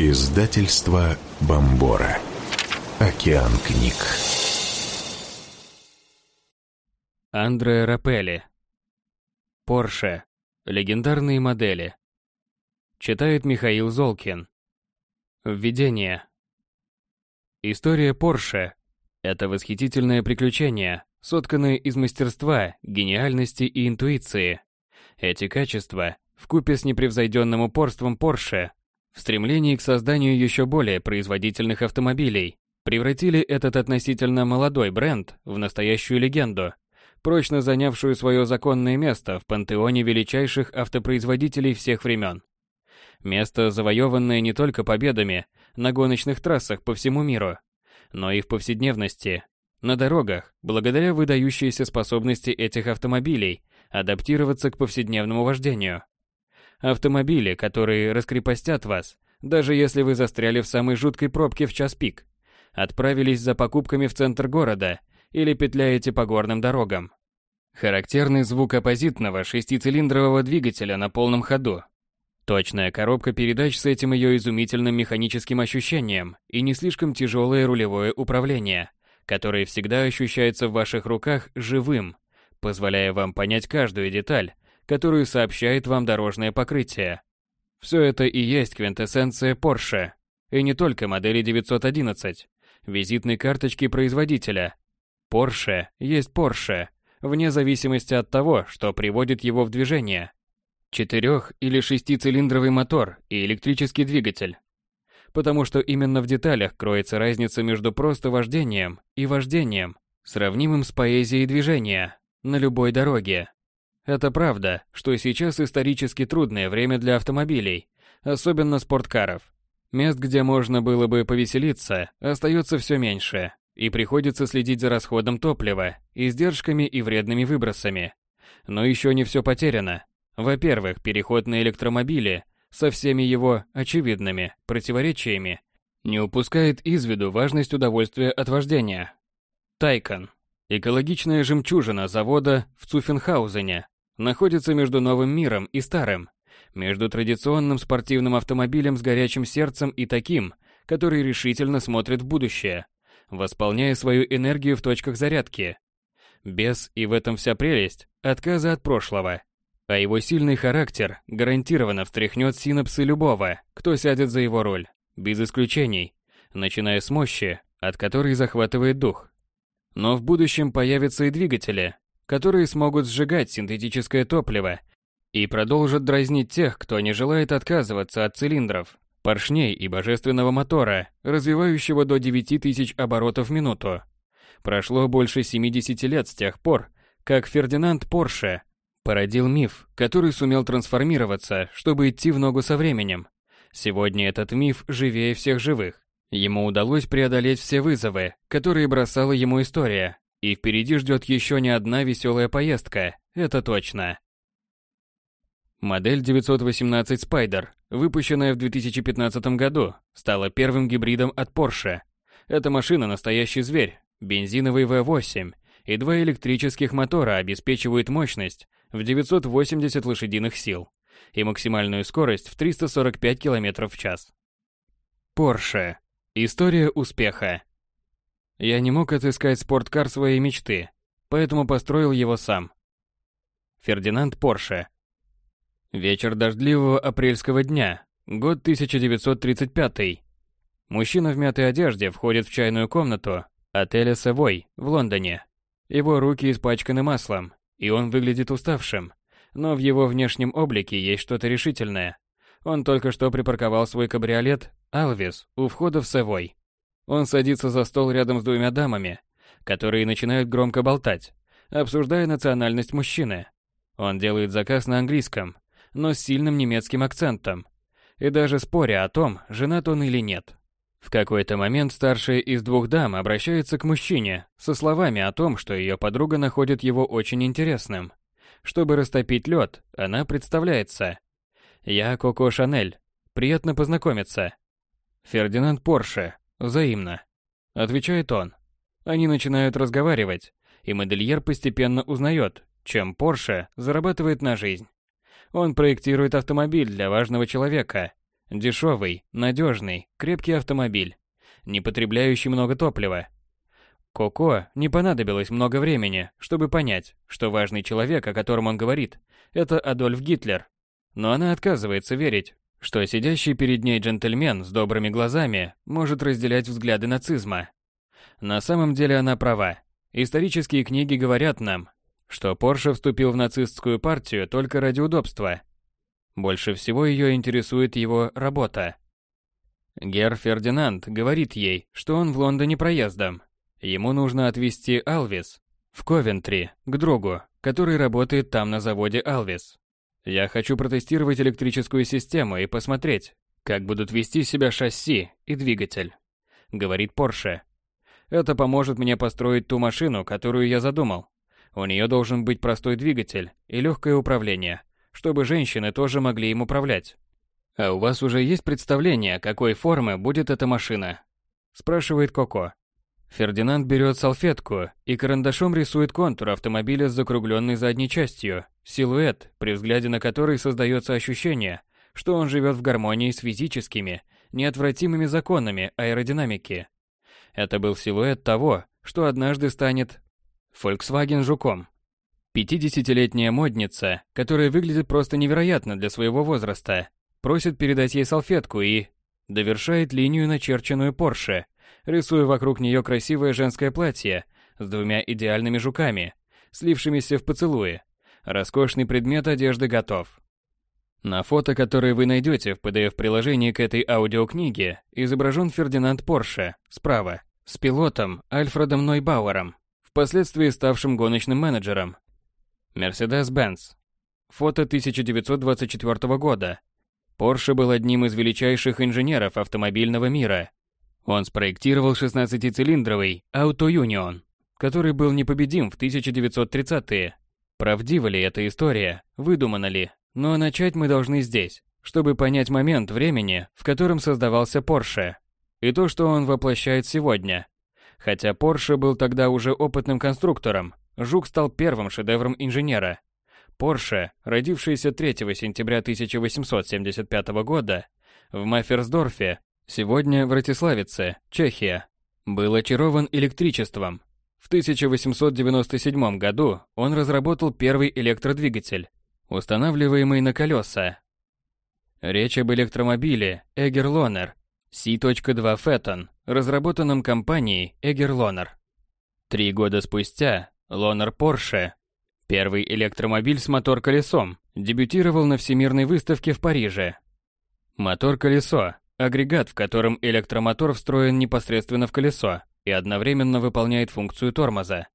Издательство Бомбора. Океан книг. Андре Рапелли. Порше. Легендарные модели. Читает Михаил Золкин. Введение. История Порше – это восхитительное приключение, сотканное из мастерства, гениальности и интуиции. Эти качества, вкупе с непревзойденным упорством Порше, в стремлении к созданию еще более производительных автомобилей, превратили этот относительно молодой бренд в настоящую легенду, прочно занявшую свое законное место в пантеоне величайших автопроизводителей всех времен. Место, завоеванное не только победами на гоночных трассах по всему миру, но и в повседневности, на дорогах, благодаря выдающейся способности этих автомобилей адаптироваться к повседневному вождению. Автомобили, которые раскрепостят вас, даже если вы застряли в самой жуткой пробке в час пик, отправились за покупками в центр города или петляете по горным дорогам. Характерный звук оппозитного шестицилиндрового двигателя на полном ходу. Точная коробка передач с этим ее изумительным механическим ощущением и не слишком тяжелое рулевое управление, которое всегда ощущается в ваших руках живым, позволяя вам понять каждую деталь, которую сообщает вам дорожное покрытие. Все это и есть квинтэссенция Porsche, и не только модели 911, визитной карточки производителя. Porsche есть Porsche, вне зависимости от того, что приводит его в движение. Четырех- или шестицилиндровый мотор и электрический двигатель. Потому что именно в деталях кроется разница между просто вождением и вождением, сравнимым с поэзией движения на любой дороге. Это правда, что сейчас исторически трудное время для автомобилей, особенно спорткаров. Мест, где можно было бы повеселиться, остается все меньше, и приходится следить за расходом топлива, издержками и вредными выбросами. Но еще не все потеряно. Во-первых, переход на электромобили со всеми его очевидными противоречиями не упускает из виду важность удовольствия от вождения. Тайкон – экологичная жемчужина завода в Цуфенхаузене, находится между новым миром и старым, между традиционным спортивным автомобилем с горячим сердцем и таким, который решительно смотрит в будущее, восполняя свою энергию в точках зарядки. Без, и в этом вся прелесть, отказа от прошлого. А его сильный характер гарантированно встряхнет синапсы любого, кто сядет за его роль, без исключений, начиная с мощи, от которой захватывает дух. Но в будущем появятся и двигатели, которые смогут сжигать синтетическое топливо и продолжат дразнить тех, кто не желает отказываться от цилиндров, поршней и божественного мотора, развивающего до 9000 оборотов в минуту. Прошло больше 70 лет с тех пор, как Фердинанд Порше породил миф, который сумел трансформироваться, чтобы идти в ногу со временем. Сегодня этот миф живее всех живых. Ему удалось преодолеть все вызовы, которые бросала ему история, и впереди ждет еще не одна веселая поездка, это точно. Модель 918 Spider, выпущенная в 2015 году, стала первым гибридом от Porsche. Эта машина настоящий зверь, бензиновый V8 и два электрических мотора обеспечивают мощность в 980 лошадиных сил и максимальную скорость в 345 км в час. Porsche. История успеха. Я не мог отыскать спорткар своей мечты, поэтому построил его сам. Фердинанд Порше. Вечер дождливого апрельского дня, год 1935. Мужчина в мятой одежде входит в чайную комнату отеля Савой в Лондоне. Его руки испачканы маслом, и он выглядит уставшим, но в его внешнем облике есть что-то решительное. Он только что припарковал свой кабриолет «Алвис» у входа в Савой. Он садится за стол рядом с двумя дамами, которые начинают громко болтать, обсуждая национальность мужчины. Он делает заказ на английском, но с сильным немецким акцентом, и даже споря о том, женат он или нет. В какой-то момент старшая из двух дам обращается к мужчине со словами о том, что ее подруга находит его очень интересным. Чтобы растопить лед, она представляется. «Я Коко Шанель. Приятно познакомиться». Фердинанд Порше, Взаимно. Отвечает он. Они начинают разговаривать, и модельер постепенно узнает, чем Porsche зарабатывает на жизнь. Он проектирует автомобиль для важного человека, Дешевый, надежный, крепкий автомобиль, не потребляющий много топлива. Коко не понадобилось много времени, чтобы понять, что важный человек, о котором он говорит, это Адольф Гитлер. Но она отказывается верить, что сидящий перед ней джентльмен с добрыми глазами может разделять взгляды нацизма. На самом деле она права. Исторические книги говорят нам, что Порше вступил в нацистскую партию только ради удобства. Больше всего ее интересует его работа. Гер Фердинанд говорит ей, что он в Лондоне проездом. Ему нужно отвезти Алвис в Ковентри к другу, который работает там на заводе Алвис. Я хочу протестировать электрическую систему и посмотреть, как будут вести себя шасси и двигатель, говорит Порше. Это поможет мне построить ту машину, которую я задумал. У нее должен быть простой двигатель и легкое управление, чтобы женщины тоже могли им управлять. А у вас уже есть представление, какой формы будет эта машина? спрашивает Коко. Фердинанд берет салфетку и карандашом рисует контур автомобиля с закругленной задней частью, силуэт, при взгляде на который создается ощущение, что он живет в гармонии с физическими, неотвратимыми законами аэродинамики. Это был силуэт того, что однажды станет Volkswagen Жуком. 50-летняя модница, которая выглядит просто невероятно для своего возраста, просит передать ей салфетку и довершает линию, начерченную Porsche – рисуя вокруг нее красивое женское платье с двумя идеальными жуками, слившимися в поцелуе. Роскошный предмет одежды готов. На фото, которое вы найдете в PDF-приложении к этой аудиокниге, изображен Фердинанд Порше, справа, с пилотом Альфредом Нойбауэром, впоследствии ставшим гоночным менеджером. Mercedes-Benz. Фото 1924 года. Порше был одним из величайших инженеров автомобильного мира он спроектировал 16-цилиндровый Auto Union, который был непобедим в 1930-е. Правдива ли эта история, выдумана ли, но начать мы должны здесь, чтобы понять момент времени, в котором создавался Porsche, и то, что он воплощает сегодня. Хотя Porsche был тогда уже опытным конструктором, Жук стал первым шедевром инженера. Porsche, родившийся 3 сентября 1875 года в Маферсдорфе, Сегодня в Ратиславице, Чехия, был очарован электричеством. В 1897 году он разработал первый электродвигатель, устанавливаемый на колеса. Речь об электромобиле Эгерлонер C.2 Феттон, разработанном компанией Эгерлонер. Три года спустя Лонер Порше, первый электромобиль с мотор-колесом, дебютировал на Всемирной выставке в Париже. Мотор-колесо Агрегат, в котором электромотор встроен непосредственно в колесо и одновременно выполняет функцию тормоза.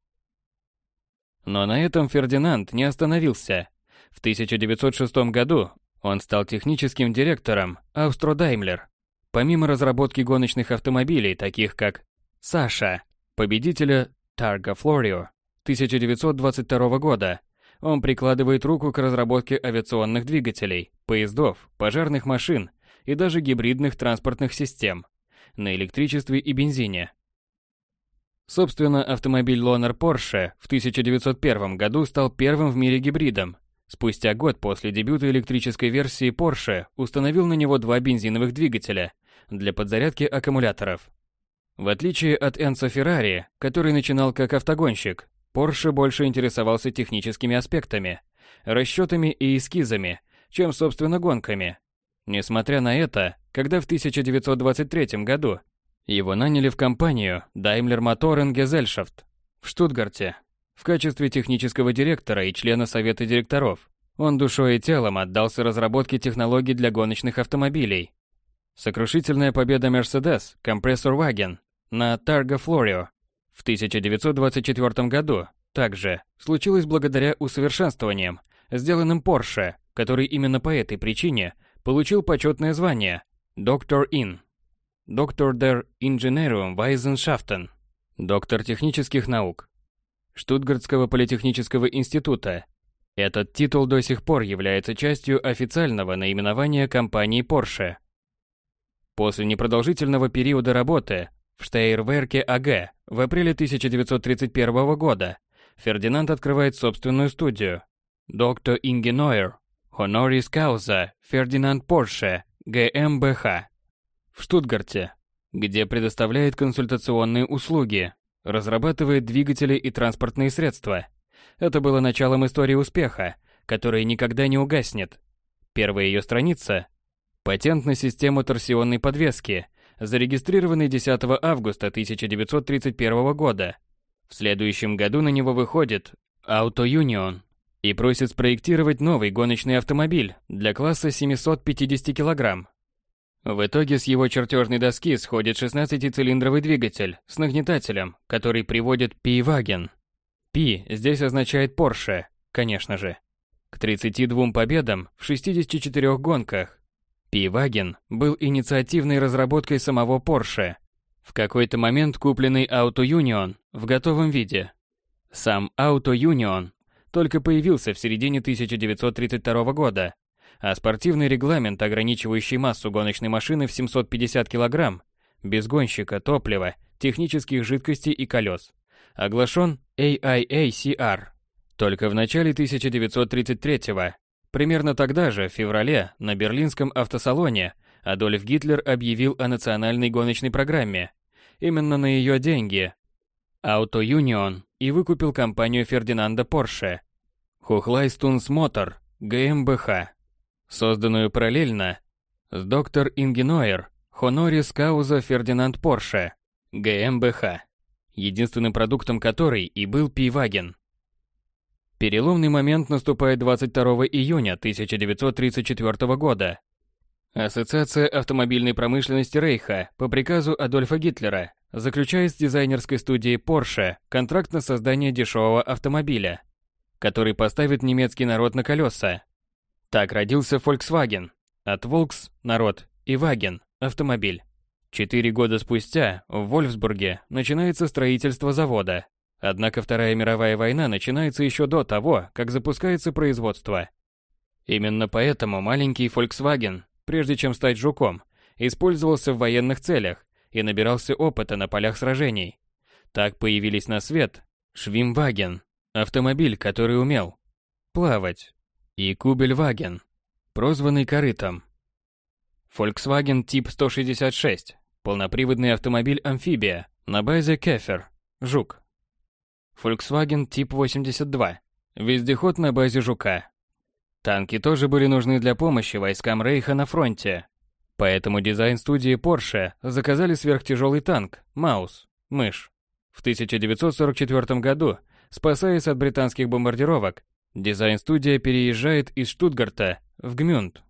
Но на этом Фердинанд не остановился. В 1906 году он стал техническим директором Австро-Даймлер. Помимо разработки гоночных автомобилей, таких как Саша, победителя Тарга Флорио 1922 года, он прикладывает руку к разработке авиационных двигателей, поездов, пожарных машин и даже гибридных транспортных систем на электричестве и бензине. Собственно, автомобиль Loner Porsche в 1901 году стал первым в мире гибридом. Спустя год после дебюта электрической версии Porsche установил на него два бензиновых двигателя для подзарядки аккумуляторов. В отличие от Энцо Феррари, который начинал как автогонщик, Porsche больше интересовался техническими аспектами, расчетами и эскизами, чем, собственно, гонками. Несмотря на это, когда в 1923 году его наняли в компанию Daimler Motoren Gesellschaft в Штутгарте в качестве технического директора и члена совета директоров, он душой и телом отдался разработке технологий для гоночных автомобилей. Сокрушительная победа Mercedes Compressor Wagen на Targa Florio в 1924 году. Также случилась благодаря усовершенствованиям, сделанным Porsche, который именно по этой причине получил почетное звание «Доктор Ин», «Доктор дер Инженериум Вайзеншафтен», «Доктор технических наук» Штутгартского политехнического института. Этот титул до сих пор является частью официального наименования компании Porsche. После непродолжительного периода работы в Штейрверке АГ в апреле 1931 года Фердинанд открывает собственную студию. Доктор Инге Нойер Honoris causa Фердинанд Порше ГМБХ в Штутгарте, где предоставляет консультационные услуги, разрабатывает двигатели и транспортные средства. Это было началом истории успеха, которая никогда не угаснет. Первая ее страница – патент на систему торсионной подвески, зарегистрированный 10 августа 1931 года. В следующем году на него выходит Auto Union и просит спроектировать новый гоночный автомобиль для класса 750 кг. В итоге с его чертежной доски сходит 16-цилиндровый двигатель с нагнетателем, который приводит P-Wagen. P здесь означает Porsche, конечно же. К 32 победам в 64 гонках. P-Wagen был инициативной разработкой самого Porsche, в какой-то момент купленный Auto Union в готовом виде. Сам Auto Union только появился в середине 1932 года, а спортивный регламент, ограничивающий массу гоночной машины в 750 кг, без гонщика, топлива, технических жидкостей и колес, оглашен AIACR только в начале 1933-го. Примерно тогда же, в феврале, на Берлинском автосалоне Адольф Гитлер объявил о национальной гоночной программе. Именно на ее деньги. Auto Union. И выкупил компанию Фердинанда Порше, Хухлайстунс Мотор, ГМБХ, созданную параллельно с доктор Ингенойер Хонорис Кауза Фердинанд Порше, ГМБХ, единственным продуктом которой и был Пиваген. Переломный момент наступает 22 июня 1934 года. Ассоциация автомобильной промышленности Рейха по приказу Адольфа Гитлера заключает с дизайнерской студией Porsche контракт на создание дешевого автомобиля, который поставит немецкий народ на колеса. Так родился Volkswagen. От Volks – народ и Wagen – автомобиль. Четыре года спустя в Вольфсбурге начинается строительство завода. Однако Вторая мировая война начинается еще до того, как запускается производство. Именно поэтому маленький Volkswagen, прежде чем стать жуком, использовался в военных целях и набирался опыта на полях сражений. Так появились на свет Швимваген, автомобиль, который умел плавать, и Кубельваген, прозванный корытом. Volkswagen тип 166, полноприводный автомобиль-амфибия на базе Кефер, Жук. Volkswagen тип 82, вездеход на базе Жука. Танки тоже были нужны для помощи войскам Рейха на фронте, Поэтому дизайн-студии Porsche заказали сверхтяжелый танк «Маус» – «Мышь». В 1944 году, спасаясь от британских бомбардировок, дизайн-студия переезжает из Штутгарта в Гмюнд,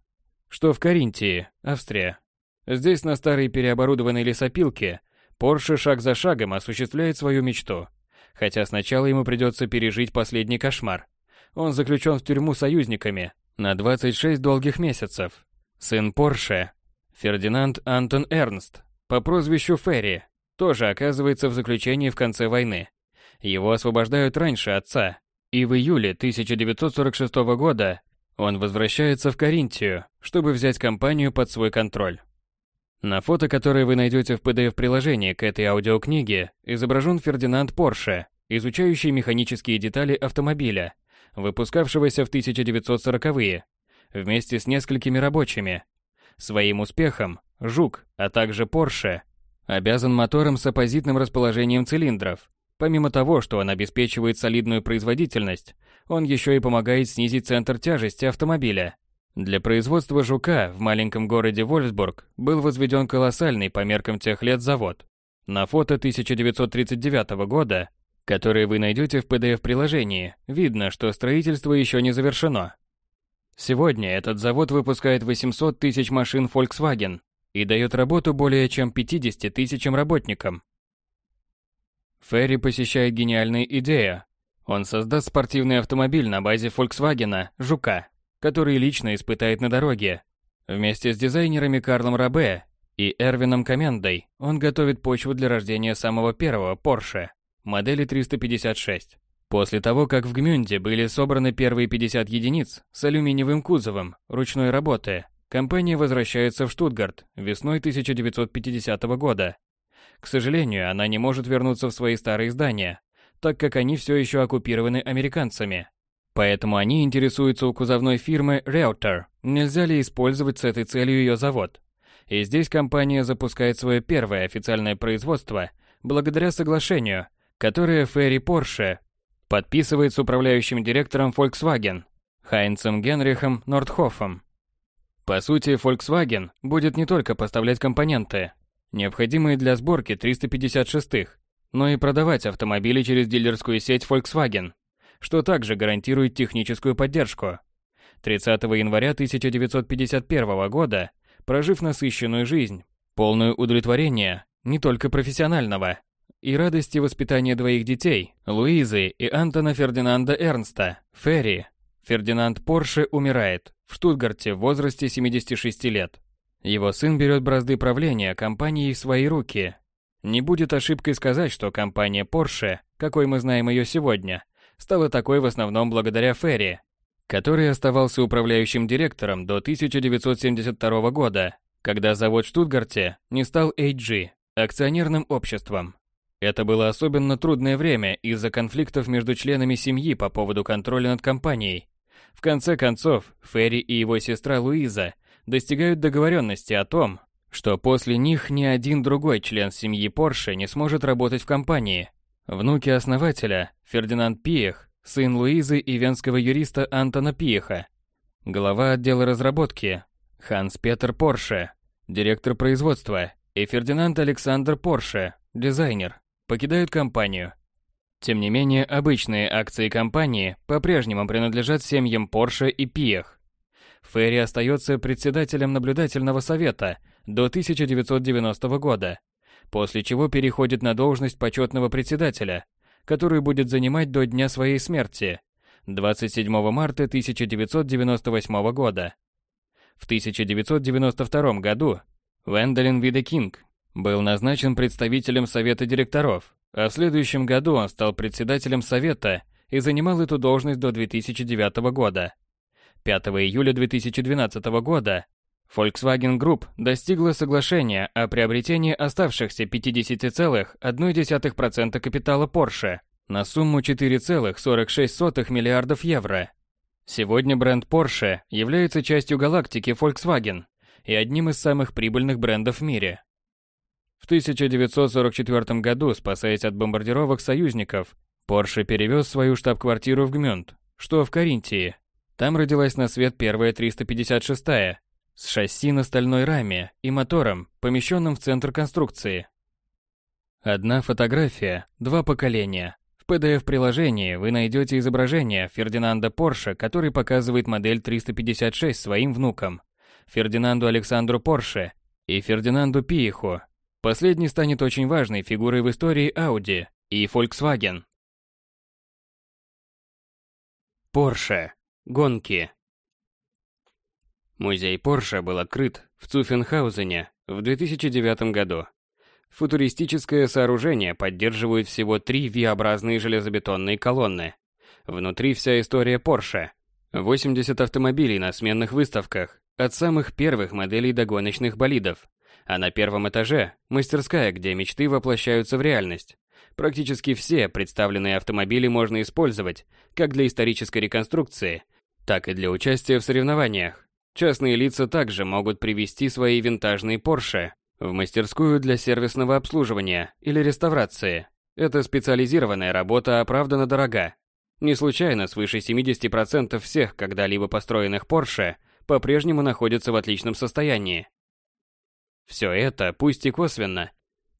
что в Каринтии, Австрия. Здесь на старой переоборудованной лесопилке Porsche шаг за шагом осуществляет свою мечту. Хотя сначала ему придется пережить последний кошмар. Он заключен в тюрьму союзниками на 26 долгих месяцев. Сын Порше Фердинанд Антон Эрнст, по прозвищу Ферри, тоже оказывается в заключении в конце войны. Его освобождают раньше отца, и в июле 1946 года он возвращается в Каринтию, чтобы взять компанию под свой контроль. На фото, которое вы найдете в PDF-приложении к этой аудиокниге, изображен Фердинанд Порше, изучающий механические детали автомобиля, выпускавшегося в 1940-е, вместе с несколькими рабочими, Своим успехом Жук, а также Porsche обязан мотором с оппозитным расположением цилиндров. Помимо того, что он обеспечивает солидную производительность, он еще и помогает снизить центр тяжести автомобиля. Для производства «Жука» в маленьком городе Вольфсбург был возведен колоссальный по меркам тех лет завод. На фото 1939 года, которое вы найдете в PDF-приложении, видно, что строительство еще не завершено. Сегодня этот завод выпускает 800 тысяч машин Volkswagen и дает работу более чем 50 тысячам работникам. Ферри посещает гениальная идея. Он создаст спортивный автомобиль на базе Volkswagen «Жука», который лично испытает на дороге. Вместе с дизайнерами Карлом Рабе и Эрвином Комендой он готовит почву для рождения самого первого Porsche модели 356. После того, как в Гмюнде были собраны первые 50 единиц с алюминиевым кузовом ручной работы, компания возвращается в Штутгарт весной 1950 года. К сожалению, она не может вернуться в свои старые здания, так как они все еще оккупированы американцами. Поэтому они интересуются у кузовной фирмы Realtor, нельзя ли использовать с этой целью ее завод. И здесь компания запускает свое первое официальное производство благодаря соглашению, которое Ферри Порше подписывает с управляющим директором Volkswagen Хайнцем Генрихом Нордхофом. По сути, Volkswagen будет не только поставлять компоненты, необходимые для сборки 356-х, но и продавать автомобили через дилерскую сеть Volkswagen, что также гарантирует техническую поддержку. 30 января 1951 года, прожив насыщенную жизнь, полную удовлетворения, не только профессионального, и радости воспитания двоих детей, Луизы и Антона Фердинанда Эрнста, Ферри, Фердинанд Порше умирает в Штутгарте в возрасте 76 лет. Его сын берет бразды правления компанией в свои руки. Не будет ошибкой сказать, что компания Porsche, какой мы знаем ее сегодня, стала такой в основном благодаря Ферри, который оставался управляющим директором до 1972 года, когда завод в Штутгарте не стал AG, акционерным обществом. Это было особенно трудное время из-за конфликтов между членами семьи по поводу контроля над компанией. В конце концов, Ферри и его сестра Луиза достигают договоренности о том, что после них ни один другой член семьи Порше не сможет работать в компании. Внуки основателя, Фердинанд Пиех, сын Луизы и венского юриста Антона Пиеха, глава отдела разработки, Ханс Петер Порше, директор производства, и Фердинанд Александр Порше, дизайнер, покидают компанию. Тем не менее, обычные акции компании по-прежнему принадлежат семьям Порше и Пиех. Ферри остается председателем наблюдательного совета до 1990 года, после чего переходит на должность почетного председателя, которую будет занимать до дня своей смерти, 27 марта 1998 года. В 1992 году Венделин Видекинг был назначен представителем совета директоров, а в следующем году он стал председателем совета и занимал эту должность до 2009 года. 5 июля 2012 года Volkswagen Group достигла соглашения о приобретении оставшихся 50,1% капитала Porsche на сумму 4,46 миллиардов евро. Сегодня бренд Porsche является частью галактики Volkswagen и одним из самых прибыльных брендов в мире. В 1944 году, спасаясь от бомбардировок союзников, Porsche перевез свою штаб-квартиру в Гмюнд, что в Каринтии, там родилась на свет первая 356-я, с шасси на стальной раме и мотором, помещенным в центр конструкции. Одна фотография, два поколения. В PDF-приложении вы найдете изображение Фердинанда Порше, который показывает модель 356 своим внукам, Фердинанду Александру Порше и Фердинанду Пиеху. Последний станет очень важной фигурой в истории Audi и Volkswagen. Porsche Гонки. Музей Порше был открыт в Цуфенхаузене в 2009 году. Футуристическое сооружение поддерживает всего три V-образные железобетонные колонны. Внутри вся история Porsche. 80 автомобилей на сменных выставках, от самых первых моделей до гоночных болидов. А на первом этаже – мастерская, где мечты воплощаются в реальность. Практически все представленные автомобили можно использовать как для исторической реконструкции, так и для участия в соревнованиях. Частные лица также могут привести свои винтажные Porsche в мастерскую для сервисного обслуживания или реставрации. Эта специализированная работа оправдана дорога. Не случайно свыше 70% всех когда-либо построенных Porsche по-прежнему находятся в отличном состоянии. Все это, пусть и косвенно,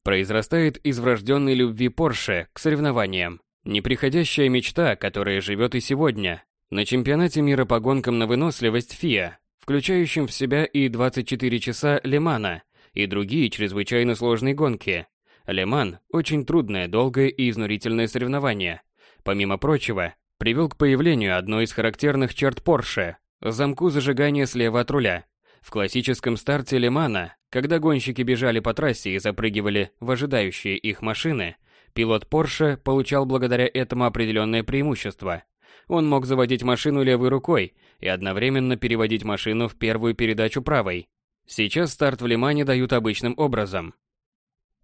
произрастает из врожденной любви Porsche к соревнованиям. Неприходящая мечта, которая живет и сегодня, на чемпионате мира по гонкам на выносливость ФИА, включающем в себя и 24 часа Лемана и другие чрезвычайно сложные гонки. Леман – очень трудное, долгое и изнурительное соревнование. Помимо прочего, привел к появлению одной из характерных черт Porsche – замку зажигания слева от руля. В классическом старте Лемана, когда гонщики бежали по трассе и запрыгивали в ожидающие их машины, пилот Porsche получал благодаря этому определенное преимущество – он мог заводить машину левой рукой и одновременно переводить машину в первую передачу правой. Сейчас старт в Лимане дают обычным образом.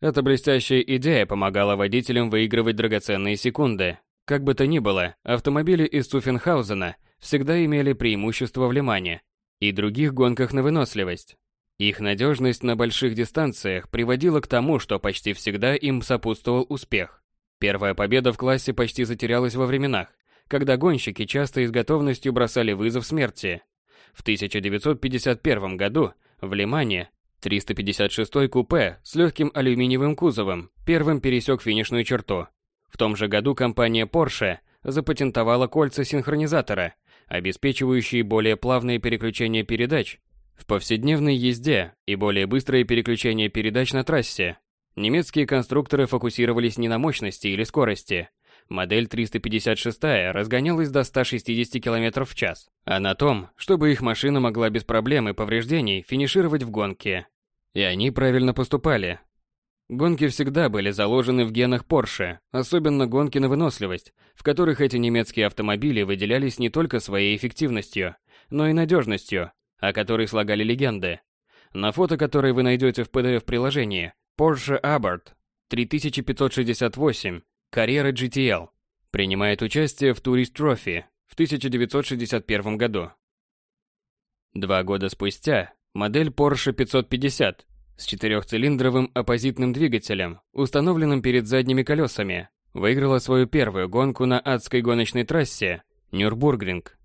Эта блестящая идея помогала водителям выигрывать драгоценные секунды. Как бы то ни было, автомобили из Цуффенхаузена всегда имели преимущество в Лимане и других гонках на выносливость. Их надежность на больших дистанциях приводила к тому, что почти всегда им сопутствовал успех. Первая победа в классе почти затерялась во временах, когда гонщики часто и с готовностью бросали вызов смерти. В 1951 году в Лимане 356-й купе с легким алюминиевым кузовом первым пересек финишную черту. В том же году компания Porsche запатентовала кольца синхронизатора, обеспечивающие более плавное переключение передач в повседневной езде и более быстрое переключение передач на трассе. Немецкие конструкторы фокусировались не на мощности или скорости. Модель 356 разгонялась до 160 км в час, а на том, чтобы их машина могла без проблем и повреждений финишировать в гонке. И они правильно поступали. Гонки всегда были заложены в генах Porsche, особенно гонки на выносливость, в которых эти немецкие автомобили выделялись не только своей эффективностью, но и надежностью, о которой слагали легенды. На фото, которое вы найдете в PDF-приложении, Porsche Abarth 3568 Carrera GTL принимает участие в Tourist Trophy в 1961 году. Два года спустя модель Porsche 550 с четырехцилиндровым оппозитным двигателем, установленным перед задними колесами, выиграла свою первую гонку на адской гоночной трассе Нюрбургринг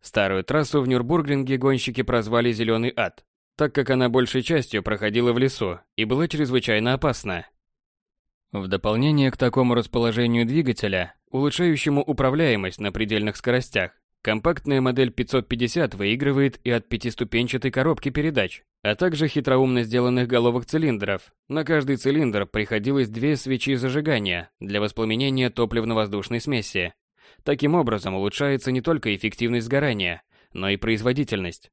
Старую трассу в Нюрбургринге гонщики прозвали «Зеленый ад», так как она большей частью проходила в лесу и была чрезвычайно опасна. В дополнение к такому расположению двигателя, улучшающему управляемость на предельных скоростях, компактная модель 550 выигрывает и от пятиступенчатой коробки передач, а также хитроумно сделанных головок цилиндров. На каждый цилиндр приходилось две свечи зажигания для воспламенения топливно-воздушной смеси, Таким образом улучшается не только эффективность сгорания, но и производительность.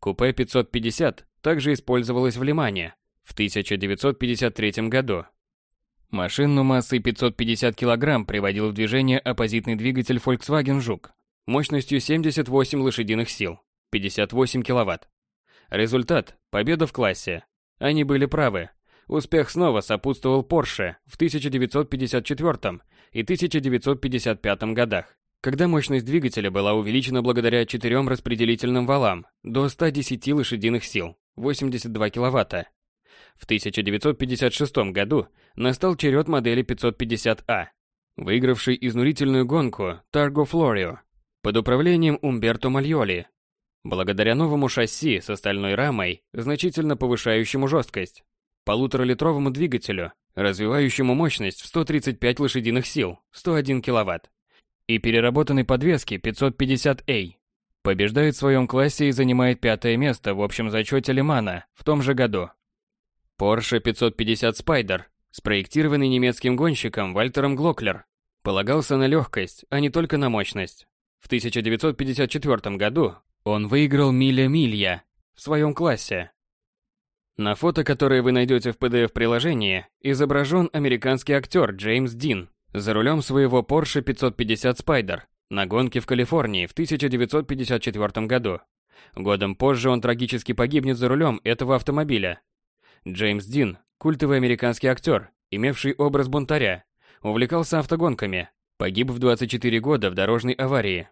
Купе 550 также использовалось в Лимане в 1953 году. Машину массой 550 кг приводил в движение оппозитный двигатель Volkswagen Жук мощностью 78 лошадиных сил, 58 кВт. Результат – победа в классе. Они были правы. Успех снова сопутствовал Porsche в 1954 и 1955 годах, когда мощность двигателя была увеличена благодаря четырем распределительным валам до 110 лошадиных сил, 82 кВт. В 1956 году настал черед модели 550А, выигравшей изнурительную гонку Targo Florio под управлением Умберто Мальоли. Благодаря новому шасси с остальной рамой, значительно повышающему жесткость, полуторалитровому двигателю, развивающему мощность в 135 лошадиных сил, 101 кВт, и переработанной подвески 550A. Побеждает в своем классе и занимает пятое место в общем зачете Лимана в том же году. Porsche 550 Spider, спроектированный немецким гонщиком Вальтером Глоклер, полагался на легкость, а не только на мощность. В 1954 году он выиграл миля-милья в своем классе, на фото, которое вы найдете в PDF-приложении, изображен американский актер Джеймс Дин за рулем своего Porsche 550 Spider на гонке в Калифорнии в 1954 году. Годом позже он трагически погибнет за рулем этого автомобиля. Джеймс Дин, культовый американский актер, имевший образ бунтаря, увлекался автогонками, погиб в 24 года в дорожной аварии.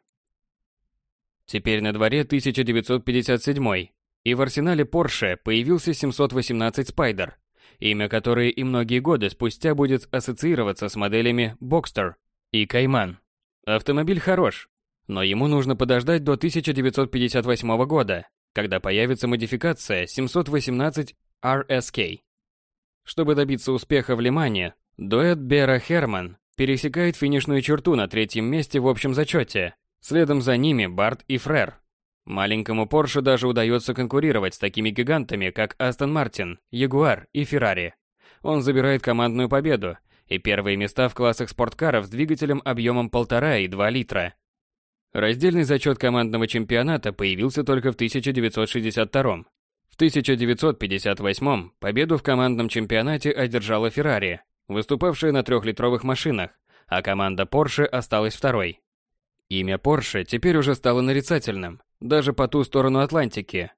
Теперь на дворе 1957 и в арсенале Porsche появился 718 Spider, имя которое и многие годы спустя будет ассоциироваться с моделями Boxster и Cayman. Автомобиль хорош, но ему нужно подождать до 1958 года, когда появится модификация 718 RSK. Чтобы добиться успеха в Лимане, дуэт Бера Херман пересекает финишную черту на третьем месте в общем зачете. Следом за ними Барт и Фрер Маленькому Porsche даже удается конкурировать с такими гигантами, как Aston Martin, Jaguar и Ferrari. Он забирает командную победу и первые места в классах спорткаров с двигателем объемом 1,5 и 2 литра. Раздельный зачет командного чемпионата появился только в 1962 В 1958 победу в командном чемпионате одержала Ferrari, выступавшая на трехлитровых машинах, а команда Porsche осталась второй. Имя Porsche теперь уже стало нарицательным, даже по ту сторону Атлантики.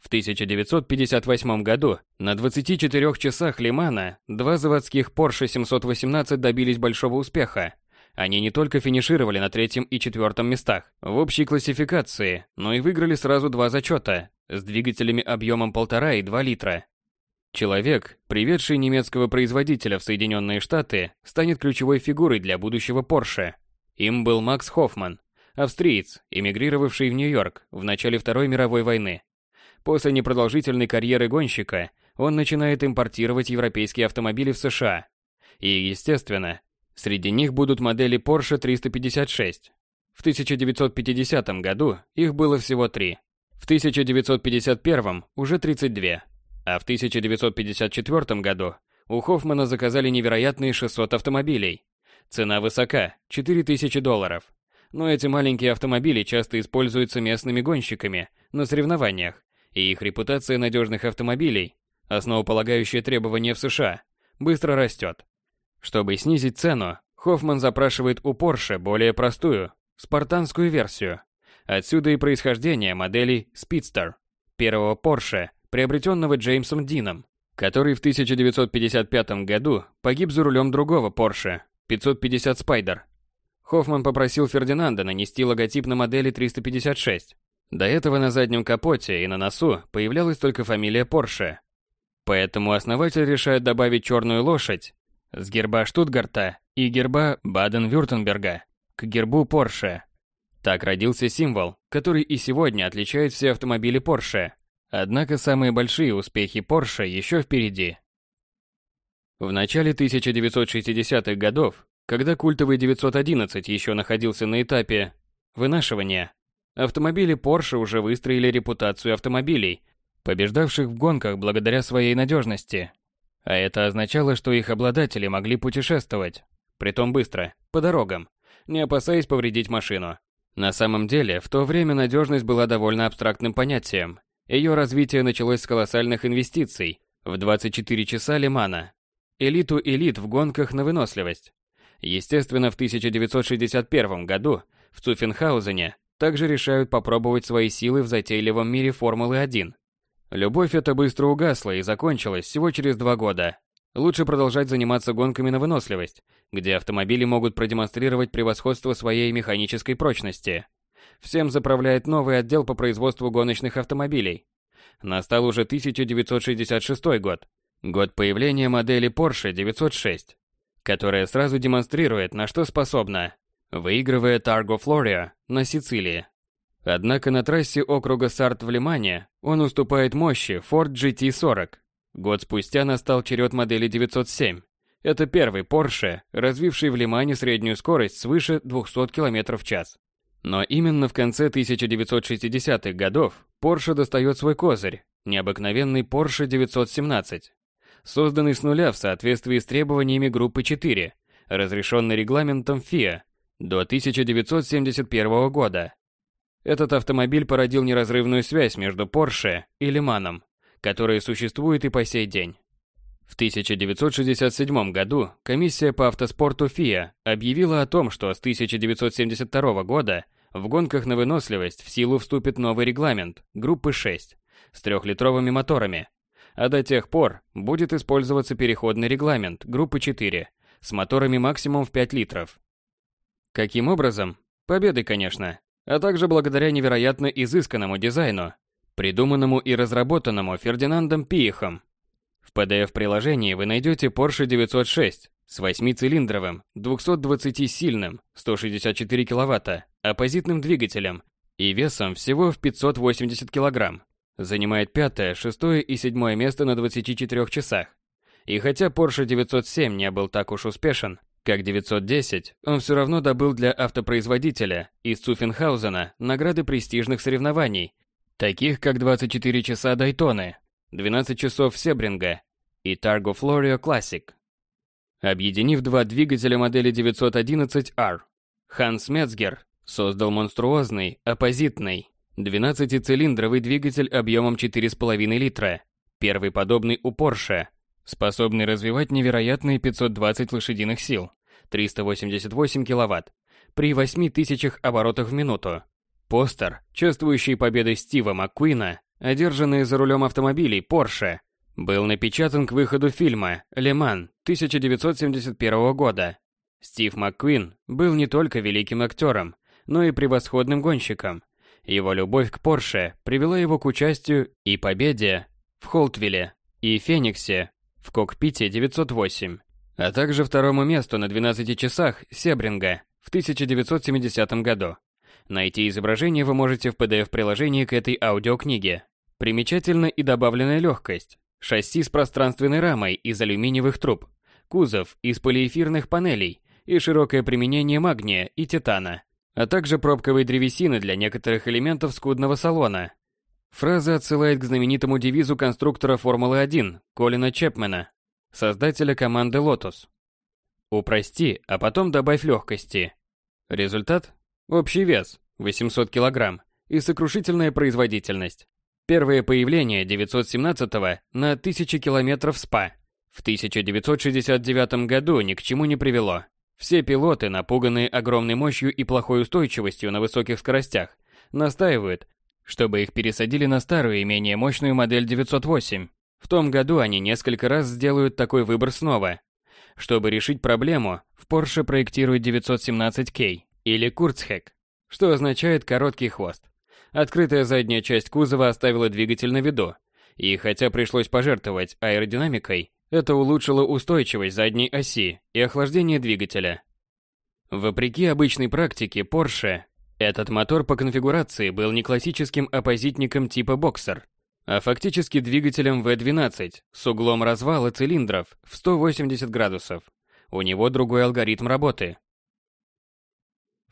В 1958 году на 24 часах Лимана два заводских Porsche 718 добились большого успеха. Они не только финишировали на третьем и четвертом местах в общей классификации, но и выиграли сразу два зачета с двигателями объемом полтора и 2 литра. Человек, приведший немецкого производителя в Соединенные Штаты, станет ключевой фигурой для будущего Porsche. Им был Макс Хоффман, австриец, эмигрировавший в Нью-Йорк в начале Второй мировой войны. После непродолжительной карьеры гонщика он начинает импортировать европейские автомобили в США. И, естественно, Среди них будут модели Porsche 356. В 1950 году их было всего три. В 1951 уже 32. А в 1954 году у Хоффмана заказали невероятные 600 автомобилей. Цена высока – 4000 долларов. Но эти маленькие автомобили часто используются местными гонщиками на соревнованиях, и их репутация надежных автомобилей, основополагающее требование в США, быстро растет. Чтобы снизить цену, Хоффман запрашивает у Porsche более простую, спартанскую версию. Отсюда и происхождение моделей Speedster, первого Porsche, приобретенного Джеймсом Дином, который в 1955 году погиб за рулем другого Porsche 550 Spider. Хоффман попросил Фердинанда нанести логотип на модели 356. До этого на заднем капоте и на носу появлялась только фамилия Porsche. Поэтому основатель решает добавить черную лошадь с герба Штутгарта и герба Баден-Вюртемберга к гербу Порше. Так родился символ, который и сегодня отличает все автомобили Porsche. Однако самые большие успехи Porsche еще впереди. В начале 1960-х годов, когда культовый 911 еще находился на этапе вынашивания, автомобили Porsche уже выстроили репутацию автомобилей, побеждавших в гонках благодаря своей надежности, а это означало, что их обладатели могли путешествовать, притом быстро, по дорогам, не опасаясь повредить машину. На самом деле, в то время надежность была довольно абстрактным понятием. Ее развитие началось с колоссальных инвестиций в 24 часа Лимана, элиту элит в гонках на выносливость. Естественно, в 1961 году в Цуффенхаузене также решают попробовать свои силы в затейливом мире Формулы-1. Любовь эта быстро угасла и закончилась всего через два года. Лучше продолжать заниматься гонками на выносливость, где автомобили могут продемонстрировать превосходство своей механической прочности. Всем заправляет новый отдел по производству гоночных автомобилей. Настал уже 1966 год, год появления модели Porsche 906, которая сразу демонстрирует, на что способна, выигрывая Targo Florio на Сицилии. Однако на трассе округа Сарт в Лимане он уступает мощи Ford GT40. Год спустя настал черед модели 907. Это первый Porsche, развивший в Лимане среднюю скорость свыше 200 км в час. Но именно в конце 1960-х годов Porsche достает свой козырь – необыкновенный Porsche 917, созданный с нуля в соответствии с требованиями группы 4, разрешенный регламентом FIA до 1971 года. Этот автомобиль породил неразрывную связь между Porsche и Лиманом, которая существует и по сей день. В 1967 году комиссия по автоспорту ФИА объявила о том, что с 1972 года в гонках на выносливость в силу вступит новый регламент группы 6 с трехлитровыми моторами, а до тех пор будет использоваться переходный регламент группы 4 с моторами максимум в 5 литров. Каким образом? Победой, конечно а также благодаря невероятно изысканному дизайну, придуманному и разработанному Фердинандом Пиехом. В PDF-приложении вы найдете Porsche 906 с 8-цилиндровым, 220-сильным, 164 кВт, оппозитным двигателем и весом всего в 580 кг. Занимает пятое, шестое и седьмое место на 24 часах. И хотя Porsche 907 не был так уж успешен, как 910, он все равно добыл для автопроизводителя из Цуффенхаузена награды престижных соревнований, таких как 24 часа Дайтоны, 12 часов Себринга и Targo Florio Classic. Объединив два двигателя модели 911R, Ханс Мецгер создал монструозный, оппозитный, 12-цилиндровый двигатель объемом 4,5 литра, первый подобный у Porsche, способный развивать невероятные 520 лошадиных сил, 388 киловатт, при 8000 оборотах в минуту. Постер, чувствующий победой Стива МакКуина, одержанный за рулем автомобилей Porsche, был напечатан к выходу фильма «Леман» 1971 года. Стив МакКуин был не только великим актером, но и превосходным гонщиком. Его любовь к Порше привела его к участию и победе в Холтвилле и Фениксе в кокпите 908, а также второму месту на 12 часах Себринга в 1970 году. Найти изображение вы можете в PDF-приложении к этой аудиокниге. Примечательна и добавленная легкость. Шасси с пространственной рамой из алюминиевых труб, кузов из полиэфирных панелей и широкое применение магния и титана, а также пробковой древесины для некоторых элементов скудного салона. Фраза отсылает к знаменитому девизу конструктора Формулы-1 Колина Чепмена, создателя команды Lotus. Упрости, а потом добавь легкости. Результат? Общий вес – 800 кг и сокрушительная производительность. Первое появление 917-го на 1000 км СПА в 1969 году ни к чему не привело. Все пилоты, напуганные огромной мощью и плохой устойчивостью на высоких скоростях, настаивают, чтобы их пересадили на старую и менее мощную модель 908. В том году они несколько раз сделают такой выбор снова. Чтобы решить проблему, в Porsche проектируют 917K или Kurzheck, что означает короткий хвост. Открытая задняя часть кузова оставила двигатель на виду, и хотя пришлось пожертвовать аэродинамикой, это улучшило устойчивость задней оси и охлаждение двигателя. Вопреки обычной практике Porsche, этот мотор по конфигурации был не классическим оппозитником типа боксер, а фактически двигателем V12 с углом развала цилиндров в 180 градусов. У него другой алгоритм работы.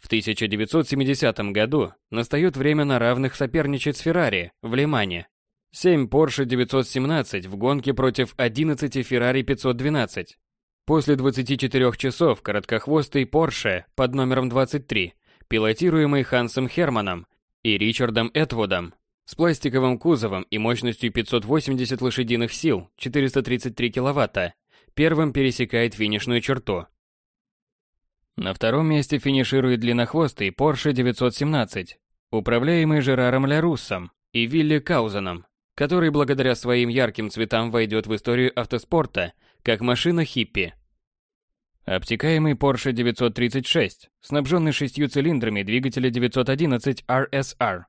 В 1970 году настает время на равных соперничать с Феррари в Лимане 7 Porsche 917 в гонке против 11 Ferrari 512. После 24 часов короткохвостый Porsche под номером 23, пилотируемый Хансом Херманом и Ричардом Этвудом, с пластиковым кузовом и мощностью 580 лошадиных сил, 433 киловатта, первым пересекает финишную черту. На втором месте финиширует длиннохвостый Porsche 917, управляемый Жераром Ляруссом и Вилли Каузеном который благодаря своим ярким цветам войдет в историю автоспорта как машина хиппи. Обтекаемый Porsche 936, снабженный шестью цилиндрами двигателя 911 RSR,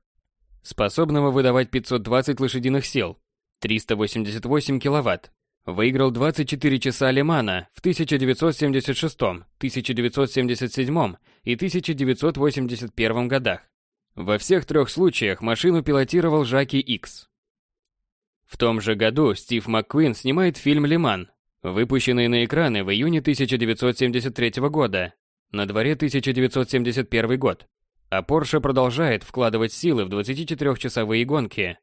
способного выдавать 520 лошадиных сил, 388 киловатт, выиграл 24 часа Лимана в 1976, 1977 и 1981 годах. Во всех трех случаях машину пилотировал Жаки Икс. В том же году Стив МакКуин снимает фильм «Лиман», выпущенный на экраны в июне 1973 года. На дворе 1971 год. А Porsche продолжает вкладывать силы в 24-часовые гонки.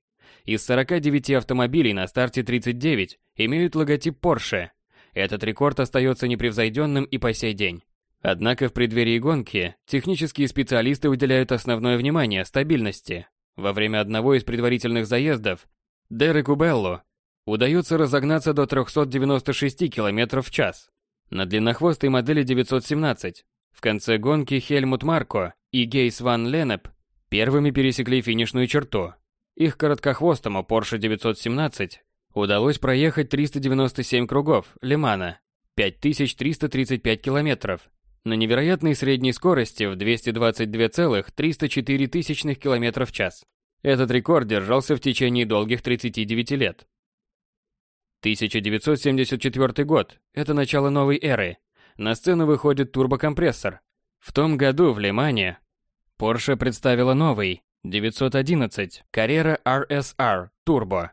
Из 49 автомобилей на старте 39 имеют логотип Porsche. Этот рекорд остается непревзойденным и по сей день. Однако в преддверии гонки технические специалисты уделяют основное внимание стабильности. Во время одного из предварительных заездов Дереку Белло удается разогнаться до 396 км в час на длиннохвостой модели 917. В конце гонки Хельмут Марко и Гейс Ван Ленеп первыми пересекли финишную черту. Их короткохвостому Porsche 917 удалось проехать 397 кругов Лимана, 5335 километров, на невероятной средней скорости в 222,304 км в час. Этот рекорд держался в течение долгих 39 лет. 1974 год – это начало новой эры. На сцену выходит турбокомпрессор. В том году в Лимане Porsche представила новый 911 Carrera RSR Turbo.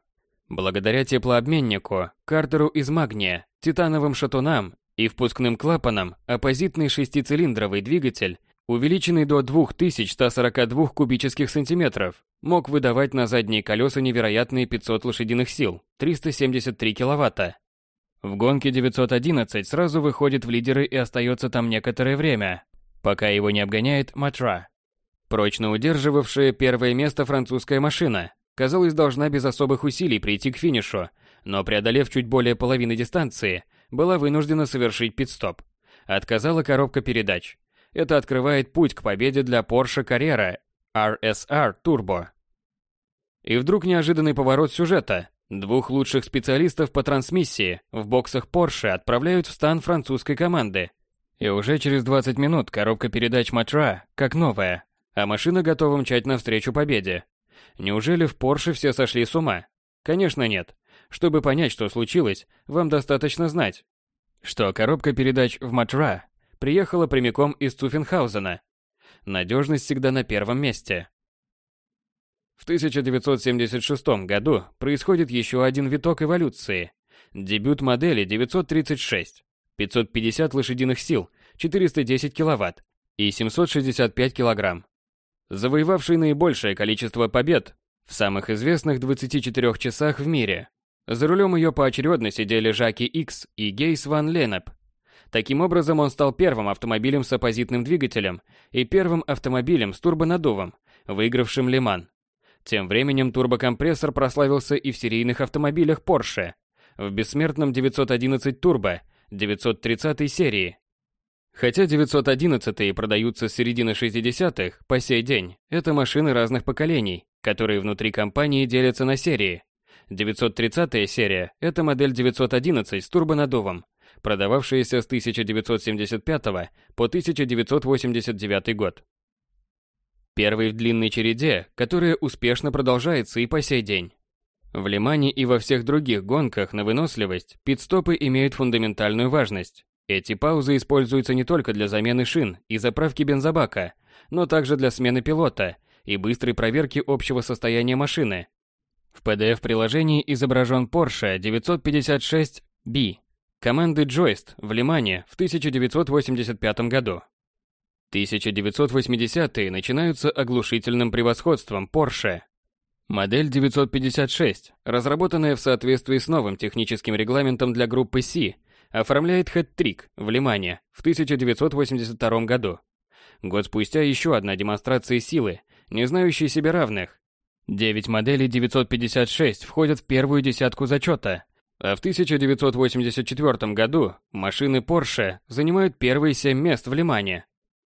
Благодаря теплообменнику, картеру из магния, титановым шатунам и впускным клапанам, оппозитный шестицилиндровый двигатель увеличенный до 2142 кубических сантиметров, мог выдавать на задние колеса невероятные 500 лошадиных сил, 373 киловатта. В гонке 911 сразу выходит в лидеры и остается там некоторое время, пока его не обгоняет Матра. Прочно удерживавшая первое место французская машина, казалось, должна без особых усилий прийти к финишу, но преодолев чуть более половины дистанции, была вынуждена совершить пит-стоп. Отказала коробка передач. Это открывает путь к победе для Porsche Carrera RSR Turbo. И вдруг неожиданный поворот сюжета. Двух лучших специалистов по трансмиссии в боксах Porsche отправляют в стан французской команды. И уже через 20 минут коробка передач Матра как новая, а машина готова мчать навстречу победе. Неужели в Порше все сошли с ума? Конечно нет. Чтобы понять, что случилось, вам достаточно знать, что коробка передач в Матра приехала прямиком из Цуффенхаузена. Надежность всегда на первом месте. В 1976 году происходит еще один виток эволюции. Дебют модели 936. 550 лошадиных сил, 410 киловатт и 765 килограмм. Завоевавший наибольшее количество побед в самых известных 24 часах в мире. За рулем ее поочередно сидели Жаки Икс и Гейс Ван Ленеп. Таким образом, он стал первым автомобилем с оппозитным двигателем и первым автомобилем с турбонаддувом, выигравшим Лиман. Тем временем турбокомпрессор прославился и в серийных автомобилях Porsche, в бессмертном 911 Turbo 930 серии. Хотя 911 продаются с середины 60-х по сей день, это машины разных поколений, которые внутри компании делятся на серии. 930 серия – это модель 911 с турбонаддувом, продававшаяся с 1975 по 1989 год. Первый в длинной череде, которая успешно продолжается и по сей день. В Лимане и во всех других гонках на выносливость пит-стопы имеют фундаментальную важность. Эти паузы используются не только для замены шин и заправки бензобака, но также для смены пилота и быстрой проверки общего состояния машины. В PDF-приложении изображен Porsche 956B команды Joist в Лимане в 1985 году. 1980-е начинаются оглушительным превосходством Porsche. Модель 956, разработанная в соответствии с новым техническим регламентом для группы C, оформляет хэт-трик в Лимане в 1982 году. Год спустя еще одна демонстрация силы, не знающей себе равных. Девять моделей 956 входят в первую десятку зачета, а в 1984 году машины Porsche занимают первые семь мест в Лимане.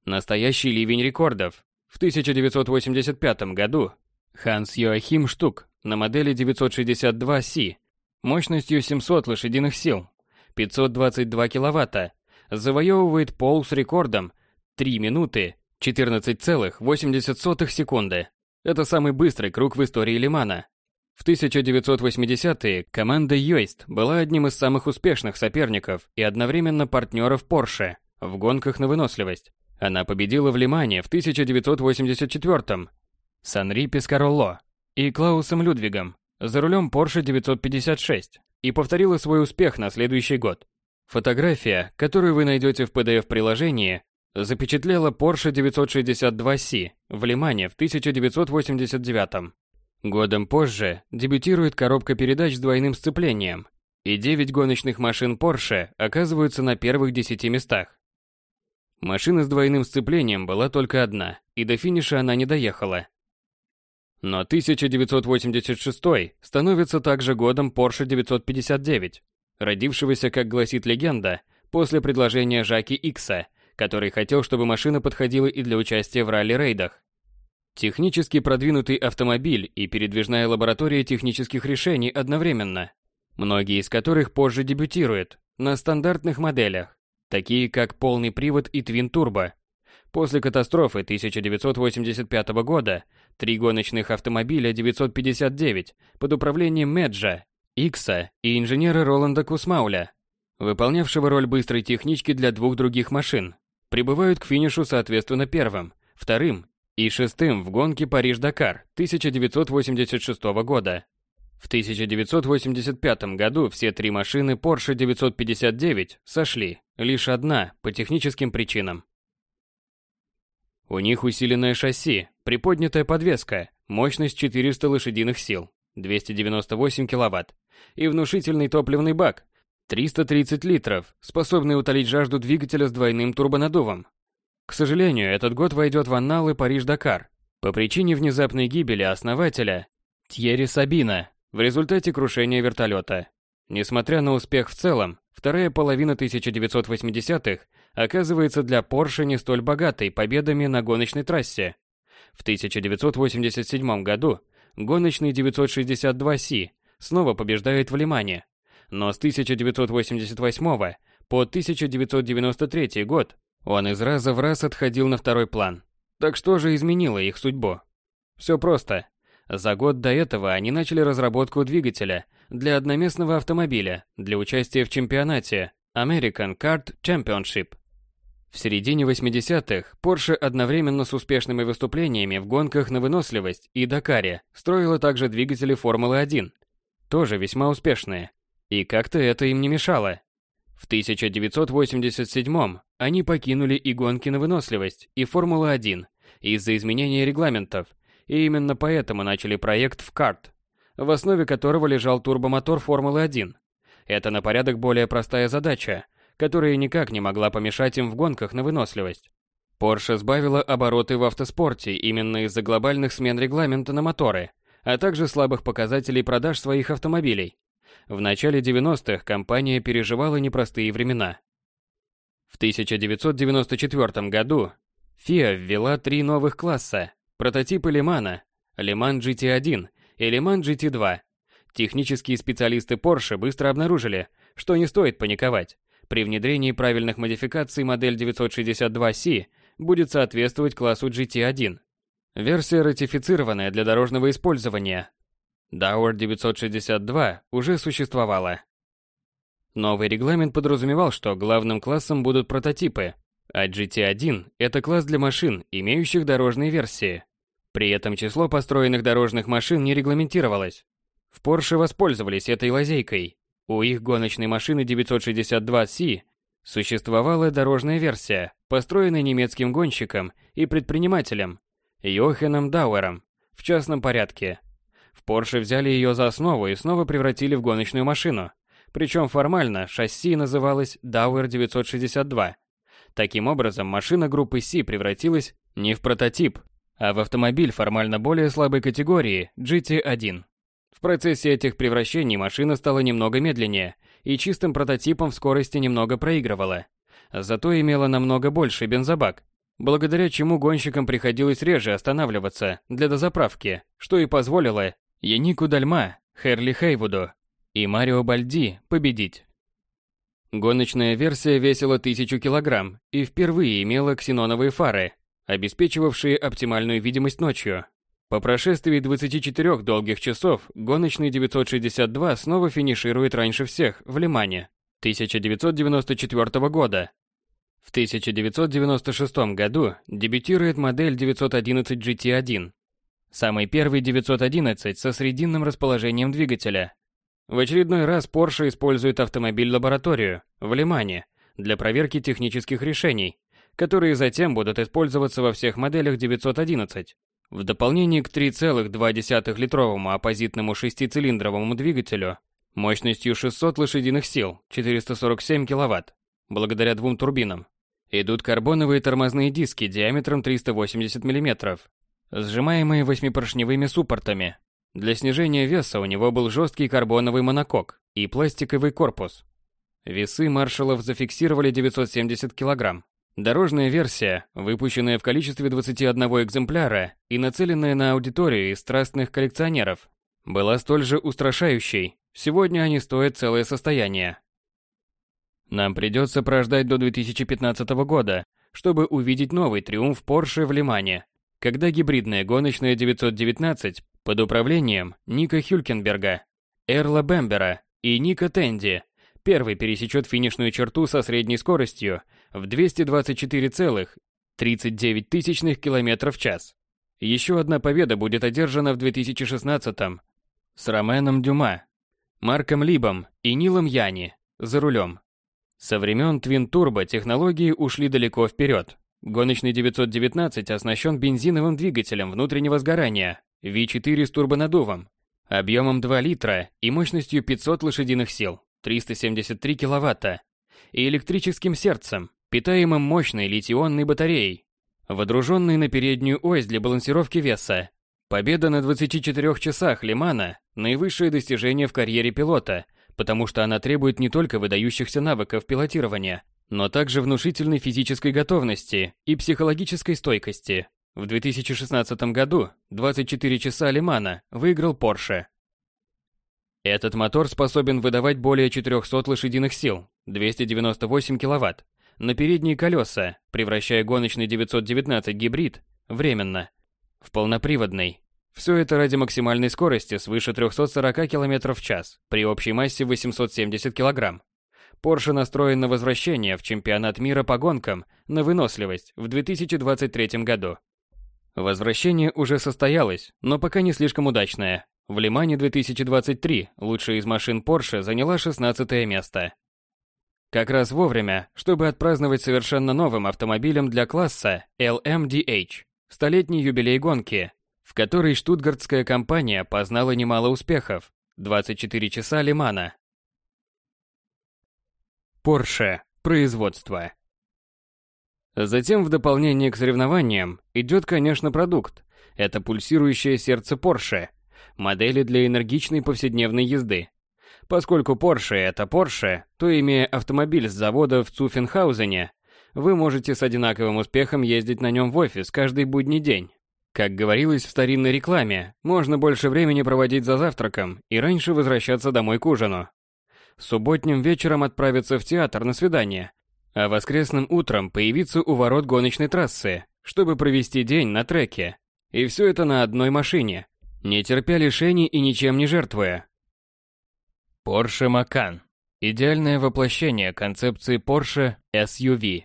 Настоящий ливень рекордов. В 1985 году Ханс Йоахим Штук на модели 962C мощностью 700 лошадиных сил, 522 киловатта, завоевывает пол с рекордом 3 минуты 14,80 секунды. Это самый быстрый круг в истории Лимана. В 1980-е команда Йойст была одним из самых успешных соперников и одновременно партнеров Porsche в гонках на выносливость. Она победила в Лимане в 1984-м с Анри Пескаролло и Клаусом Людвигом за рулем Porsche 956 и повторила свой успех на следующий год. Фотография, которую вы найдете в PDF-приложении, запечатлела Porsche 962C в Лимане в 1989 Годом позже дебютирует коробка передач с двойным сцеплением, и 9 гоночных машин Porsche оказываются на первых 10 местах. Машина с двойным сцеплением была только одна, и до финиша она не доехала. Но 1986 становится также годом Porsche 959, родившегося, как гласит легенда, после предложения Жаки Икса, который хотел, чтобы машина подходила и для участия в ралли-рейдах. Технически продвинутый автомобиль и передвижная лаборатория технических решений одновременно, многие из которых позже дебютируют на стандартных моделях такие как полный привод и твин-турбо. После катастрофы 1985 года три гоночных автомобиля 959 под управлением Меджа, Икса и инженера Роланда Кусмауля, выполнявшего роль быстрой технички для двух других машин, прибывают к финишу соответственно первым, вторым и шестым в гонке Париж-Дакар 1986 года. В 1985 году все три машины Porsche 959 сошли, лишь одна по техническим причинам. У них усиленное шасси, приподнятая подвеска, мощность 400 лошадиных сил, 298 киловатт, и внушительный топливный бак, 330 литров, способный утолить жажду двигателя с двойным турбонаддувом. К сожалению, этот год войдет в анналы Париж-Дакар по причине внезапной гибели основателя Тьерри Сабина в результате крушения вертолета. Несмотря на успех в целом, вторая половина 1980-х оказывается для Porsche не столь богатой победами на гоночной трассе. В 1987 году гоночный 962C снова побеждает в Лимане, но с 1988 По 1993 год он из раза в раз отходил на второй план. Так что же изменило их судьбу? Все просто. За год до этого они начали разработку двигателя для одноместного автомобиля для участия в чемпионате American Kart Championship. В середине 80-х Porsche одновременно с успешными выступлениями в гонках на выносливость и Дакаре строила также двигатели Формулы-1, тоже весьма успешные. И как-то это им не мешало. В 1987 они покинули и гонки на выносливость, и Формула-1 из-за изменения регламентов, и именно поэтому начали проект в карт, в основе которого лежал турбомотор Формулы-1. Это на порядок более простая задача, которая никак не могла помешать им в гонках на выносливость. Porsche сбавила обороты в автоспорте именно из-за глобальных смен регламента на моторы, а также слабых показателей продаж своих автомобилей. В начале 90-х компания переживала непростые времена. В 1994 году FIA ввела три новых класса – прототипы Лимана, Лиман GT1 и Лиман GT2. Технические специалисты Porsche быстро обнаружили, что не стоит паниковать. При внедрении правильных модификаций модель 962C будет соответствовать классу GT1. Версия ратифицированная для дорожного использования, Dower 962 уже существовала. Новый регламент подразумевал, что главным классом будут прототипы, а GT1 – это класс для машин, имеющих дорожные версии. При этом число построенных дорожных машин не регламентировалось. В Porsche воспользовались этой лазейкой. У их гоночной машины 962C существовала дорожная версия, построенная немецким гонщиком и предпринимателем Йоханом Дауэром в частном порядке – в Porsche взяли ее за основу и снова превратили в гоночную машину. Причем формально шасси называлось Dauer 962. Таким образом, машина группы C превратилась не в прототип, а в автомобиль формально более слабой категории GT1. В процессе этих превращений машина стала немного медленнее и чистым прототипом в скорости немного проигрывала. Зато имела намного больше бензобак, благодаря чему гонщикам приходилось реже останавливаться для дозаправки, что и позволило Янику Дальма, Херли Хейвуду и Марио Бальди победить. Гоночная версия весила 1000 килограмм и впервые имела ксеноновые фары, обеспечивавшие оптимальную видимость ночью. По прошествии 24 долгих часов гоночный 962 снова финиширует раньше всех в Лимане 1994 года. В 1996 году дебютирует модель 911 GT1, Самый первый 911 со срединным расположением двигателя. В очередной раз Porsche использует автомобиль-лабораторию в Лимане для проверки технических решений, которые затем будут использоваться во всех моделях 911. В дополнение к 3,2-литровому оппозитному шестицилиндровому двигателю мощностью 600 лошадиных сил, 447 кВт, благодаря двум турбинам, идут карбоновые тормозные диски диаметром 380 мм сжимаемые восьмипоршневыми суппортами. Для снижения веса у него был жесткий карбоновый монокок и пластиковый корпус. Весы маршалов зафиксировали 970 кг. Дорожная версия, выпущенная в количестве 21 экземпляра и нацеленная на аудиторию из страстных коллекционеров, была столь же устрашающей. Сегодня они стоят целое состояние. Нам придется прождать до 2015 года, чтобы увидеть новый триумф Porsche в Лимане когда гибридная гоночная 919 под управлением Ника Хюлькенберга, Эрла Бембера и Ника Тенди первый пересечет финишную черту со средней скоростью в 224,39 км в час. Еще одна победа будет одержана в 2016-м с Роменом Дюма, Марком Либом и Нилом Яни за рулем. Со времен Twin Turbo технологии ушли далеко вперед. Гоночный 919 оснащен бензиновым двигателем внутреннего сгорания V4 с турбонаддувом, объемом 2 литра и мощностью 500 лошадиных сил, 373 киловатта, и электрическим сердцем, питаемым мощной литионной батареей, водруженной на переднюю ось для балансировки веса. Победа на 24 часах Лимана – наивысшее достижение в карьере пилота, потому что она требует не только выдающихся навыков пилотирования, но также внушительной физической готовности и психологической стойкости. В 2016 году 24 часа Лимана выиграл Porsche. Этот мотор способен выдавать более 400 лошадиных сил, 298 киловатт, на передние колеса, превращая гоночный 919 гибрид, временно, в полноприводный. Все это ради максимальной скорости свыше 340 км в час при общей массе 870 кг. Porsche настроен на возвращение в чемпионат мира по гонкам на выносливость в 2023 году. Возвращение уже состоялось, но пока не слишком удачное. В Лимане 2023 лучшая из машин Porsche заняла 16 место. Как раз вовремя, чтобы отпраздновать совершенно новым автомобилем для класса LMDH, столетний юбилей гонки, в которой штутгартская компания познала немало успехов. 24 часа Лимана. Porsche. Производство. Затем в дополнение к соревнованиям идет, конечно, продукт. Это пульсирующее сердце Porsche. Модели для энергичной повседневной езды. Поскольку Porsche это Porsche, то имея автомобиль с завода в Цуфенхаузене, вы можете с одинаковым успехом ездить на нем в офис каждый будний день. Как говорилось в старинной рекламе, можно больше времени проводить за завтраком и раньше возвращаться домой к ужину субботним вечером отправиться в театр на свидание, а воскресным утром появиться у ворот гоночной трассы, чтобы провести день на треке. И все это на одной машине, не терпя лишений и ничем не жертвуя. Porsche Macan. Идеальное воплощение концепции Porsche SUV.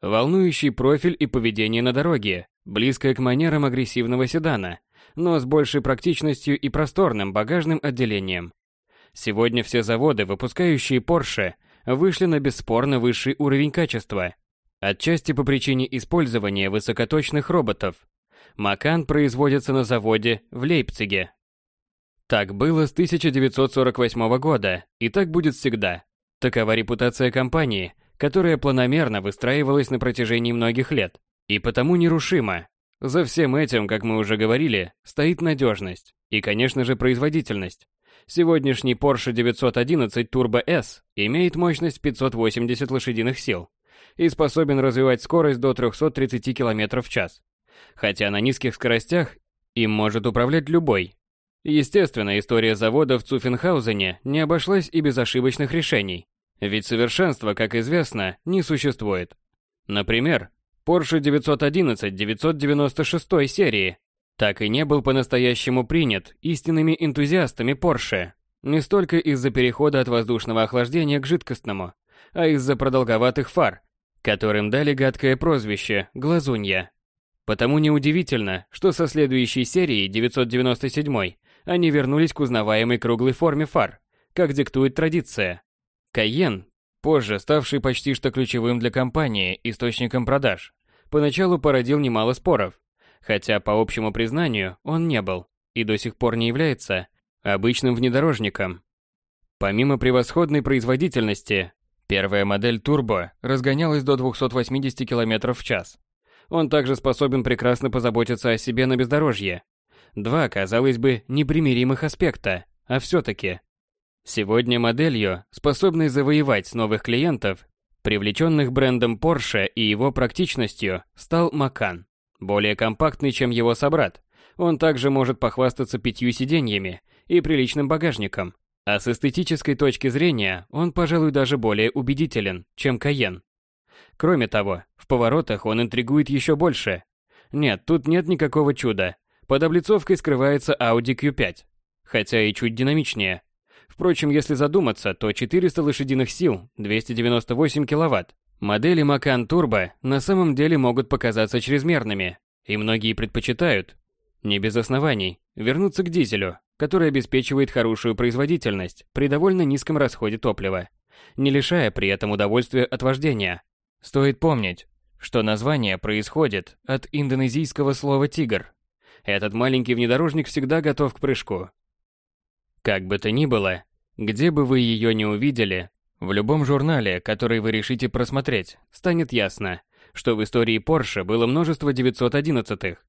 Волнующий профиль и поведение на дороге, близкое к манерам агрессивного седана, но с большей практичностью и просторным багажным отделением. Сегодня все заводы, выпускающие Porsche, вышли на бесспорно высший уровень качества. Отчасти по причине использования высокоточных роботов. Макан производится на заводе в Лейпциге. Так было с 1948 года, и так будет всегда. Такова репутация компании, которая планомерно выстраивалась на протяжении многих лет, и потому нерушима. За всем этим, как мы уже говорили, стоит надежность и, конечно же, производительность. Сегодняшний Porsche 911 Turbo S имеет мощность 580 лошадиных сил и способен развивать скорость до 330 км в час. Хотя на низких скоростях им может управлять любой. Естественно, история завода в Цуфенхаузене не обошлась и без ошибочных решений, ведь совершенства, как известно, не существует. Например, Porsche 911 996 серии так и не был по-настоящему принят истинными энтузиастами Porsche. Не столько из-за перехода от воздушного охлаждения к жидкостному, а из-за продолговатых фар, которым дали гадкое прозвище «глазунья». Потому неудивительно, что со следующей серии 997 они вернулись к узнаваемой круглой форме фар, как диктует традиция. Кайен, позже ставший почти что ключевым для компании источником продаж, поначалу породил немало споров, хотя по общему признанию он не был и до сих пор не является обычным внедорожником. Помимо превосходной производительности, первая модель Turbo разгонялась до 280 км в час. Он также способен прекрасно позаботиться о себе на бездорожье. Два, казалось бы, непримиримых аспекта, а все-таки. Сегодня моделью, способной завоевать новых клиентов, привлеченных брендом Porsche и его практичностью, стал Macan более компактный, чем его собрат. Он также может похвастаться пятью сиденьями и приличным багажником. А с эстетической точки зрения он, пожалуй, даже более убедителен, чем Каен. Кроме того, в поворотах он интригует еще больше. Нет, тут нет никакого чуда. Под облицовкой скрывается Audi Q5, хотя и чуть динамичнее. Впрочем, если задуматься, то 400 лошадиных сил, 298 киловатт, Модели Macan Turbo на самом деле могут показаться чрезмерными, и многие предпочитают, не без оснований, вернуться к дизелю, который обеспечивает хорошую производительность при довольно низком расходе топлива, не лишая при этом удовольствия от вождения. Стоит помнить, что название происходит от индонезийского слова «тигр». Этот маленький внедорожник всегда готов к прыжку. Как бы то ни было, где бы вы ее не увидели, в любом журнале, который вы решите просмотреть, станет ясно, что в истории Porsche было множество 911-х,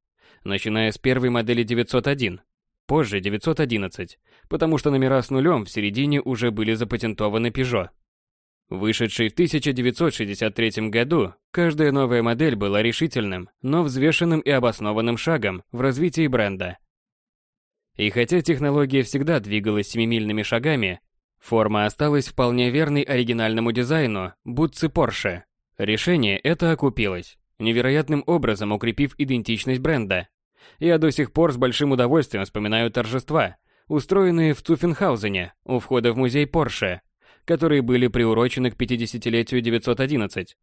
начиная с первой модели 901, позже 911, потому что номера с нулем в середине уже были запатентованы Peugeot. Вышедшей в 1963 году, каждая новая модель была решительным, но взвешенным и обоснованным шагом в развитии бренда. И хотя технология всегда двигалась семимильными шагами, форма осталась вполне верной оригинальному дизайну Бутцы Porsche. Решение это окупилось, невероятным образом укрепив идентичность бренда. Я до сих пор с большим удовольствием вспоминаю торжества, устроенные в Цуффенхаузене у входа в музей Porsche, которые были приурочены к 50-летию 911.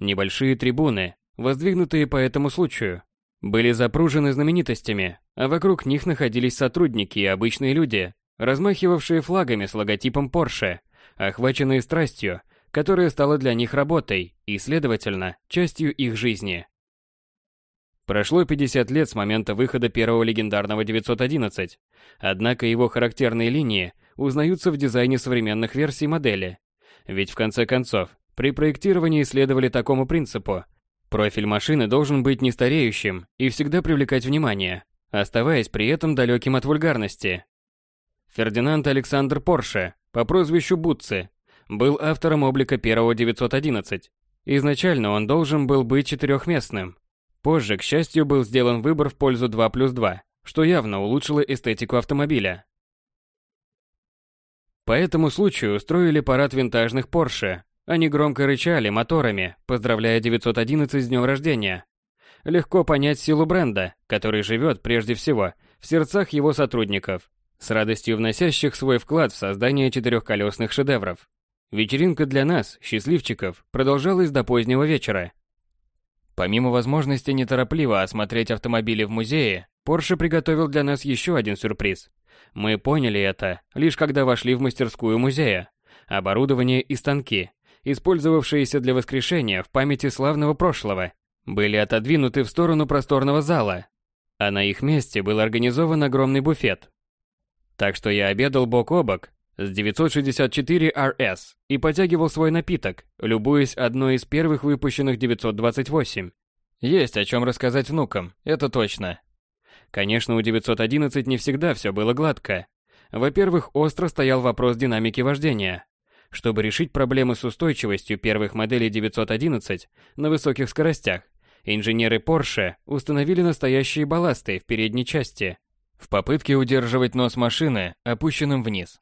Небольшие трибуны, воздвигнутые по этому случаю, были запружены знаменитостями, а вокруг них находились сотрудники и обычные люди, размахивавшие флагами с логотипом Porsche, охваченные страстью, которая стала для них работой и, следовательно, частью их жизни. Прошло 50 лет с момента выхода первого легендарного 911, однако его характерные линии узнаются в дизайне современных версий модели. Ведь в конце концов, при проектировании следовали такому принципу – Профиль машины должен быть нестареющим и всегда привлекать внимание, оставаясь при этом далеким от вульгарности. Фердинанд Александр Порше, по прозвищу Бутцы, был автором облика первого 911. Изначально он должен был быть четырехместным. Позже, к счастью, был сделан выбор в пользу 2 плюс 2, что явно улучшило эстетику автомобиля. По этому случаю устроили парад винтажных Porsche, они громко рычали моторами, поздравляя 911 с днем рождения. Легко понять силу бренда, который живет прежде всего в сердцах его сотрудников, с радостью вносящих свой вклад в создание четырехколесных шедевров. Вечеринка для нас, счастливчиков, продолжалась до позднего вечера. Помимо возможности неторопливо осмотреть автомобили в музее, Porsche приготовил для нас еще один сюрприз. Мы поняли это, лишь когда вошли в мастерскую музея. Оборудование и станки, использовавшиеся для воскрешения в памяти славного прошлого, были отодвинуты в сторону просторного зала, а на их месте был организован огромный буфет. Так что я обедал бок о бок с 964 RS и потягивал свой напиток, любуясь одной из первых выпущенных 928. Есть о чем рассказать внукам, это точно. Конечно, у 911 не всегда все было гладко. Во-первых, остро стоял вопрос динамики вождения. Чтобы решить проблемы с устойчивостью первых моделей 911 на высоких скоростях, инженеры Porsche установили настоящие балласты в передней части, в попытке удерживать нос машины опущенным вниз.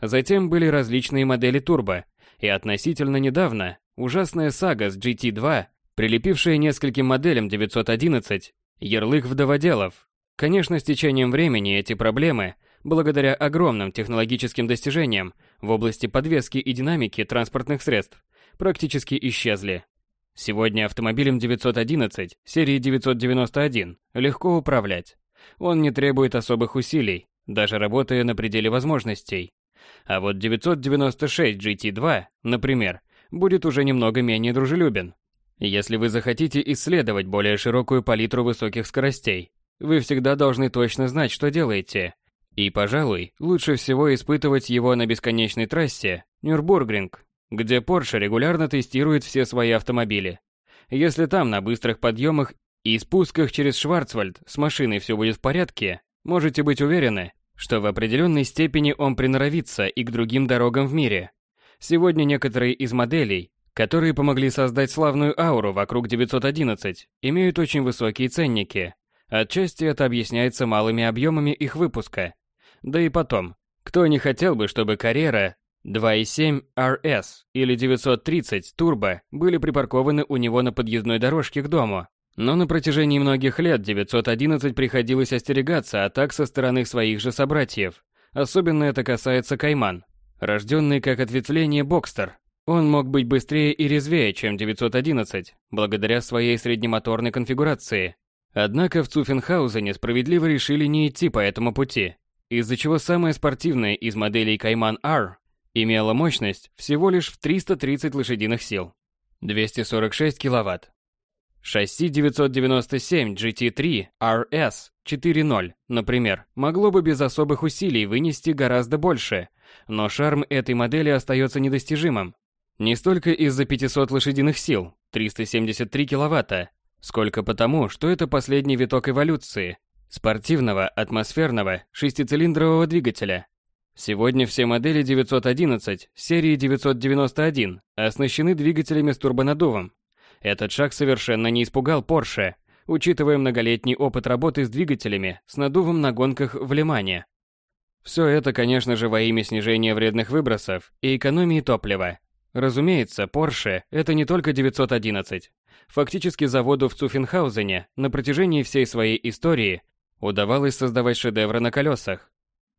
Затем были различные модели турбо, и относительно недавно ужасная сага с GT2, прилепившая нескольким моделям 911 ярлык вдоводелов. Конечно, с течением времени эти проблемы благодаря огромным технологическим достижениям в области подвески и динамики транспортных средств, практически исчезли. Сегодня автомобилем 911 серии 991 легко управлять. Он не требует особых усилий, даже работая на пределе возможностей. А вот 996 GT2, например, будет уже немного менее дружелюбен. Если вы захотите исследовать более широкую палитру высоких скоростей, вы всегда должны точно знать, что делаете, и, пожалуй, лучше всего испытывать его на бесконечной трассе Нюрбургринг, где Porsche регулярно тестирует все свои автомобили. Если там на быстрых подъемах и спусках через Шварцвальд с машиной все будет в порядке, можете быть уверены, что в определенной степени он приноровится и к другим дорогам в мире. Сегодня некоторые из моделей, которые помогли создать славную ауру вокруг 911, имеют очень высокие ценники. Отчасти это объясняется малыми объемами их выпуска – да и потом, кто не хотел бы, чтобы Carrera 2.7 RS или 930 Turbo были припаркованы у него на подъездной дорожке к дому? Но на протяжении многих лет 911 приходилось остерегаться атак со стороны своих же собратьев. Особенно это касается Кайман. Рожденный как ответвление Бокстер, он мог быть быстрее и резвее, чем 911, благодаря своей среднемоторной конфигурации. Однако в Цуффенхаузене справедливо решили не идти по этому пути из-за чего самая спортивная из моделей Кайман R имела мощность всего лишь в 330 лошадиных сил, 246 киловатт. Шасси 997 GT3 RS 4.0, например, могло бы без особых усилий вынести гораздо больше, но шарм этой модели остается недостижимым. Не столько из-за 500 лошадиных сил, 373 киловатта, сколько потому, что это последний виток эволюции, спортивного атмосферного шестицилиндрового двигателя. Сегодня все модели 911 серии 991 оснащены двигателями с турбонаддувом. Этот шаг совершенно не испугал Porsche, учитывая многолетний опыт работы с двигателями с надувом на гонках в Лимане. Все это, конечно же, во имя снижения вредных выбросов и экономии топлива. Разумеется, Porsche – это не только 911. Фактически заводу в Цуффенхаузене на протяжении всей своей истории удавалось создавать шедевры на колесах.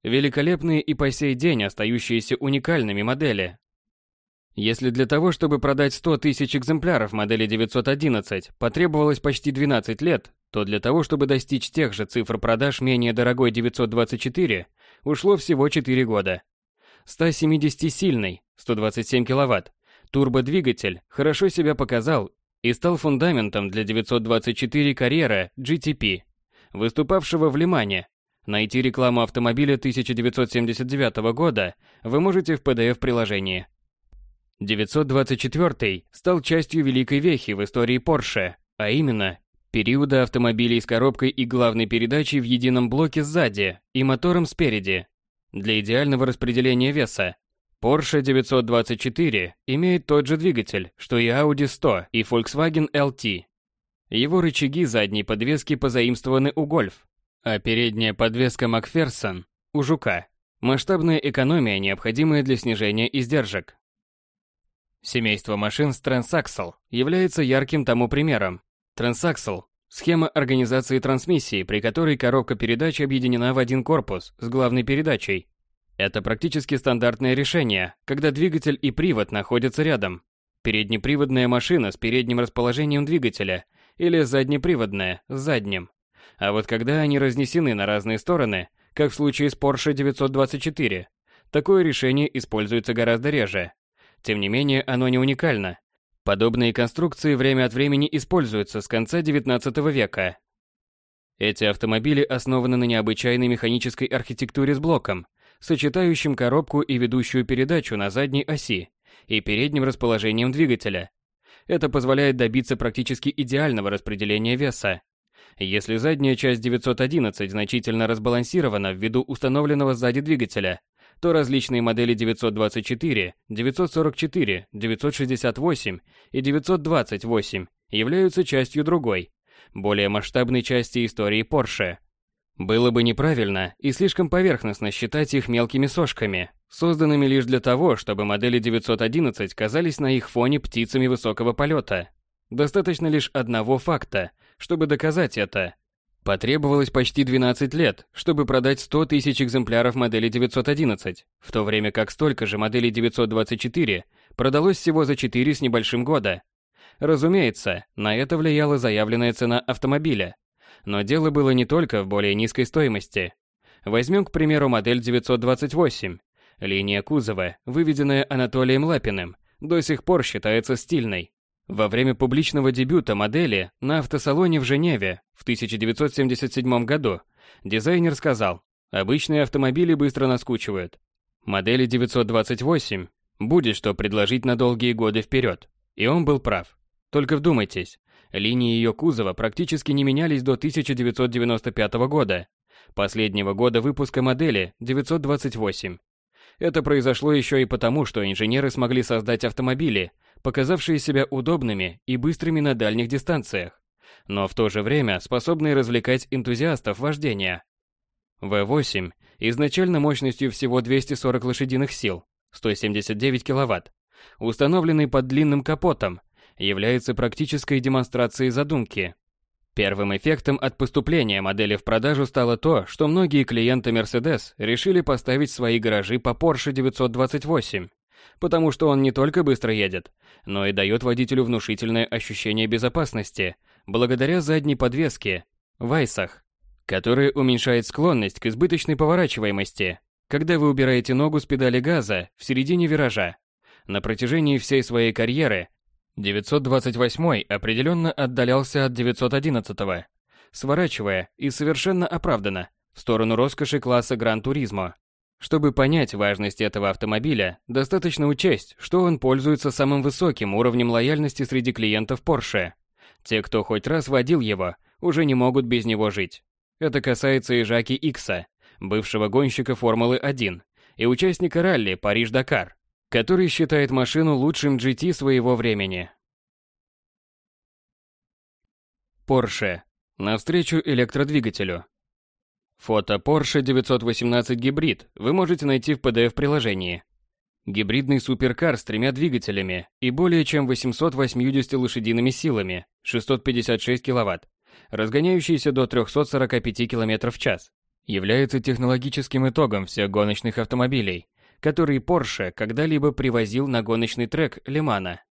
Великолепные и по сей день остающиеся уникальными модели. Если для того, чтобы продать 100 тысяч экземпляров модели 911 потребовалось почти 12 лет, то для того, чтобы достичь тех же цифр продаж менее дорогой 924, ушло всего 4 года. 170-сильный, 127 киловатт, турбодвигатель хорошо себя показал и стал фундаментом для 924 карьера GTP, выступавшего в Лимане. Найти рекламу автомобиля 1979 года вы можете в PDF-приложении. 924 стал частью великой вехи в истории Porsche, а именно периода автомобилей с коробкой и главной передачей в едином блоке сзади и мотором спереди. Для идеального распределения веса Porsche 924 имеет тот же двигатель, что и Audi 100 и Volkswagen LT. Его рычаги задней подвески позаимствованы у Golf, а передняя подвеска Макферсон – у Жука. Масштабная экономия, необходимая для снижения издержек. Семейство машин с Transaxle является ярким тому примером. Transaxle – схема организации трансмиссии, при которой коробка передач объединена в один корпус с главной передачей. Это практически стандартное решение, когда двигатель и привод находятся рядом. Переднеприводная машина с передним расположением двигателя или заднеприводная с задним. А вот когда они разнесены на разные стороны, как в случае с Porsche 924, такое решение используется гораздо реже. Тем не менее, оно не уникально. Подобные конструкции время от времени используются с конца 19 века. Эти автомобили основаны на необычайной механической архитектуре с блоком, сочетающим коробку и ведущую передачу на задней оси и передним расположением двигателя. Это позволяет добиться практически идеального распределения веса. Если задняя часть 911 значительно разбалансирована ввиду установленного сзади двигателя, то различные модели 924, 944, 968 и 928 являются частью другой, более масштабной части истории Porsche. Было бы неправильно и слишком поверхностно считать их мелкими сошками, созданными лишь для того, чтобы модели 911 казались на их фоне птицами высокого полета. Достаточно лишь одного факта, чтобы доказать это. Потребовалось почти 12 лет, чтобы продать 100 тысяч экземпляров модели 911, в то время как столько же моделей 924 продалось всего за 4 с небольшим года. Разумеется, на это влияла заявленная цена автомобиля. Но дело было не только в более низкой стоимости. Возьмем, к примеру, модель 928. Линия кузова, выведенная Анатолием Лапиным, до сих пор считается стильной. Во время публичного дебюта модели на автосалоне в Женеве в 1977 году дизайнер сказал, обычные автомобили быстро наскучивают. Модели 928 будет что предложить на долгие годы вперед. И он был прав. Только вдумайтесь, линии ее кузова практически не менялись до 1995 года, последнего года выпуска модели 928. Это произошло еще и потому, что инженеры смогли создать автомобили, показавшие себя удобными и быстрыми на дальних дистанциях, но в то же время способные развлекать энтузиастов вождения. В8 изначально мощностью всего 240 лошадиных сил, 179 киловатт, установленный под длинным капотом, является практической демонстрацией задумки. Первым эффектом от поступления модели в продажу стало то, что многие клиенты Mercedes решили поставить свои гаражи по Porsche 928, потому что он не только быстро едет, но и дает водителю внушительное ощущение безопасности, благодаря задней подвеске, вайсах, которая уменьшает склонность к избыточной поворачиваемости, когда вы убираете ногу с педали газа в середине виража. На протяжении всей своей карьеры 928 определенно отдалялся от 911, сворачивая и совершенно оправданно в сторону роскоши класса Гран-туризмо. Чтобы понять важность этого автомобиля, достаточно учесть, что он пользуется самым высоким уровнем лояльности среди клиентов Porsche. Те, кто хоть раз водил его, уже не могут без него жить. Это касается и Жаки Икса, бывшего гонщика Формулы-1 и участника ралли Париж-Дакар, который считает машину лучшим GT своего времени. Porsche Навстречу электродвигателю. Фото Porsche 918 гибрид вы можете найти в PDF-приложении. Гибридный суперкар с тремя двигателями и более чем 880 лошадиными силами, 656 кВт, разгоняющийся до 345 км в час, является технологическим итогом всех гоночных автомобилей, которые Porsche когда-либо привозил на гоночный трек Лимана.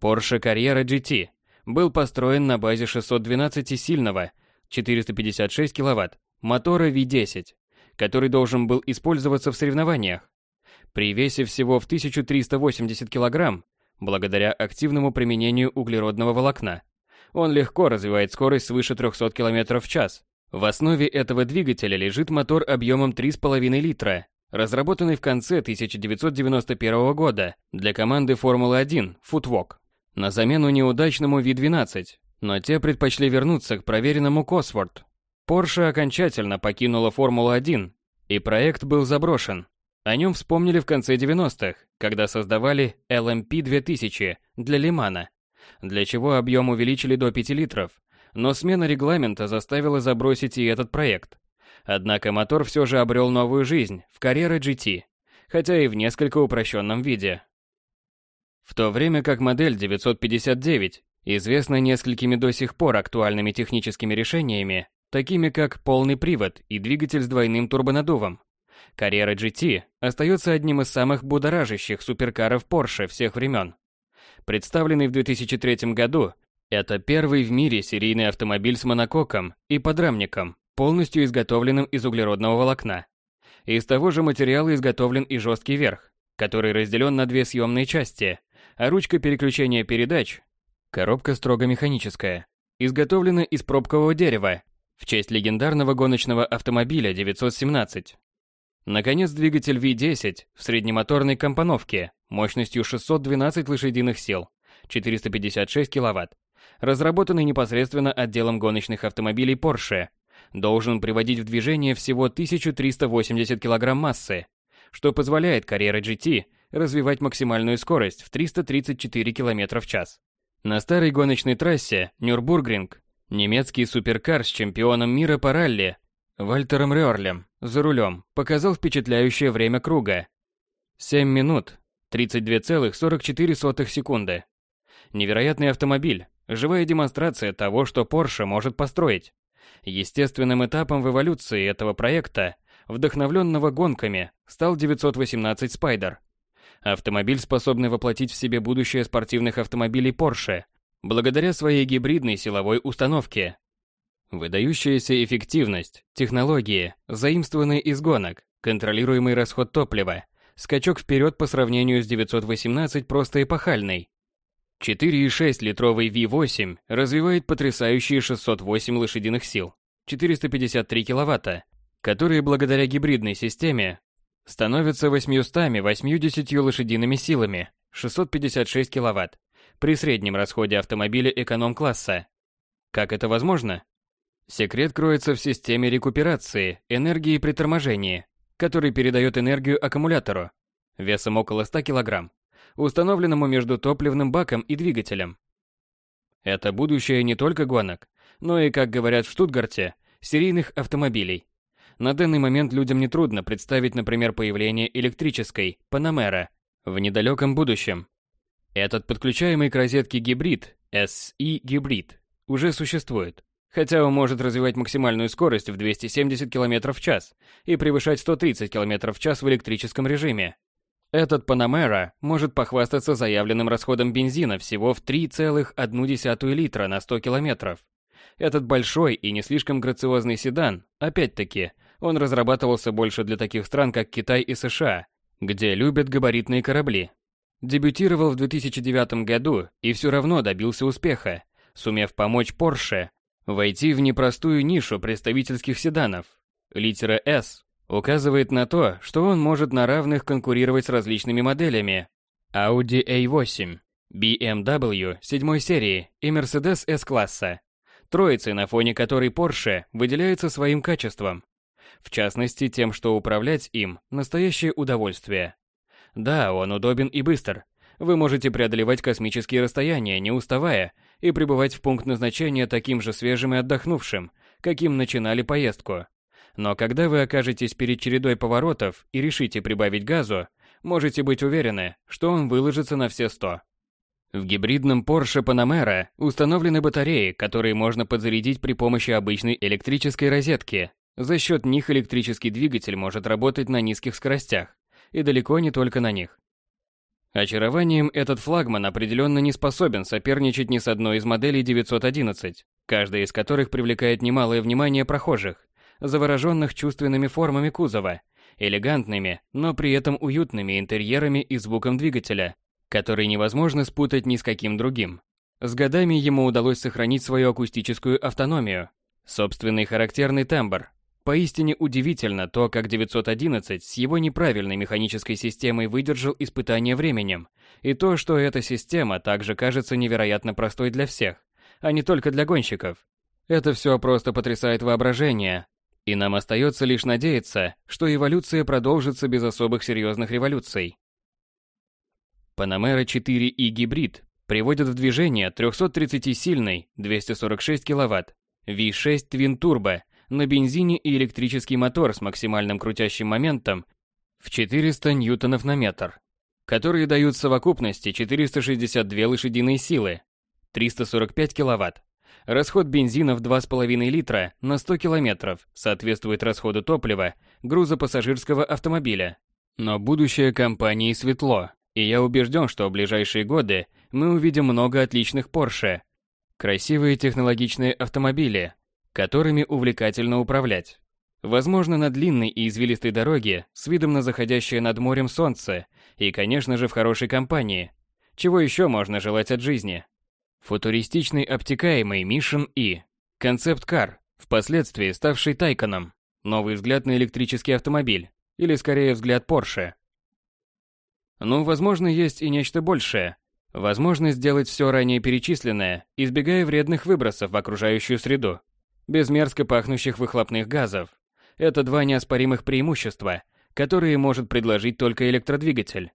Porsche Carrera GT был построен на базе 612-сильного 456 кВт мотора V10, который должен был использоваться в соревнованиях. При весе всего в 1380 кг, благодаря активному применению углеродного волокна, он легко развивает скорость свыше 300 км в час. В основе этого двигателя лежит мотор объемом 3,5 литра, разработанный в конце 1991 года для команды Формулы-1 Footwalk на замену неудачному V12, но те предпочли вернуться к проверенному Косворд. Porsche окончательно покинула Формулу-1, и проект был заброшен. О нем вспомнили в конце 90-х, когда создавали LMP2000 для Лимана, для чего объем увеличили до 5 литров, но смена регламента заставила забросить и этот проект. Однако мотор все же обрел новую жизнь в Carrera GT, хотя и в несколько упрощенном виде. В то время как модель 959 известна несколькими до сих пор актуальными техническими решениями, такими как полный привод и двигатель с двойным турбонаддувом, Carrera GT остается одним из самых будоражащих суперкаров Porsche всех времен. Представленный в 2003 году, это первый в мире серийный автомобиль с монококом и подрамником, полностью изготовленным из углеродного волокна. Из того же материала изготовлен и жесткий верх, который разделен на две съемные части, а ручка переключения передач, коробка строго механическая, изготовлена из пробкового дерева в честь легендарного гоночного автомобиля 917. Наконец, двигатель V10 в среднемоторной компоновке мощностью 612 лошадиных сил, 456 кВт, разработанный непосредственно отделом гоночных автомобилей Porsche, должен приводить в движение всего 1380 кг массы, что позволяет Carrera GT развивать максимальную скорость в 334 км в час. На старой гоночной трассе Нюрбургринг немецкий суперкар с чемпионом мира по ралли Вальтером Рёрлем за рулем показал впечатляющее время круга. 7 минут 32,44 секунды. Невероятный автомобиль, живая демонстрация того, что Porsche может построить. Естественным этапом в эволюции этого проекта, вдохновленного гонками, стал 918 Spider. Автомобиль, способный воплотить в себе будущее спортивных автомобилей Porsche, благодаря своей гибридной силовой установке. Выдающаяся эффективность, технологии, заимствованные из гонок, контролируемый расход топлива, скачок вперед по сравнению с 918 просто эпохальный. 4,6-литровый V8 развивает потрясающие 608 лошадиных сил, 453 киловатта, которые благодаря гибридной системе становятся 880 лошадиными силами, 656 киловатт, при среднем расходе автомобиля эконом-класса. Как это возможно? Секрет кроется в системе рекуперации энергии при торможении, который передает энергию аккумулятору, весом около 100 кг, установленному между топливным баком и двигателем. Это будущее не только гонок, но и, как говорят в Штутгарте, серийных автомобилей. На данный момент людям нетрудно представить, например, появление электрической Panamera в недалеком будущем. Этот подключаемый к розетке гибрид, SE гибрид, уже существует, хотя он может развивать максимальную скорость в 270 км в час и превышать 130 км в час в электрическом режиме. Этот Panamera может похвастаться заявленным расходом бензина всего в 3,1 литра на 100 км. Этот большой и не слишком грациозный седан, опять-таки, он разрабатывался больше для таких стран, как Китай и США, где любят габаритные корабли. Дебютировал в 2009 году и все равно добился успеха, сумев помочь Porsche войти в непростую нишу представительских седанов. Литера S указывает на то, что он может на равных конкурировать с различными моделями Audi A8, BMW 7 серии и Mercedes S-класса, троицей на фоне которой Porsche выделяется своим качеством. В частности, тем, что управлять им – настоящее удовольствие. Да, он удобен и быстр. Вы можете преодолевать космические расстояния, не уставая, и прибывать в пункт назначения таким же свежим и отдохнувшим, каким начинали поездку. Но когда вы окажетесь перед чередой поворотов и решите прибавить газу, можете быть уверены, что он выложится на все 100. В гибридном Porsche Panamera установлены батареи, которые можно подзарядить при помощи обычной электрической розетки. За счет них электрический двигатель может работать на низких скоростях, и далеко не только на них. Очарованием этот флагман определенно не способен соперничать ни с одной из моделей 911, каждая из которых привлекает немалое внимание прохожих, завороженных чувственными формами кузова, элегантными, но при этом уютными интерьерами и звуком двигателя, который невозможно спутать ни с каким другим. С годами ему удалось сохранить свою акустическую автономию, собственный характерный тембр. Поистине удивительно то, как 911 с его неправильной механической системой выдержал испытание временем, и то, что эта система также кажется невероятно простой для всех, а не только для гонщиков. Это все просто потрясает воображение, и нам остается лишь надеяться, что эволюция продолжится без особых серьезных революций. Panamera 4 и гибрид приводят в движение 330-сильный 246 кВт V6 Twin Turbo на бензине и электрический мотор с максимальным крутящим моментом в 400 ньютонов на метр, которые дают в совокупности 462 лошадиные силы, 345 кВт. Расход бензина в 2,5 литра на 100 км соответствует расходу топлива грузопассажирского автомобиля. Но будущее компании светло. И я убежден, что в ближайшие годы мы увидим много отличных Porsche. Красивые технологичные автомобили, которыми увлекательно управлять. Возможно, на длинной и извилистой дороге, с видом на заходящее над морем солнце, и, конечно же, в хорошей компании. Чего еще можно желать от жизни? Футуристичный обтекаемый Mission E. Концепт-кар, впоследствии ставший Тайконом. Новый взгляд на электрический автомобиль. Или скорее взгляд Porsche. Ну, возможно, есть и нечто большее. Возможность сделать все ранее перечисленное, избегая вредных выбросов в окружающую среду. Без мерзко пахнущих выхлопных газов. Это два неоспоримых преимущества, которые может предложить только электродвигатель.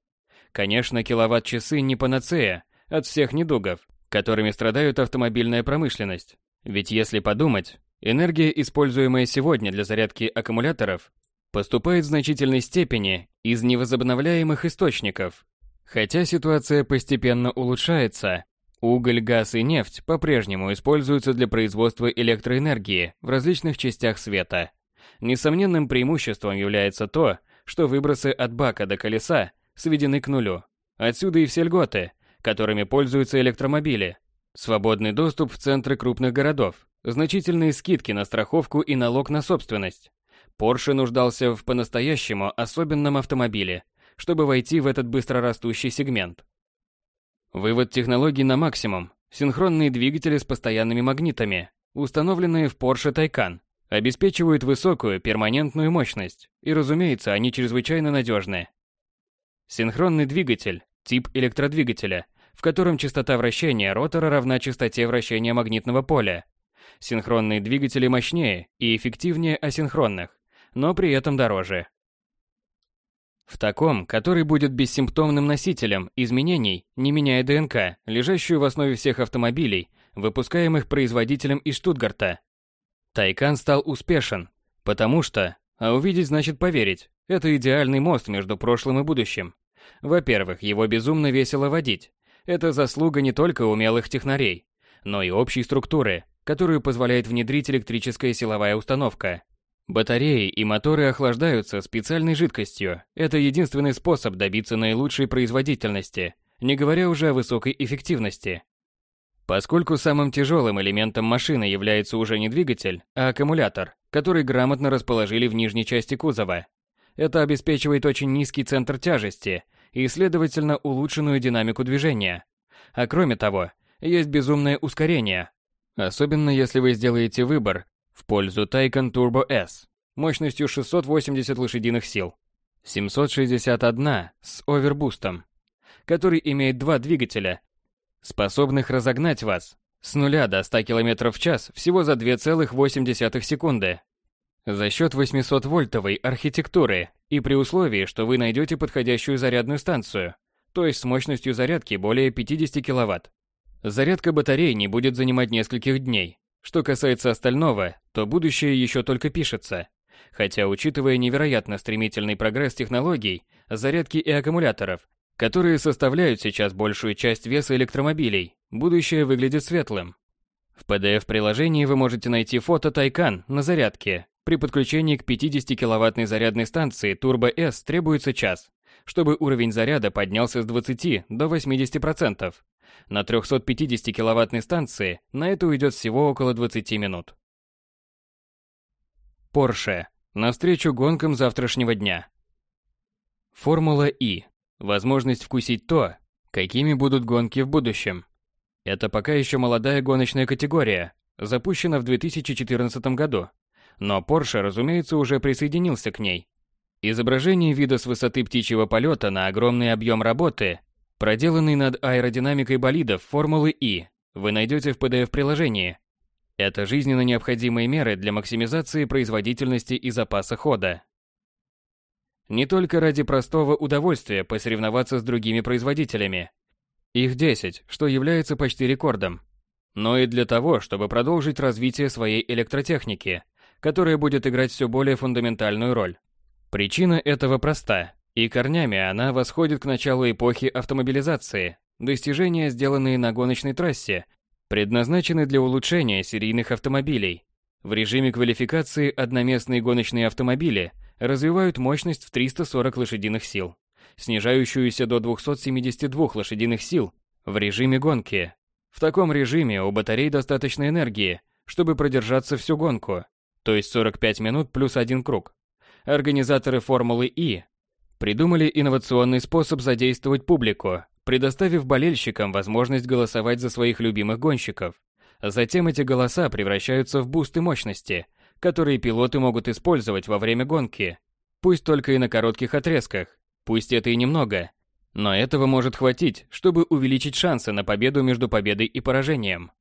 Конечно, киловатт-часы не панацея от всех недугов, которыми страдает автомобильная промышленность. Ведь если подумать, энергия, используемая сегодня для зарядки аккумуляторов, поступает в значительной степени из невозобновляемых источников. Хотя ситуация постепенно улучшается, уголь, газ и нефть по-прежнему используются для производства электроэнергии в различных частях света. Несомненным преимуществом является то, что выбросы от бака до колеса сведены к нулю. Отсюда и все льготы, которыми пользуются электромобили. Свободный доступ в центры крупных городов, значительные скидки на страховку и налог на собственность, Порше нуждался в по-настоящему особенном автомобиле, чтобы войти в этот быстрорастущий сегмент. Вывод технологий на максимум, синхронные двигатели с постоянными магнитами, установленные в Porsche Taycan, обеспечивают высокую перманентную мощность, и, разумеется, они чрезвычайно надежны. Синхронный двигатель – тип электродвигателя, в котором частота вращения ротора равна частоте вращения магнитного поля. Синхронные двигатели мощнее и эффективнее асинхронных, но при этом дороже. В таком, который будет бессимптомным носителем изменений, не меняя ДНК, лежащую в основе всех автомобилей, выпускаемых производителем из Штутгарта. Тайкан стал успешен, потому что, а увидеть значит поверить, это идеальный мост между прошлым и будущим. Во-первых, его безумно весело водить. Это заслуга не только умелых технарей, но и общей структуры, которую позволяет внедрить электрическая силовая установка. Батареи и моторы охлаждаются специальной жидкостью. Это единственный способ добиться наилучшей производительности, не говоря уже о высокой эффективности. Поскольку самым тяжелым элементом машины является уже не двигатель, а аккумулятор, который грамотно расположили в нижней части кузова. Это обеспечивает очень низкий центр тяжести и, следовательно, улучшенную динамику движения. А кроме того, есть безумное ускорение. Особенно если вы сделаете выбор в пользу Taycan Turbo S мощностью 680 лошадиных сил, 761 с овербустом, который имеет два двигателя, способных разогнать вас с 0 до 100 км в час всего за 2,8 секунды. За счет 800-вольтовой архитектуры и при условии, что вы найдете подходящую зарядную станцию, то есть с мощностью зарядки более 50 кВт. Зарядка батарей не будет занимать нескольких дней. Что касается остального, то будущее еще только пишется. Хотя, учитывая невероятно стремительный прогресс технологий, зарядки и аккумуляторов, которые составляют сейчас большую часть веса электромобилей, будущее выглядит светлым. В PDF-приложении вы можете найти фото Тайкан на зарядке. При подключении к 50 киловаттной зарядной станции Turbo S требуется час, чтобы уровень заряда поднялся с 20 до 80%. На 350 киловаттной станции на это уйдет всего около 20 минут. Porsche. Навстречу гонкам завтрашнего дня. Формула И. Возможность вкусить то, какими будут гонки в будущем. Это пока еще молодая гоночная категория, запущена в 2014 году. Но Porsche, разумеется, уже присоединился к ней. Изображение вида с высоты птичьего полета на огромный объем работы, проделанный над аэродинамикой болидов Формулы И, вы найдете в PDF-приложении. Это жизненно необходимые меры для максимизации производительности и запаса хода. Не только ради простого удовольствия посоревноваться с другими производителями. Их 10, что является почти рекордом. Но и для того, чтобы продолжить развитие своей электротехники, которая будет играть все более фундаментальную роль. Причина этого проста, и корнями она восходит к началу эпохи автомобилизации. Достижения, сделанные на гоночной трассе, предназначены для улучшения серийных автомобилей. В режиме квалификации одноместные гоночные автомобили развивают мощность в 340 лошадиных сил, снижающуюся до 272 лошадиных сил в режиме гонки. В таком режиме у батарей достаточно энергии, чтобы продержаться всю гонку, то есть 45 минут плюс один круг. Организаторы Формулы И придумали инновационный способ задействовать публику, предоставив болельщикам возможность голосовать за своих любимых гонщиков. Затем эти голоса превращаются в бусты мощности, которые пилоты могут использовать во время гонки. Пусть только и на коротких отрезках, пусть это и немного, но этого может хватить, чтобы увеличить шансы на победу между победой и поражением.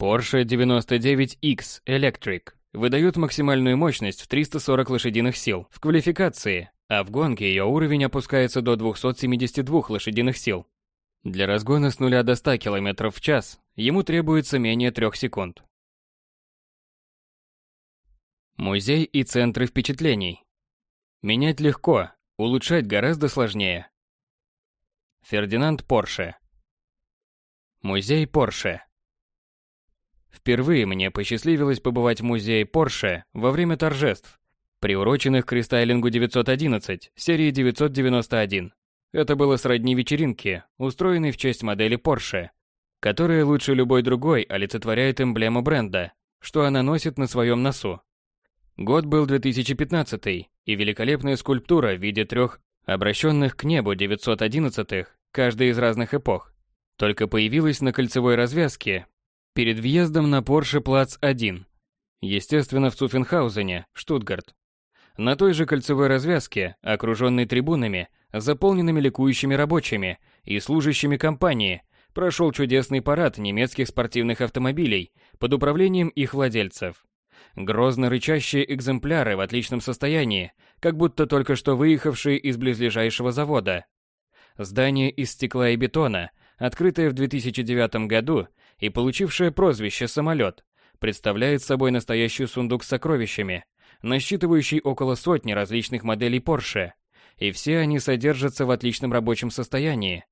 Porsche 99X Electric выдает максимальную мощность в 340 лошадиных сил в квалификации, а в гонке ее уровень опускается до 272 лошадиных сил. Для разгона с 0 до 100 км в час ему требуется менее 3 секунд. Музей и центры впечатлений. Менять легко, улучшать гораздо сложнее. Фердинанд Порше. Музей Порше. Впервые мне посчастливилось побывать в музее Порше во время торжеств, приуроченных к рестайлингу 911 серии 991. Это было сродни вечеринке, устроенной в честь модели Porsche, которая лучше любой другой олицетворяет эмблему бренда, что она носит на своем носу. Год был 2015 и великолепная скульптура в виде трех обращенных к небу 911-х, каждая из разных эпох, только появилась на кольцевой развязке перед въездом на Porsche Плац 1, естественно в Цуффенхаузене, Штутгарт. На той же кольцевой развязке, окруженной трибунами, заполненными ликующими рабочими и служащими компании, прошел чудесный парад немецких спортивных автомобилей под управлением их владельцев. Грозно рычащие экземпляры в отличном состоянии, как будто только что выехавшие из близлежащего завода. Здание из стекла и бетона, открытое в 2009 году и получившее прозвище «самолет», представляет собой настоящий сундук с сокровищами – насчитывающий около сотни различных моделей Porsche, и все они содержатся в отличном рабочем состоянии.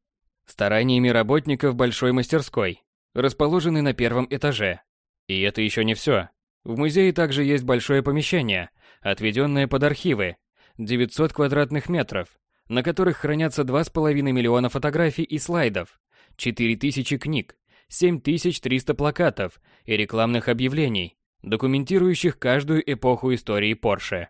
Стараниями работников большой мастерской, расположенной на первом этаже. И это еще не все. В музее также есть большое помещение, отведенное под архивы, 900 квадратных метров, на которых хранятся 2,5 миллиона фотографий и слайдов, 4000 книг, 7300 плакатов и рекламных объявлений, документирующих каждую эпоху истории Porsche.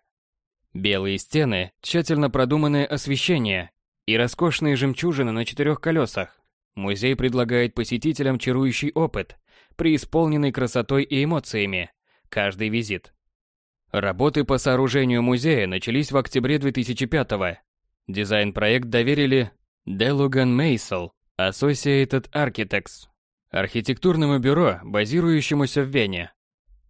Белые стены, тщательно продуманное освещение и роскошные жемчужины на четырех колесах. Музей предлагает посетителям чарующий опыт, преисполненный красотой и эмоциями. Каждый визит. Работы по сооружению музея начались в октябре 2005 -го. Дизайн-проект доверили Delugan Maisel Associated Architects, архитектурному бюро, базирующемуся в Вене.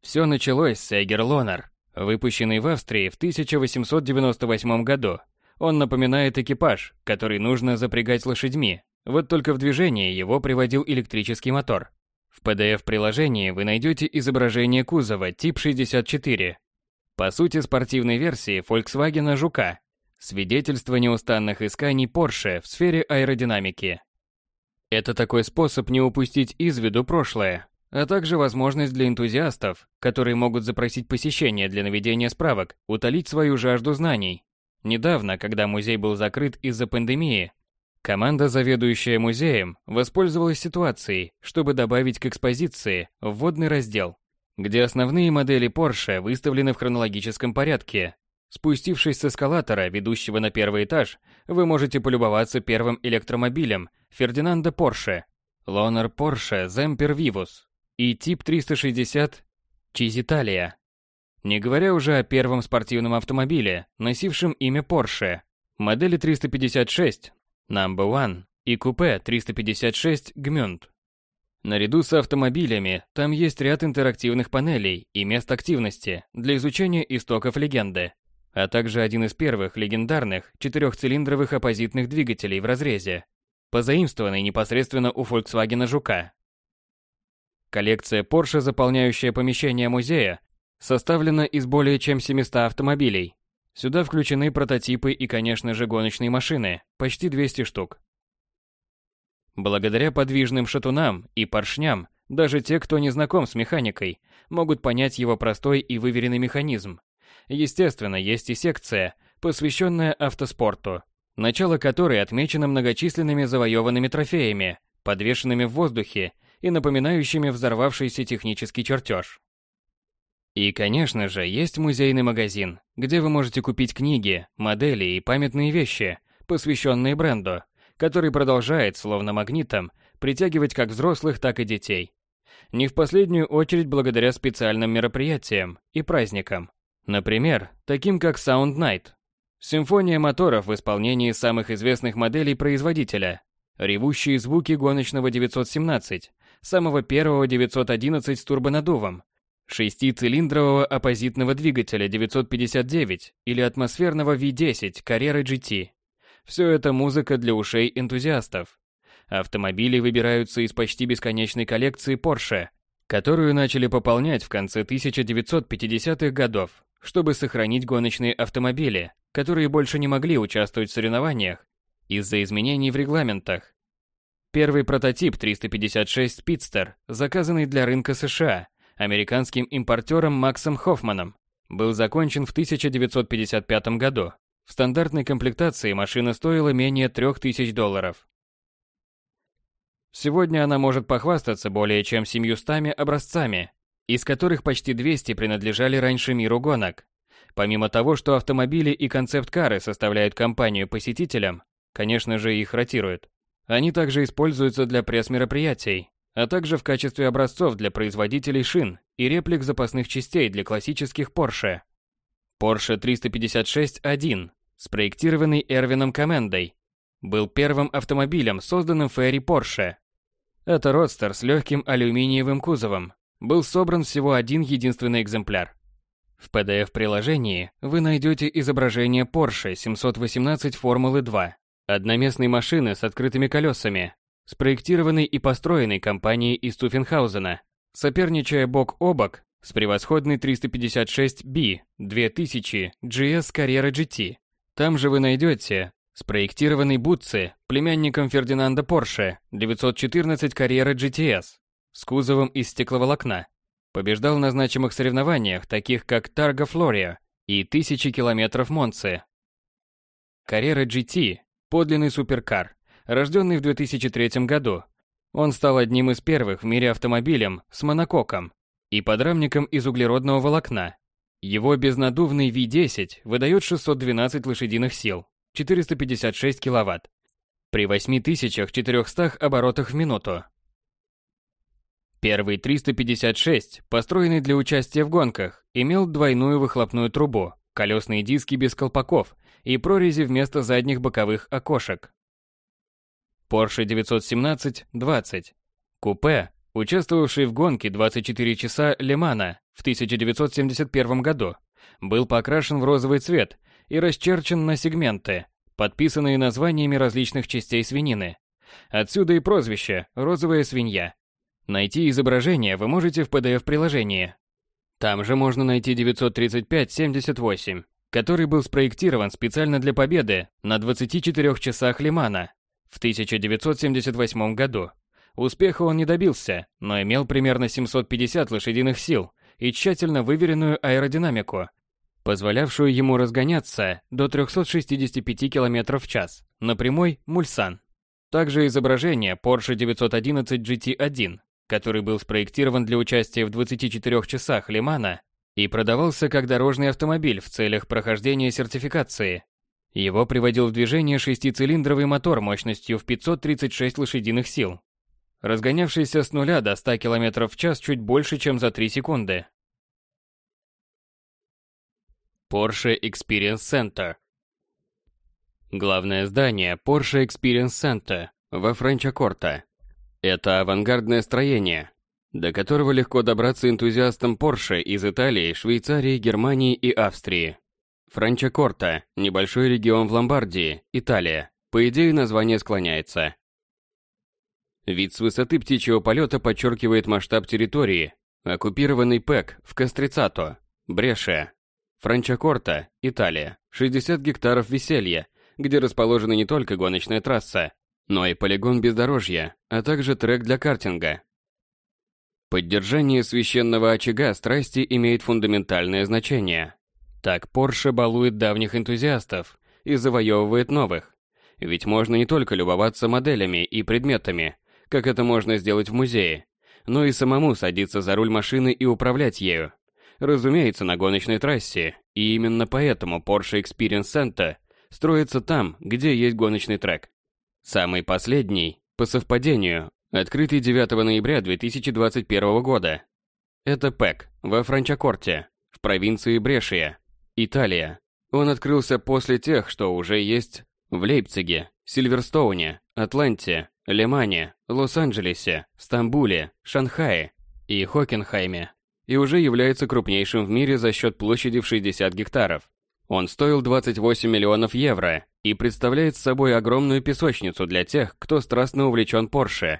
Все началось с Эгер Лонер, выпущенный в Австрии в 1898 году. Он напоминает экипаж, который нужно запрягать лошадьми, Вот только в движение его приводил электрический мотор. В PDF-приложении вы найдете изображение кузова тип 64. По сути, спортивной версии Volkswagen Жука. Свидетельство неустанных исканий Porsche в сфере аэродинамики. Это такой способ не упустить из виду прошлое, а также возможность для энтузиастов, которые могут запросить посещение для наведения справок, утолить свою жажду знаний. Недавно, когда музей был закрыт из-за пандемии, команда, заведующая музеем, воспользовалась ситуацией, чтобы добавить к экспозиции вводный раздел, где основные модели Porsche выставлены в хронологическом порядке. Спустившись с эскалатора, ведущего на первый этаж, вы можете полюбоваться первым электромобилем Фердинанда Порше, Лонер Porsche Zemper Vivus и тип 360 Чизиталия. Не говоря уже о первом спортивном автомобиле, носившем имя Porsche, модели 356 Number One и купе 356 Gmünd. Наряду с автомобилями, там есть ряд интерактивных панелей и мест активности для изучения истоков легенды, а также один из первых легендарных четырехцилиндровых оппозитных двигателей в разрезе, позаимствованный непосредственно у Volkswagen Жука. Коллекция Porsche, заполняющая помещение музея, составлена из более чем 700 автомобилей. Сюда включены прототипы и, конечно же, гоночные машины, почти 200 штук. Благодаря подвижным шатунам и поршням, даже те, кто не знаком с механикой, могут понять его простой и выверенный механизм. Естественно, есть и секция, посвященная автоспорту, начало которой отмечено многочисленными завоеванными трофеями, подвешенными в воздухе и напоминающими взорвавшийся технический чертеж. И, конечно же, есть музейный магазин, где вы можете купить книги, модели и памятные вещи, посвященные бренду, который продолжает, словно магнитом, притягивать как взрослых, так и детей. Не в последнюю очередь благодаря специальным мероприятиям и праздникам. Например, таким как Sound Night. Симфония моторов в исполнении самых известных моделей производителя. Ревущие звуки гоночного 917, самого первого 911 с турбонаддувом, шестицилиндрового оппозитного двигателя 959 или атмосферного V10 Carrera GT. Все это музыка для ушей энтузиастов. Автомобили выбираются из почти бесконечной коллекции Porsche, которую начали пополнять в конце 1950-х годов, чтобы сохранить гоночные автомобили, которые больше не могли участвовать в соревнованиях из-за изменений в регламентах. Первый прототип 356 Speedster, заказанный для рынка США американским импортером Максом Хоффманом, был закончен в 1955 году. В стандартной комплектации машина стоила менее 3000 долларов. Сегодня она может похвастаться более чем 700 образцами, из которых почти 200 принадлежали раньше миру гонок. Помимо того, что автомобили и концепт-кары составляют компанию посетителям, конечно же их ротируют. Они также используются для пресс-мероприятий, а также в качестве образцов для производителей шин и реплик запасных частей для классических Porsche. Porsche 356-1, спроектированный Эрвином Комендой, был первым автомобилем, созданным Ферри Porsche. Это родстер с легким алюминиевым кузовом. Был собран всего один единственный экземпляр. В PDF-приложении вы найдете изображение Porsche 718 Формулы 2, одноместной машины с открытыми колесами, спроектированной и построенной компанией из Туфенхаузена, соперничая бок о бок с превосходной 356B 2000 GS Carrera GT. Там же вы найдете спроектированный Бутци племянником Фердинанда Порше 914 Carrera GTS с кузовом из стекловолокна. Побеждал на значимых соревнованиях, таких как Тарго Флория и тысячи километров Монцы. Carrera GT – подлинный суперкар, рожденный в 2003 году. Он стал одним из первых в мире автомобилем с монококом и подрамником из углеродного волокна. Его безнадувный V10 выдает 612 лошадиных сил, 456 киловатт, при 8400 оборотах в минуту. Первый 356, построенный для участия в гонках, имел двойную выхлопную трубу, колесные диски без колпаков и прорези вместо задних боковых окошек. Porsche 917-20. Купе, участвовавший в гонке 24 часа Лемана в 1971 году, был покрашен в розовый цвет и расчерчен на сегменты, подписанные названиями различных частей свинины, Отсюда и прозвище «розовая свинья». Найти изображение вы можете в PDF-приложении. Там же можно найти 935-78, который был спроектирован специально для победы на 24 часах Лимана в 1978 году. Успеха он не добился, но имел примерно 750 лошадиных сил и тщательно выверенную аэродинамику, позволявшую ему разгоняться до 365 км в час на прямой Мульсан. Также изображение Porsche 911 GT1, который был спроектирован для участия в 24 часах Лимана и продавался как дорожный автомобиль в целях прохождения сертификации. Его приводил в движение шестицилиндровый мотор мощностью в 536 лошадиных сил, разгонявшийся с нуля до 100 км в час чуть больше, чем за 3 секунды. Porsche Experience Center Главное здание Porsche Experience Center во Франчакорта. Это авангардное строение, до которого легко добраться энтузиастам Porsche из Италии, Швейцарии, Германии и Австрии. Франчакорта – небольшой регион в Ломбардии, Италия. По идее, название склоняется. Вид с высоты птичьего полета подчеркивает масштаб территории, оккупированный ПЭК в Кастрицато, Брешия. Франчакорта, Италия. 60 гектаров веселья, где расположена не только гоночная трасса, но и полигон бездорожья, а также трек для картинга. Поддержание священного очага страсти имеет фундаментальное значение. Так Porsche балует давних энтузиастов и завоевывает новых. Ведь можно не только любоваться моделями и предметами, как это можно сделать в музее, но и самому садиться за руль машины и управлять ею. Разумеется, на гоночной трассе, и именно поэтому Porsche Experience Center строится там, где есть гоночный трек. Самый последний, по совпадению, открытый 9 ноября 2021 года. Это ПЭК во Франчакорте, в провинции Брешия, Италия. Он открылся после тех, что уже есть в Лейпциге, Сильверстоуне, Атланте, Лемане, Лос-Анджелесе, Стамбуле, Шанхае и Хокенхайме и уже является крупнейшим в мире за счет площади в 60 гектаров. Он стоил 28 миллионов евро и представляет собой огромную песочницу для тех, кто страстно увлечен Porsche.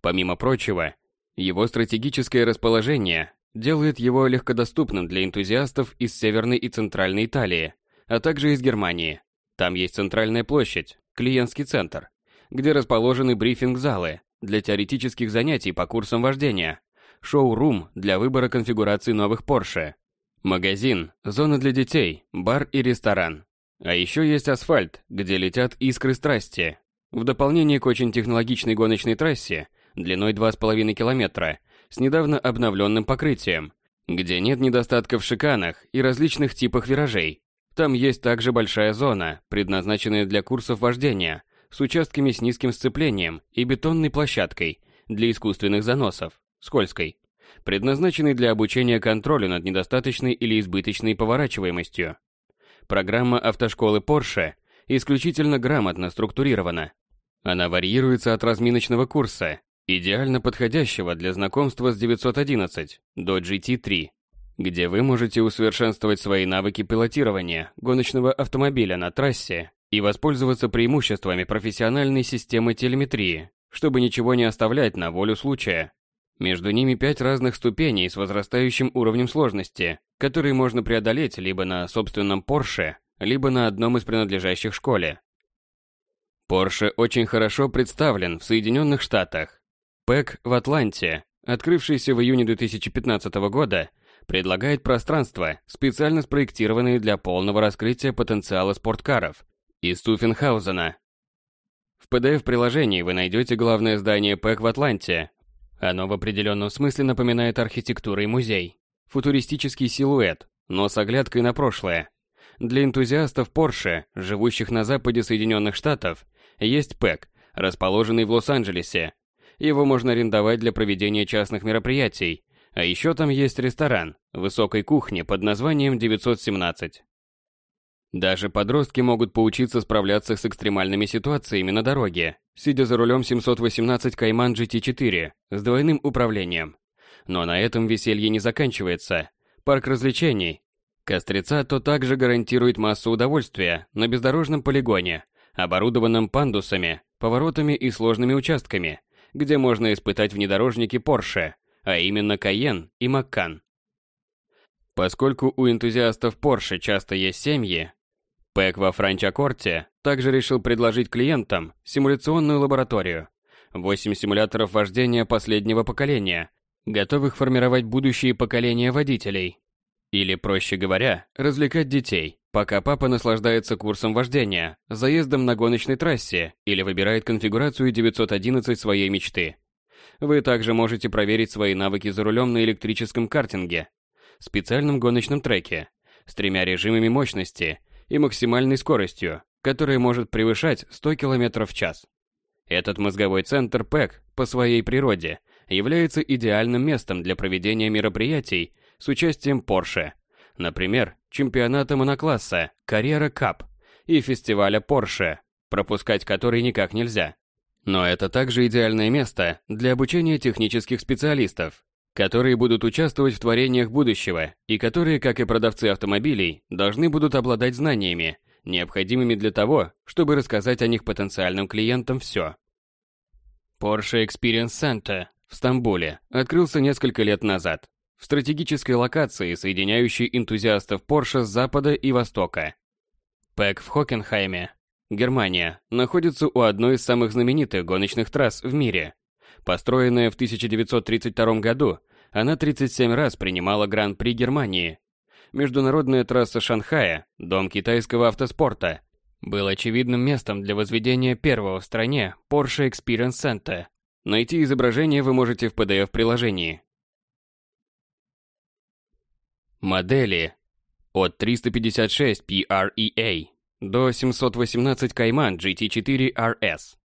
Помимо прочего, его стратегическое расположение делает его легкодоступным для энтузиастов из Северной и Центральной Италии, а также из Германии. Там есть центральная площадь, клиентский центр, где расположены брифинг-залы для теоретических занятий по курсам вождения, шоу-рум для выбора конфигурации новых Porsche, магазин, зона для детей, бар и ресторан. А еще есть асфальт, где летят искры страсти. В дополнение к очень технологичной гоночной трассе длиной 2,5 километра с недавно обновленным покрытием, где нет недостатков в шиканах и различных типах виражей. Там есть также большая зона, предназначенная для курсов вождения, с участками с низким сцеплением и бетонной площадкой для искусственных заносов, скользкой, предназначенной для обучения контролю над недостаточной или избыточной поворачиваемостью. Программа автошколы Porsche исключительно грамотно структурирована. Она варьируется от разминочного курса, идеально подходящего для знакомства с 911, до GT3, где вы можете усовершенствовать свои навыки пилотирования гоночного автомобиля на трассе и воспользоваться преимуществами профессиональной системы телеметрии, чтобы ничего не оставлять на волю случая. Между ними пять разных ступеней с возрастающим уровнем сложности, которые можно преодолеть либо на собственном Porsche, либо на одном из принадлежащих школе. Porsche очень хорошо представлен в Соединенных Штатах. ПЭК в Атланте, открывшийся в июне 2015 года, предлагает пространство, специально спроектированные для полного раскрытия потенциала спорткаров из Туфенхаузена. В PDF-приложении вы найдете главное здание ПЭК в Атланте. Оно в определенном смысле напоминает архитектуру и музей. Футуристический силуэт, но с оглядкой на прошлое. Для энтузиастов Porsche, живущих на западе Соединенных Штатов, есть ПЭК, расположенный в Лос-Анджелесе. Его можно арендовать для проведения частных мероприятий, а еще там есть ресторан высокой кухни под названием 917. Даже подростки могут поучиться справляться с экстремальными ситуациями на дороге, сидя за рулем 718 Кайман GT4 с двойным управлением. Но на этом веселье не заканчивается. Парк развлечений. Кострица то также гарантирует массу удовольствия на бездорожном полигоне, оборудованном пандусами, поворотами и сложными участками, где можно испытать внедорожники Porsche, а именно Cayenne и Macan. Поскольку у энтузиастов Porsche часто есть семьи, Пэк во Франчакорте также решил предложить клиентам симуляционную лабораторию. 8 симуляторов вождения последнего поколения, готовых формировать будущие поколения водителей. Или, проще говоря, развлекать детей, пока папа наслаждается курсом вождения, заездом на гоночной трассе или выбирает конфигурацию 911 своей мечты. Вы также можете проверить свои навыки за рулем на электрическом картинге, специальном гоночном треке, с тремя режимами мощности и максимальной скоростью, которая может превышать 100 км в час. Этот мозговой центр ПЭК по своей природе является идеальным местом для проведения мероприятий с участием Porsche, например, чемпионата монокласса Carrera Cup и фестиваля Porsche, пропускать который никак нельзя. Но это также идеальное место для обучения технических специалистов, которые будут участвовать в творениях будущего и которые, как и продавцы автомобилей, должны будут обладать знаниями, необходимыми для того, чтобы рассказать о них потенциальным клиентам все. Porsche Experience Center в Стамбуле открылся несколько лет назад, в стратегической локации, соединяющей энтузиастов Porsche с запада и востока. ПЭК в Хокенхайме, Германия, находится у одной из самых знаменитых гоночных трасс в мире. Построенная в 1932 году, она 37 раз принимала Гран-при Германии. Международная трасса Шанхая, дом китайского автоспорта, был очевидным местом для возведения первого в стране Porsche Experience Center. Найти изображение вы можете в PDF-приложении. Модели от 356 PREA до 718 Cayman GT4 RS.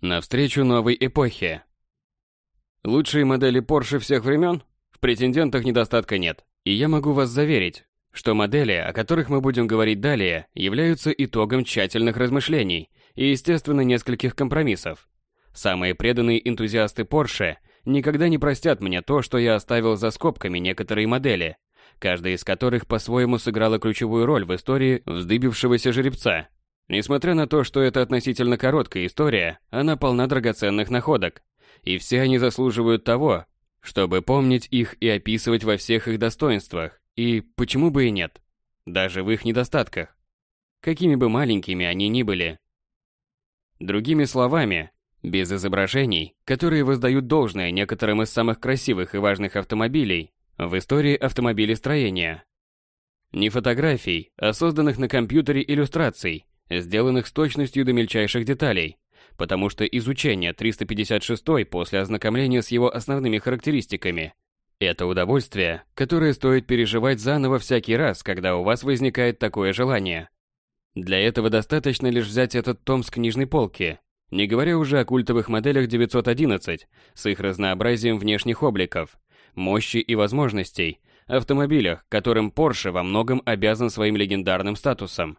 Навстречу новой эпохе. Лучшие модели Porsche всех времен? В претендентах недостатка нет. И я могу вас заверить, что модели, о которых мы будем говорить далее, являются итогом тщательных размышлений и, естественно, нескольких компромиссов. Самые преданные энтузиасты Porsche никогда не простят мне то, что я оставил за скобками некоторые модели, каждая из которых по-своему сыграла ключевую роль в истории вздыбившегося жеребца. Несмотря на то, что это относительно короткая история, она полна драгоценных находок, и все они заслуживают того, чтобы помнить их и описывать во всех их достоинствах, и почему бы и нет, даже в их недостатках, какими бы маленькими они ни были. Другими словами, без изображений, которые воздают должное некоторым из самых красивых и важных автомобилей в истории автомобилестроения. Не фотографий, а созданных на компьютере иллюстраций, сделанных с точностью до мельчайших деталей, потому что изучение 356 после ознакомления с его основными характеристиками – это удовольствие, которое стоит переживать заново всякий раз, когда у вас возникает такое желание. Для этого достаточно лишь взять этот том с книжной полки не говоря уже о культовых моделях 911 с их разнообразием внешних обликов, мощи и возможностей, автомобилях, которым Porsche во многом обязан своим легендарным статусом.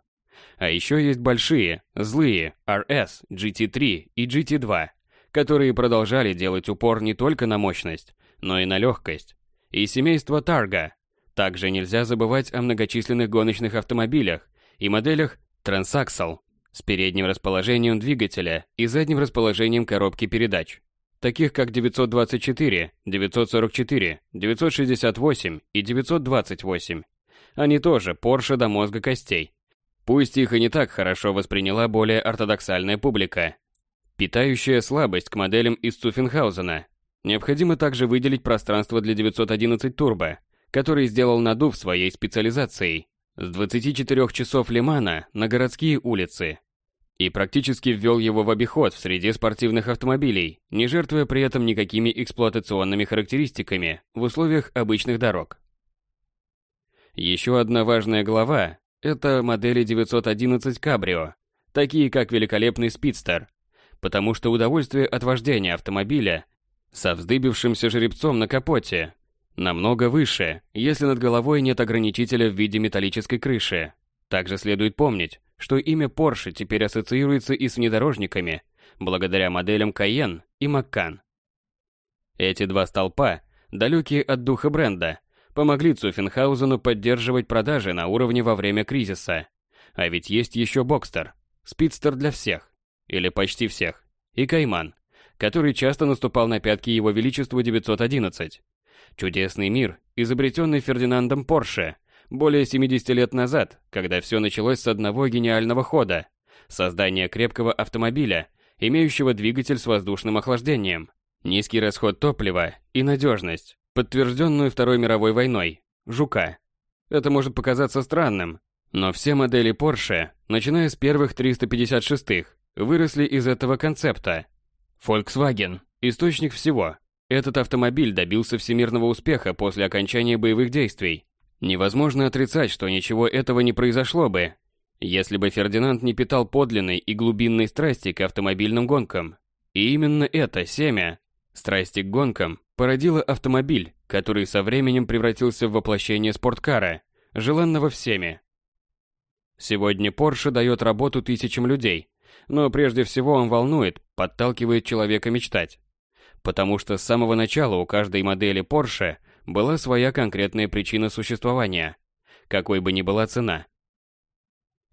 А еще есть большие, злые RS, GT3 и GT2, которые продолжали делать упор не только на мощность, но и на легкость. И семейство Targa. Также нельзя забывать о многочисленных гоночных автомобилях и моделях Transaxle, с передним расположением двигателя и задним расположением коробки передач, таких как 924, 944, 968 и 928. Они тоже Porsche до мозга костей. Пусть их и не так хорошо восприняла более ортодоксальная публика, питающая слабость к моделям из Цуффенхаузена. Необходимо также выделить пространство для 911 Turbo, который сделал надув своей специализацией с 24 часов Лимана на городские улицы и практически ввел его в обиход в среде спортивных автомобилей, не жертвуя при этом никакими эксплуатационными характеристиками в условиях обычных дорог. Еще одна важная глава – это модели 911 Cabrio, такие как великолепный Speedster, потому что удовольствие от вождения автомобиля со вздыбившимся жеребцом на капоте намного выше, если над головой нет ограничителя в виде металлической крыши. Также следует помнить, что имя Porsche теперь ассоциируется и с внедорожниками, благодаря моделям Cayenne и Macan. Эти два столпа, далекие от духа бренда, помогли Цуффенхаузену поддерживать продажи на уровне во время кризиса. А ведь есть еще Бокстер, спидстер для всех. или почти всех, и Кайман, который часто наступал на пятки его величеству 911. Чудесный мир, изобретенный Фердинандом Порше более 70 лет назад, когда все началось с одного гениального хода – создания крепкого автомобиля, имеющего двигатель с воздушным охлаждением, низкий расход топлива и надежность, подтвержденную Второй мировой войной, Жука. Это может показаться странным, но все модели Porsche, начиная с первых 356-х, выросли из этого концепта. Volkswagen – источник всего. Этот автомобиль добился всемирного успеха после окончания боевых действий. Невозможно отрицать, что ничего этого не произошло бы, если бы Фердинанд не питал подлинной и глубинной страсти к автомобильным гонкам. И именно это семя, страсти к гонкам, породило автомобиль, который со временем превратился в воплощение спорткара, желанного всеми. Сегодня Porsche дает работу тысячам людей, но прежде всего он волнует, подталкивает человека мечтать. Потому что с самого начала у каждой модели Porsche была своя конкретная причина существования, какой бы ни была цена.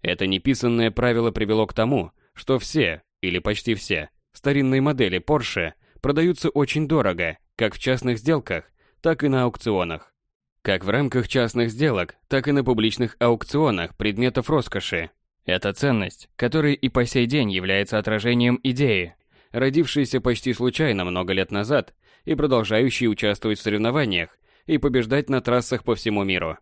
Это неписанное правило привело к тому, что все, или почти все, старинные модели Porsche продаются очень дорого, как в частных сделках, так и на аукционах. Как в рамках частных сделок, так и на публичных аукционах предметов роскоши. Это ценность, которая и по сей день является отражением идеи, родившейся почти случайно много лет назад и продолжающей участвовать в соревнованиях и побеждать на трассах по всему миру.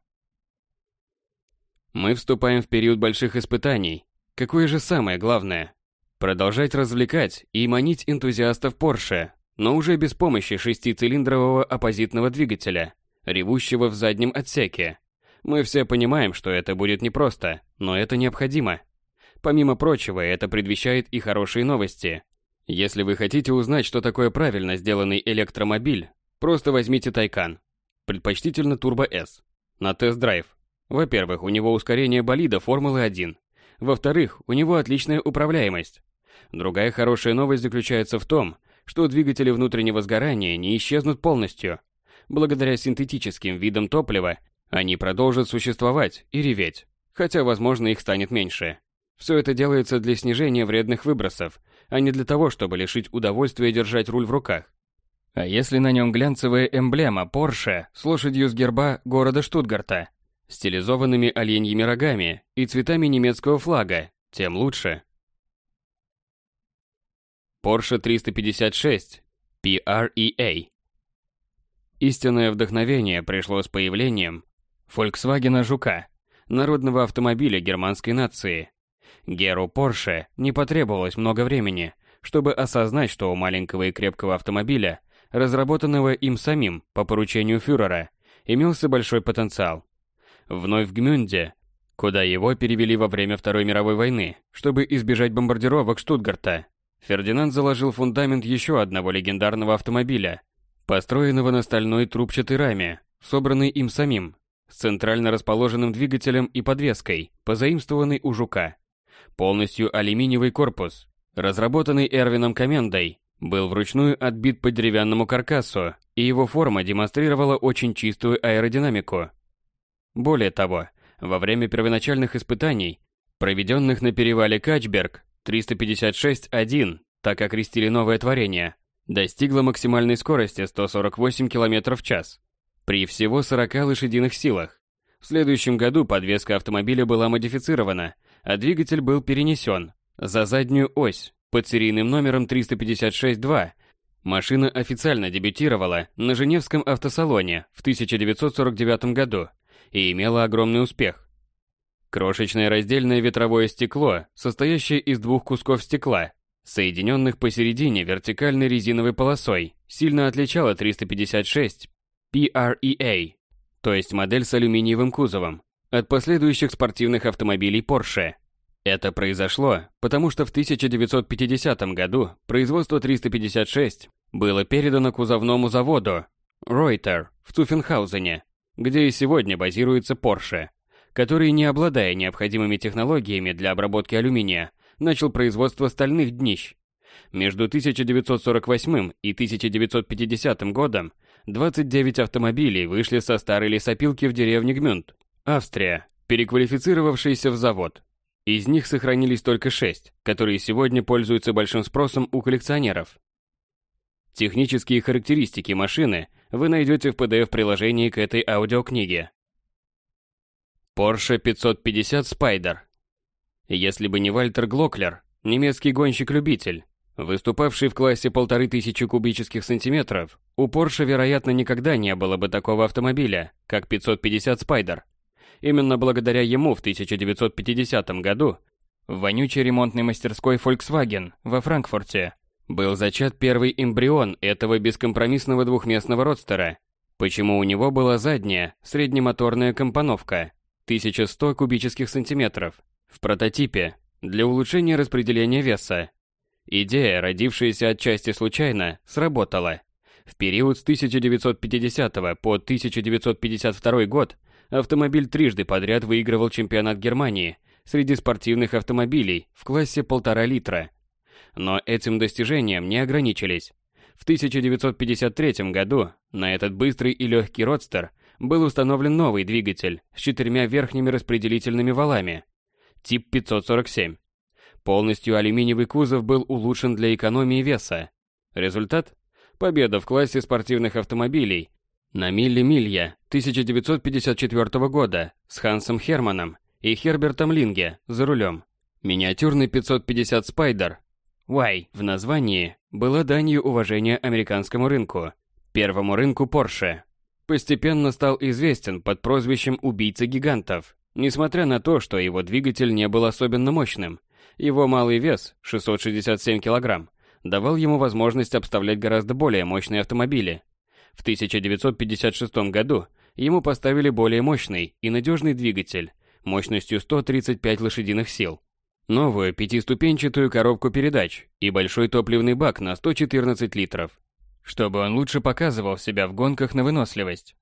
Мы вступаем в период больших испытаний. Какое же самое главное? Продолжать развлекать и манить энтузиастов Porsche, но уже без помощи шестицилиндрового оппозитного двигателя, ревущего в заднем отсеке. Мы все понимаем, что это будет непросто, но это необходимо. Помимо прочего, это предвещает и хорошие новости. Если вы хотите узнать, что такое правильно сделанный электромобиль, просто возьмите Тайкан, предпочтительно Turbo S, на тест-драйв. Во-первых, у него ускорение болида Формулы-1. Во-вторых, у него отличная управляемость. Другая хорошая новость заключается в том, что двигатели внутреннего сгорания не исчезнут полностью. Благодаря синтетическим видам топлива они продолжат существовать и реветь, хотя, возможно, их станет меньше. Все это делается для снижения вредных выбросов, а не для того, чтобы лишить удовольствия держать руль в руках. А если на нем глянцевая эмблема Porsche с лошадью с герба города Штутгарта, стилизованными оленьими рогами и цветами немецкого флага, тем лучше. Porsche 356 PREA Истинное вдохновение пришло с появлением Volkswagen Жука, народного автомобиля германской нации. Геру Порше не потребовалось много времени, чтобы осознать, что у маленького и крепкого автомобиля, разработанного им самим по поручению фюрера, имелся большой потенциал. Вновь в Гмюнде, куда его перевели во время Второй мировой войны, чтобы избежать бомбардировок Штутгарта, Фердинанд заложил фундамент еще одного легендарного автомобиля, построенного на стальной трубчатой раме, собранной им самим, с центрально расположенным двигателем и подвеской, позаимствованный у Жука. Полностью алюминиевый корпус, разработанный Эрвином Комендой, был вручную отбит по деревянному каркасу, и его форма демонстрировала очень чистую аэродинамику. Более того, во время первоначальных испытаний, проведенных на перевале Качберг, 356-1, так окрестили новое творение, достигла максимальной скорости 148 км в час при всего 40 лошадиных силах. В следующем году подвеска автомобиля была модифицирована, а двигатель был перенесен за заднюю ось под серийным номером 356-2. Машина официально дебютировала на Женевском автосалоне в 1949 году и имела огромный успех. Крошечное раздельное ветровое стекло, состоящее из двух кусков стекла, соединенных посередине вертикальной резиновой полосой, сильно отличало 356 PREA, то есть модель с алюминиевым кузовом, от последующих спортивных автомобилей Porsche. Это произошло, потому что в 1950 году производство 356 было передано кузовному заводу Reuter в Цуффенхаузене, где и сегодня базируется Porsche, который, не обладая необходимыми технологиями для обработки алюминия, начал производство стальных днищ. Между 1948 и 1950 годом 29 автомобилей вышли со старой лесопилки в деревне Гмюнд, Австрия, переквалифицировавшейся в завод. Из них сохранились только шесть, которые сегодня пользуются большим спросом у коллекционеров. Технические характеристики машины вы найдете в PDF-приложении к этой аудиокниге. Porsche 550 Spider. Если бы не Вальтер Глоклер, немецкий гонщик-любитель, выступавший в классе полторы тысячи кубических сантиметров, у Porsche, вероятно, никогда не было бы такого автомобиля, как 550 Spider. Именно благодаря ему в 1950 году в вонючей ремонтной мастерской Volkswagen во Франкфурте был зачат первый эмбрион этого бескомпромиссного двухместного родстера. Почему у него была задняя, среднемоторная компоновка, 1100 кубических сантиметров, в прототипе, для улучшения распределения веса. Идея, родившаяся отчасти случайно, сработала. В период с 1950 по 1952 год автомобиль трижды подряд выигрывал чемпионат Германии среди спортивных автомобилей в классе полтора литра – но этим достижением не ограничились. В 1953 году на этот быстрый и легкий родстер был установлен новый двигатель с четырьмя верхними распределительными валами, тип 547. Полностью алюминиевый кузов был улучшен для экономии веса. Результат? Победа в классе спортивных автомобилей на Милли Милья 1954 года с Хансом Херманом и Хербертом Линге за рулем. Миниатюрный 550 Спайдер Y в названии была данью уважения американскому рынку, первому рынку Porsche. Постепенно стал известен под прозвищем «убийца гигантов», несмотря на то, что его двигатель не был особенно мощным. Его малый вес, 667 кг, давал ему возможность обставлять гораздо более мощные автомобили. В 1956 году ему поставили более мощный и надежный двигатель мощностью 135 лошадиных сил новую пятиступенчатую коробку передач и большой топливный бак на 114 литров, чтобы он лучше показывал себя в гонках на выносливость.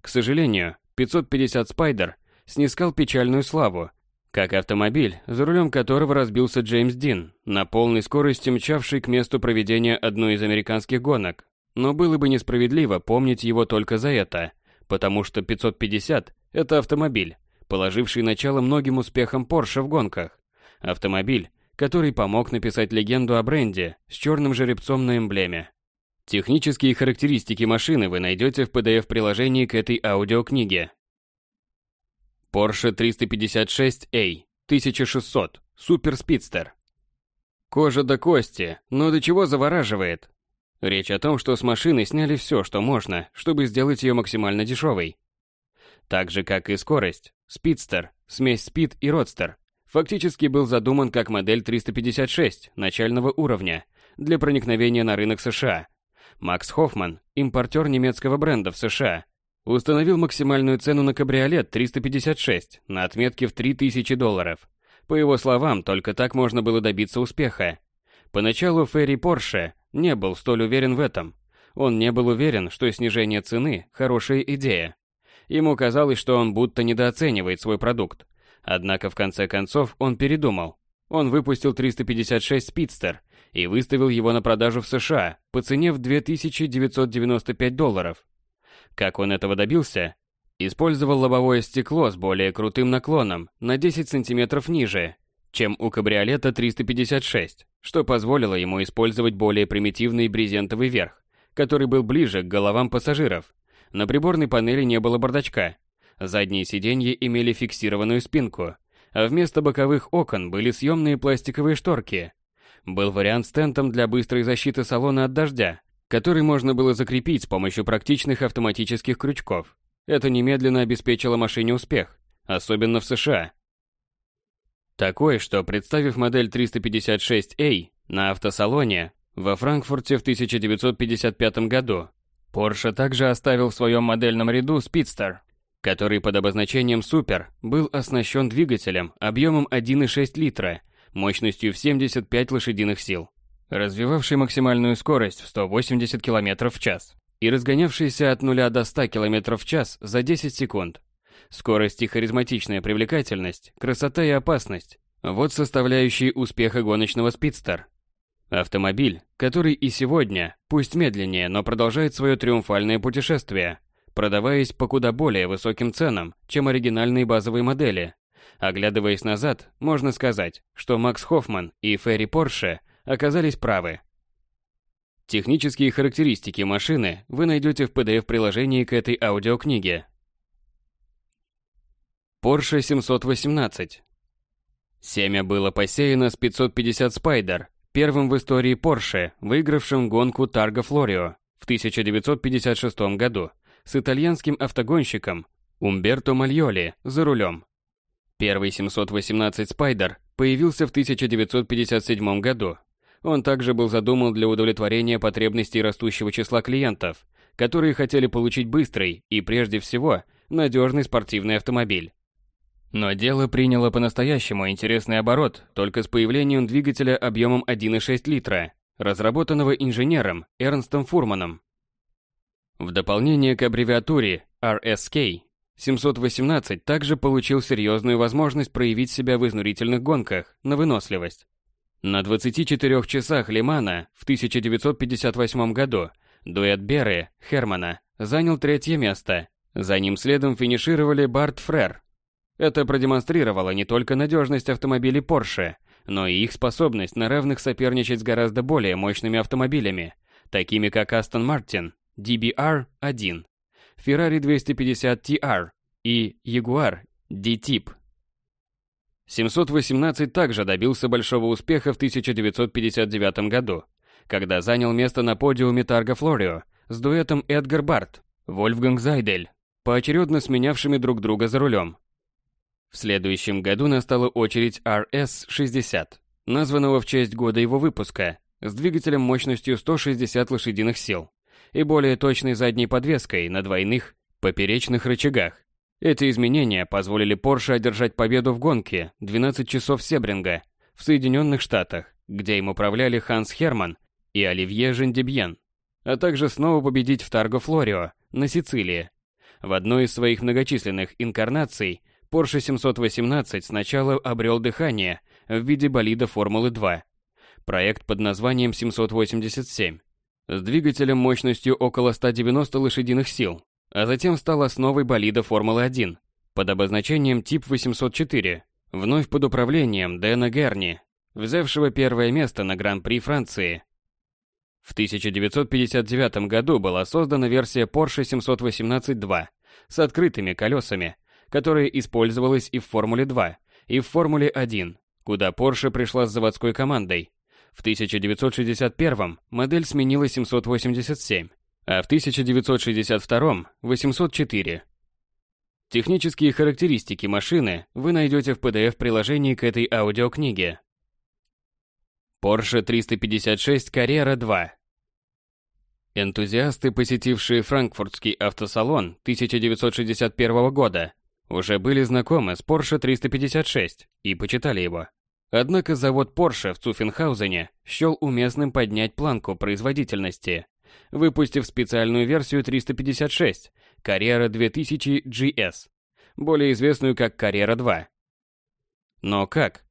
К сожалению, 550 Спайдер снискал печальную славу, как автомобиль, за рулем которого разбился Джеймс Дин, на полной скорости мчавший к месту проведения одной из американских гонок. Но было бы несправедливо помнить его только за это, потому что 550 – это автомобиль, положивший начало многим успехам Porsche в гонках. Автомобиль, который помог написать легенду о бренде с черным жеребцом на эмблеме. Технические характеристики машины вы найдете в PDF-приложении к этой аудиокниге. Porsche 356A 1600 Супер Спидстер. Кожа до кости, но до чего завораживает. Речь о том, что с машины сняли все, что можно, чтобы сделать ее максимально дешевой. Так же, как и скорость, Спидстер, смесь Спид и Родстер, фактически был задуман как модель 356 начального уровня для проникновения на рынок США. Макс Хоффман, импортер немецкого бренда в США, установил максимальную цену на кабриолет 356 на отметке в 3000 долларов. По его словам, только так можно было добиться успеха. Поначалу Ферри Порше не был столь уверен в этом. Он не был уверен, что снижение цены – хорошая идея. Ему казалось, что он будто недооценивает свой продукт. Однако в конце концов он передумал. Он выпустил 356 Спидстер и выставил его на продажу в США по цене в 2995 долларов. Как он этого добился? Использовал лобовое стекло с более крутым наклоном на 10 сантиметров ниже, чем у кабриолета 356, что позволило ему использовать более примитивный брезентовый верх, который был ближе к головам пассажиров. На приборной панели не было бардачка, Задние сиденья имели фиксированную спинку, а вместо боковых окон были съемные пластиковые шторки. Был вариант с тентом для быстрой защиты салона от дождя, который можно было закрепить с помощью практичных автоматических крючков. Это немедленно обеспечило машине успех, особенно в США. Такой, что представив модель 356A на автосалоне во Франкфурте в 1955 году, Porsche также оставил в своем модельном ряду Speedster который под обозначением «Супер» был оснащен двигателем объемом 1,6 литра, мощностью в 75 лошадиных сил, развивавший максимальную скорость в 180 км в час и разгонявшийся от 0 до 100 км в час за 10 секунд. Скорость и харизматичная привлекательность, красота и опасность – вот составляющие успеха гоночного спидстер. Автомобиль, который и сегодня, пусть медленнее, но продолжает свое триумфальное путешествие – продаваясь по куда более высоким ценам, чем оригинальные базовые модели, Оглядываясь назад, можно сказать, что Макс Хоффман и Ферри Порше оказались правы. Технические характеристики машины вы найдете в PDF-приложении к этой аудиокниге. Porsche 718 Семя было посеяно с 550 Spider, первым в истории Porsche, выигравшим гонку Тарго Флорио в 1956 году с итальянским автогонщиком Умберто Мальоли за рулем. Первый 718 Spider появился в 1957 году. Он также был задуман для удовлетворения потребностей растущего числа клиентов, которые хотели получить быстрый и, прежде всего, надежный спортивный автомобиль. Но дело приняло по-настоящему интересный оборот только с появлением двигателя объемом 1,6 литра, разработанного инженером Эрнстом Фурманом. В дополнение к аббревиатуре RSK, 718 также получил серьезную возможность проявить себя в изнурительных гонках на выносливость. На 24 часах Лимана в 1958 году дуэт Беры Хермана занял третье место. За ним следом финишировали Барт Фрер это продемонстрировало не только надежность автомобилей Porsche, но и их способность на равных соперничать с гораздо более мощными автомобилями, такими как Aston Martin DBR-1, Ferrari 250 TR и Jaguar D-Type. 718 также добился большого успеха в 1959 году, когда занял место на подиуме Тарго Флорио с дуэтом Эдгар Барт, Вольфганг Зайдель, поочередно сменявшими друг друга за рулем. В следующем году настала очередь RS-60, названного в честь года его выпуска, с двигателем мощностью 160 лошадиных сил и более точной задней подвеской на двойных поперечных рычагах. Эти изменения позволили Porsche одержать победу в гонке 12 часов Себринга в Соединенных Штатах, где им управляли Ханс Херман и Оливье Жендебьен, а также снова победить в Тарго Флорио на Сицилии. В одной из своих многочисленных инкарнаций Porsche 718 сначала обрел дыхание в виде болида Формулы-2. Проект под названием 787 с двигателем мощностью около 190 лошадиных сил, а затем стал основой болида Формулы-1 под обозначением Тип 804, вновь под управлением Дэна Герни, взявшего первое место на Гран-при Франции. В 1959 году была создана версия Porsche 718-2 с открытыми колесами которая использовалась и в Формуле-2, и в Формуле-1, куда Porsche пришла с заводской командой. В 1961 модель сменила 787, а в 1962 – 804. Технические характеристики машины вы найдете в PDF-приложении к этой аудиокниге. Porsche 356 Carrera 2 Энтузиасты, посетившие франкфуртский автосалон 1961 года, уже были знакомы с Porsche 356 и почитали его. Однако завод Porsche в Цуффенхаузене счел уместным поднять планку производительности, выпустив специальную версию 356 Carrera 2000 GS, более известную как Carrera 2. Но как?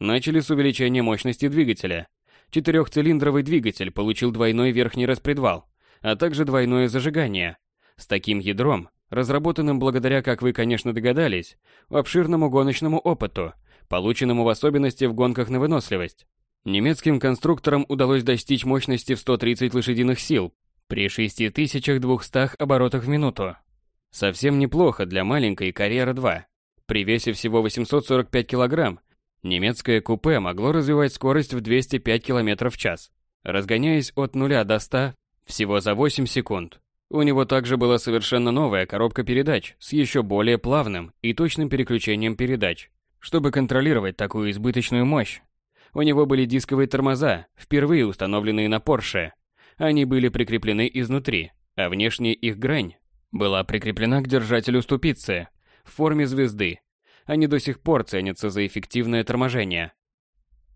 Начали с увеличения мощности двигателя. Четырехцилиндровый двигатель получил двойной верхний распредвал, а также двойное зажигание. С таким ядром разработанным благодаря, как вы, конечно, догадались, обширному гоночному опыту, полученному в особенности в гонках на выносливость. Немецким конструкторам удалось достичь мощности в 130 лошадиных сил при 6200 оборотах в минуту. Совсем неплохо для маленькой Carrera 2. При весе всего 845 кг немецкое купе могло развивать скорость в 205 км в час, разгоняясь от 0 до 100 всего за 8 секунд. У него также была совершенно новая коробка передач с еще более плавным и точным переключением передач. Чтобы контролировать такую избыточную мощь, у него были дисковые тормоза, впервые установленные на Porsche. Они были прикреплены изнутри, а внешняя их грань была прикреплена к держателю ступицы в форме звезды. Они до сих пор ценятся за эффективное торможение.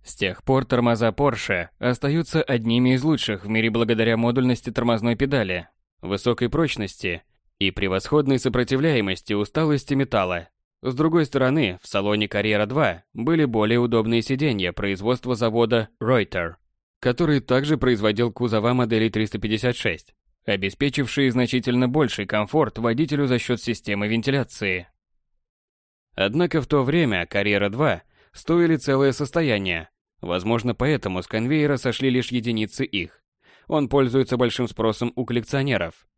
С тех пор тормоза Porsche остаются одними из лучших в мире благодаря модульности тормозной педали, высокой прочности и превосходной сопротивляемости усталости металла. С другой стороны, в салоне Carrera 2 были более удобные сиденья производства завода Reuter, который также производил кузова модели 356, обеспечившие значительно больший комфорт водителю за счет системы вентиляции. Однако в то время Карьера-2 стоили целое состояние. Возможно, поэтому с конвейера сошли лишь единицы их. Он пользуется большим спросом у коллекционеров.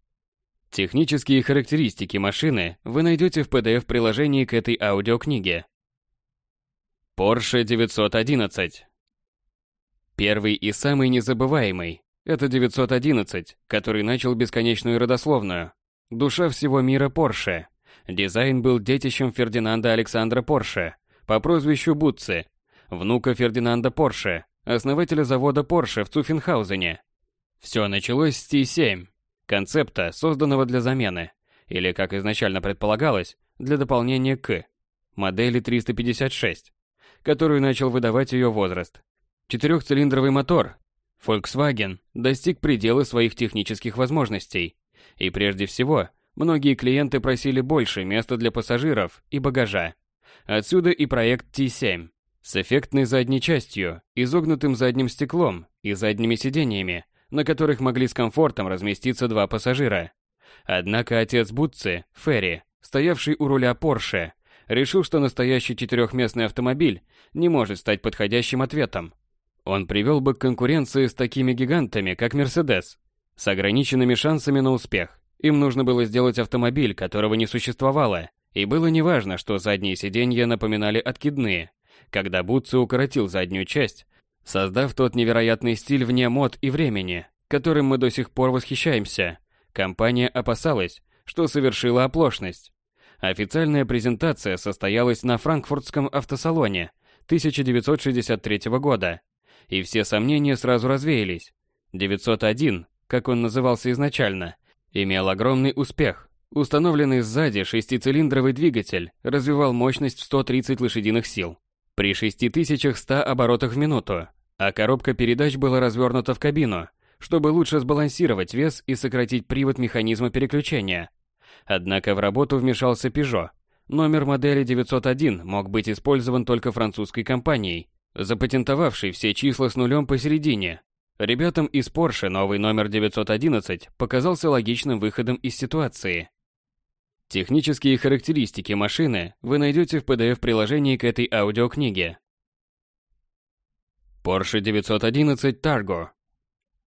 Технические характеристики машины вы найдете в PDF-приложении к этой аудиокниге. Porsche 911 Первый и самый незабываемый – это 911, который начал бесконечную родословную. Душа всего мира Porsche. Дизайн был детищем Фердинанда Александра Порше по прозвищу Бутци, внука Фердинанда Порше, основателя завода Porsche в Цуффенхаузене. Все началось с T7, концепта, созданного для замены, или, как изначально предполагалось, для дополнения к модели 356, которую начал выдавать ее возраст. Четырехцилиндровый мотор Volkswagen достиг предела своих технических возможностей, и прежде всего, многие клиенты просили больше места для пассажиров и багажа. Отсюда и проект T7 с эффектной задней частью, изогнутым задним стеклом и задними сиденьями, на которых могли с комфортом разместиться два пассажира. Однако отец Бутцы, Ферри, стоявший у руля Порше, решил, что настоящий четырехместный автомобиль не может стать подходящим ответом. Он привел бы к конкуренции с такими гигантами, как Мерседес, с ограниченными шансами на успех. Им нужно было сделать автомобиль, которого не существовало, и было неважно, что задние сиденья напоминали откидные. Когда Бутци укоротил заднюю часть, Создав тот невероятный стиль вне мод и времени, которым мы до сих пор восхищаемся, компания опасалась, что совершила оплошность. Официальная презентация состоялась на франкфуртском автосалоне 1963 года, и все сомнения сразу развеялись. 901, как он назывался изначально, имел огромный успех. Установленный сзади шестицилиндровый двигатель развивал мощность в 130 лошадиных сил при 6100 оборотах в минуту, а коробка передач была развернута в кабину, чтобы лучше сбалансировать вес и сократить привод механизма переключения. Однако в работу вмешался Peugeot. Номер модели 901 мог быть использован только французской компанией, запатентовавшей все числа с нулем посередине. Ребятам из Porsche новый номер 911 показался логичным выходом из ситуации. Технические характеристики машины вы найдете в PDF-приложении к этой аудиокниге. Porsche 911 Targo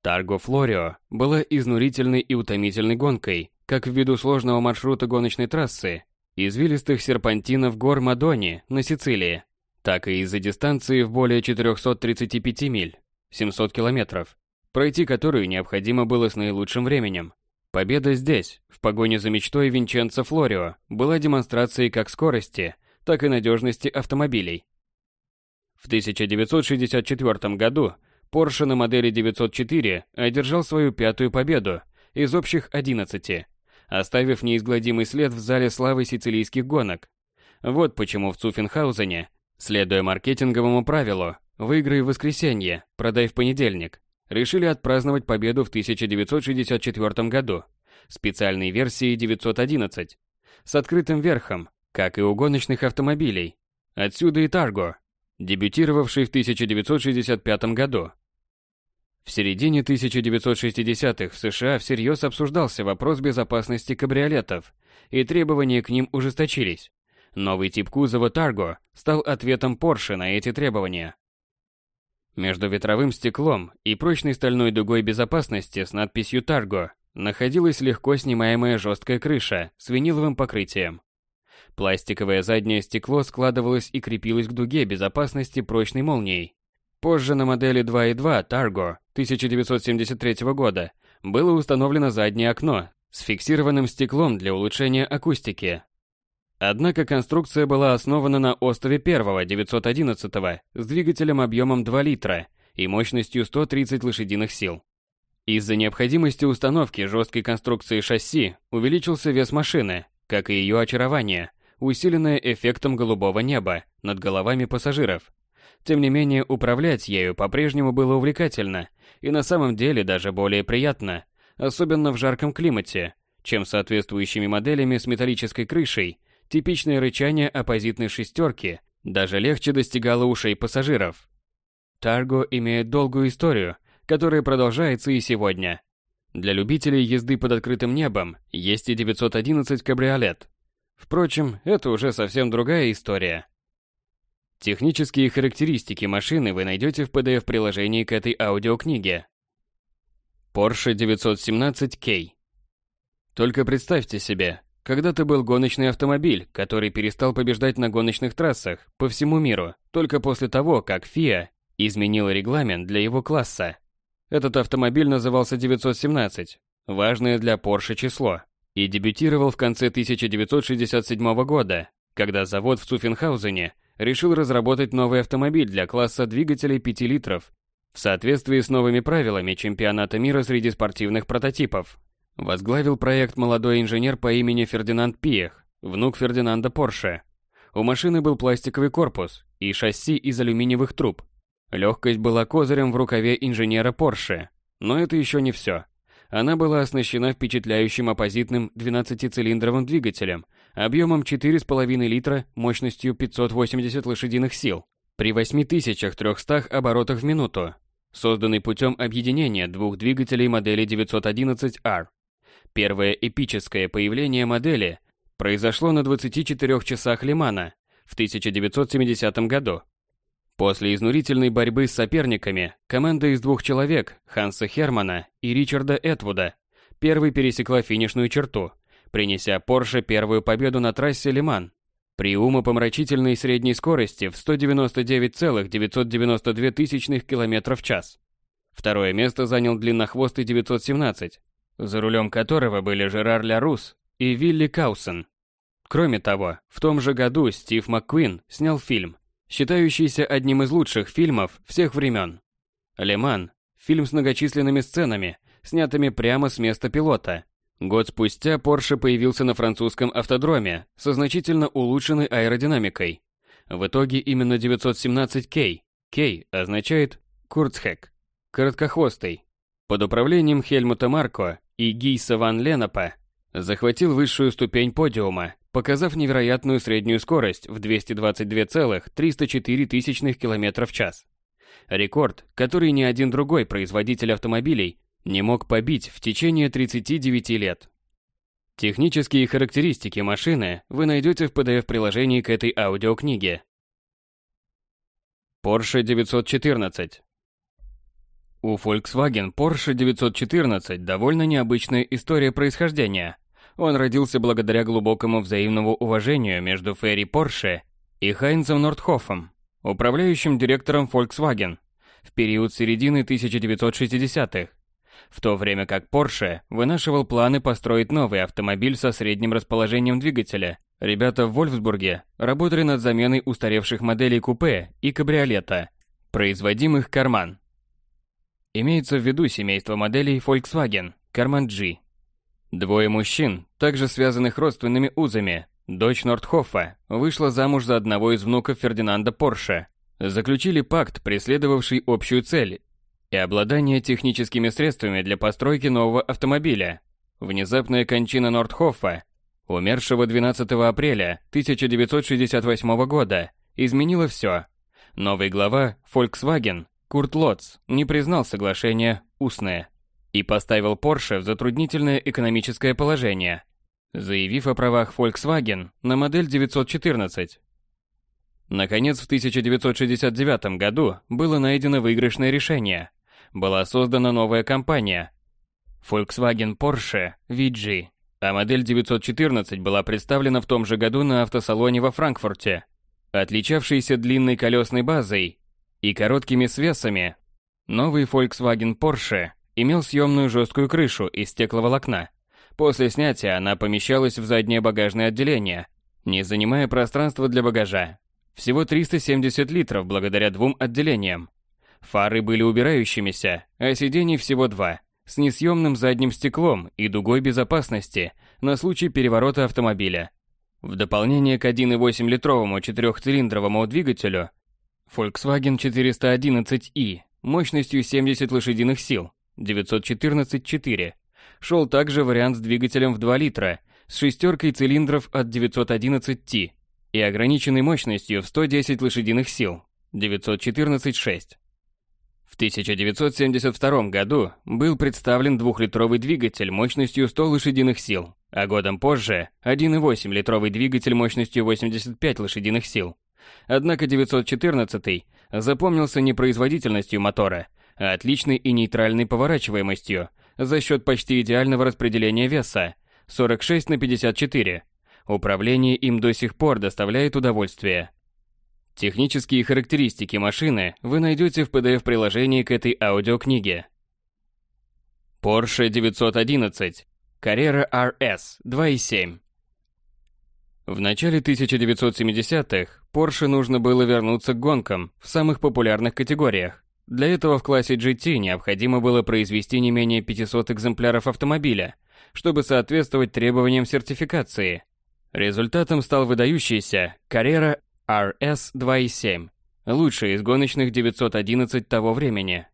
Targo Florio была изнурительной и утомительной гонкой, как ввиду сложного маршрута гоночной трассы, извилистых серпантинов гор Мадони на Сицилии, так и из-за дистанции в более 435 миль, 700 километров, пройти которую необходимо было с наилучшим временем, Победа здесь, в погоне за мечтой Винченцо Флорио, была демонстрацией как скорости, так и надежности автомобилей. В 1964 году Porsche на модели 904 одержал свою пятую победу из общих 11, оставив неизгладимый след в зале славы сицилийских гонок. Вот почему в Цуффенхаузене, следуя маркетинговому правилу «выиграй в воскресенье, продай в понедельник», решили отпраздновать победу в 1964 году специальной версией 911 с открытым верхом, как и у гоночных автомобилей. Отсюда и Тарго, дебютировавший в 1965 году. В середине 1960-х в США всерьез обсуждался вопрос безопасности кабриолетов, и требования к ним ужесточились. Новый тип кузова Тарго стал ответом Porsche на эти требования. Между ветровым стеклом и прочной стальной дугой безопасности с надписью «Тарго» находилась легко снимаемая жесткая крыша с виниловым покрытием. Пластиковое заднее стекло складывалось и крепилось к дуге безопасности прочной молнией. Позже на модели 2.2 Targo 1973 года было установлено заднее окно с фиксированным стеклом для улучшения акустики. Однако конструкция была основана на остове первого 911 с двигателем объемом 2 литра и мощностью 130 лошадиных сил. Из-за необходимости установки жесткой конструкции шасси увеличился вес машины, как и ее очарование, усиленное эффектом голубого неба над головами пассажиров. Тем не менее, управлять ею по-прежнему было увлекательно и на самом деле даже более приятно, особенно в жарком климате, чем соответствующими моделями с металлической крышей Типичное рычание оппозитной шестерки даже легче достигало ушей пассажиров. Тарго имеет долгую историю, которая продолжается и сегодня. Для любителей езды под открытым небом есть и 911 кабриолет. Впрочем, это уже совсем другая история. Технические характеристики машины вы найдете в PDF-приложении к этой аудиокниге. Porsche 917K Только представьте себе, когда-то был гоночный автомобиль, который перестал побеждать на гоночных трассах по всему миру только после того, как FIA изменила регламент для его класса. Этот автомобиль назывался 917, важное для Porsche число, и дебютировал в конце 1967 года, когда завод в Цуффенхаузене решил разработать новый автомобиль для класса двигателей 5 литров в соответствии с новыми правилами чемпионата мира среди спортивных прототипов. Возглавил проект молодой инженер по имени Фердинанд Пиех, внук Фердинанда Порше. У машины был пластиковый корпус и шасси из алюминиевых труб. Легкость была козырем в рукаве инженера Порше. Но это еще не все. Она была оснащена впечатляющим оппозитным 12-цилиндровым двигателем объемом 4,5 литра мощностью 580 лошадиных сил при 8300 оборотах в минуту, созданный путем объединения двух двигателей модели 911R. Первое эпическое появление модели произошло на 24 часах Лимана в 1970 году. После изнурительной борьбы с соперниками, команда из двух человек, Ханса Хермана и Ричарда Этвуда, первой пересекла финишную черту, принеся Порше первую победу на трассе Лиман при умопомрачительной средней скорости в 199,992 тысячных км в час. Второе место занял длиннохвостый 917, за рулем которого были Жерар Лярус и Вилли Каусен. Кроме того, в том же году Стив МакКуин снял фильм считающийся одним из лучших фильмов всех времен. «Леман» – фильм с многочисленными сценами, снятыми прямо с места пилота. Год спустя Porsche появился на французском автодроме со значительно улучшенной аэродинамикой. В итоге именно 917K, K означает «Курцхек», короткохвостый, под управлением Хельмута Марко и Гейса ван Ленопа захватил высшую ступень подиума показав невероятную среднюю скорость в 222,304 тысячных км в час. Рекорд, который ни один другой производитель автомобилей не мог побить в течение 39 лет. Технические характеристики машины вы найдете в PDF-приложении к этой аудиокниге. Porsche 914 У Volkswagen Porsche 914 довольно необычная история происхождения – он родился благодаря глубокому взаимному уважению между Ферри Порше и Хайнцем Нордхофом, управляющим директором Volkswagen, в период середины 1960-х, в то время как Porsche вынашивал планы построить новый автомобиль со средним расположением двигателя. Ребята в Вольфсбурге работали над заменой устаревших моделей купе и кабриолета, производимых Карман. Имеется в виду семейство моделей Volkswagen Карман G Двое мужчин, также связанных родственными узами, дочь Нордхоффа, вышла замуж за одного из внуков Фердинанда Порше, заключили пакт, преследовавший общую цель и обладание техническими средствами для постройки нового автомобиля. Внезапная кончина Нордхоффа, умершего 12 апреля 1968 года, изменила все. Новый глава Volkswagen Курт Лотц не признал соглашение устное и поставил Porsche в затруднительное экономическое положение, заявив о правах Volkswagen на модель 914. Наконец, в 1969 году было найдено выигрышное решение. Была создана новая компания Volkswagen Porsche VG, а модель 914 была представлена в том же году на автосалоне во Франкфурте. Отличавшийся длинной колесной базой и короткими свесами, новый Volkswagen Porsche имел съемную жесткую крышу из стекловолокна. После снятия она помещалась в заднее багажное отделение, не занимая пространства для багажа. Всего 370 литров благодаря двум отделениям. Фары были убирающимися, а сидений всего два, с несъемным задним стеклом и дугой безопасности на случай переворота автомобиля. В дополнение к 1,8-литровому четырехцилиндровому двигателю Volkswagen 411i мощностью 70 лошадиных сил 914-4. Шел также вариант с двигателем в 2 литра, с шестеркой цилиндров от 911T и ограниченной мощностью в 110 лошадиных сил, 914-6. В 1972 году был представлен двухлитровый двигатель мощностью 100 лошадиных сил, а годом позже 1,8-литровый двигатель мощностью 85 лошадиных сил. Однако 914 запомнился не производительностью мотора, а отличной и нейтральной поворачиваемостью за счет почти идеального распределения веса 46 на 54. Управление им до сих пор доставляет удовольствие. Технические характеристики машины вы найдете в PDF-приложении к этой аудиокниге. Porsche 911 Carrera RS 2.7 В начале 1970-х Porsche нужно было вернуться к гонкам в самых популярных категориях. Для этого в классе GT необходимо было произвести не менее 500 экземпляров автомобиля, чтобы соответствовать требованиям сертификации. Результатом стал выдающийся Carrera RS 2.7, лучший из гоночных 911 того времени.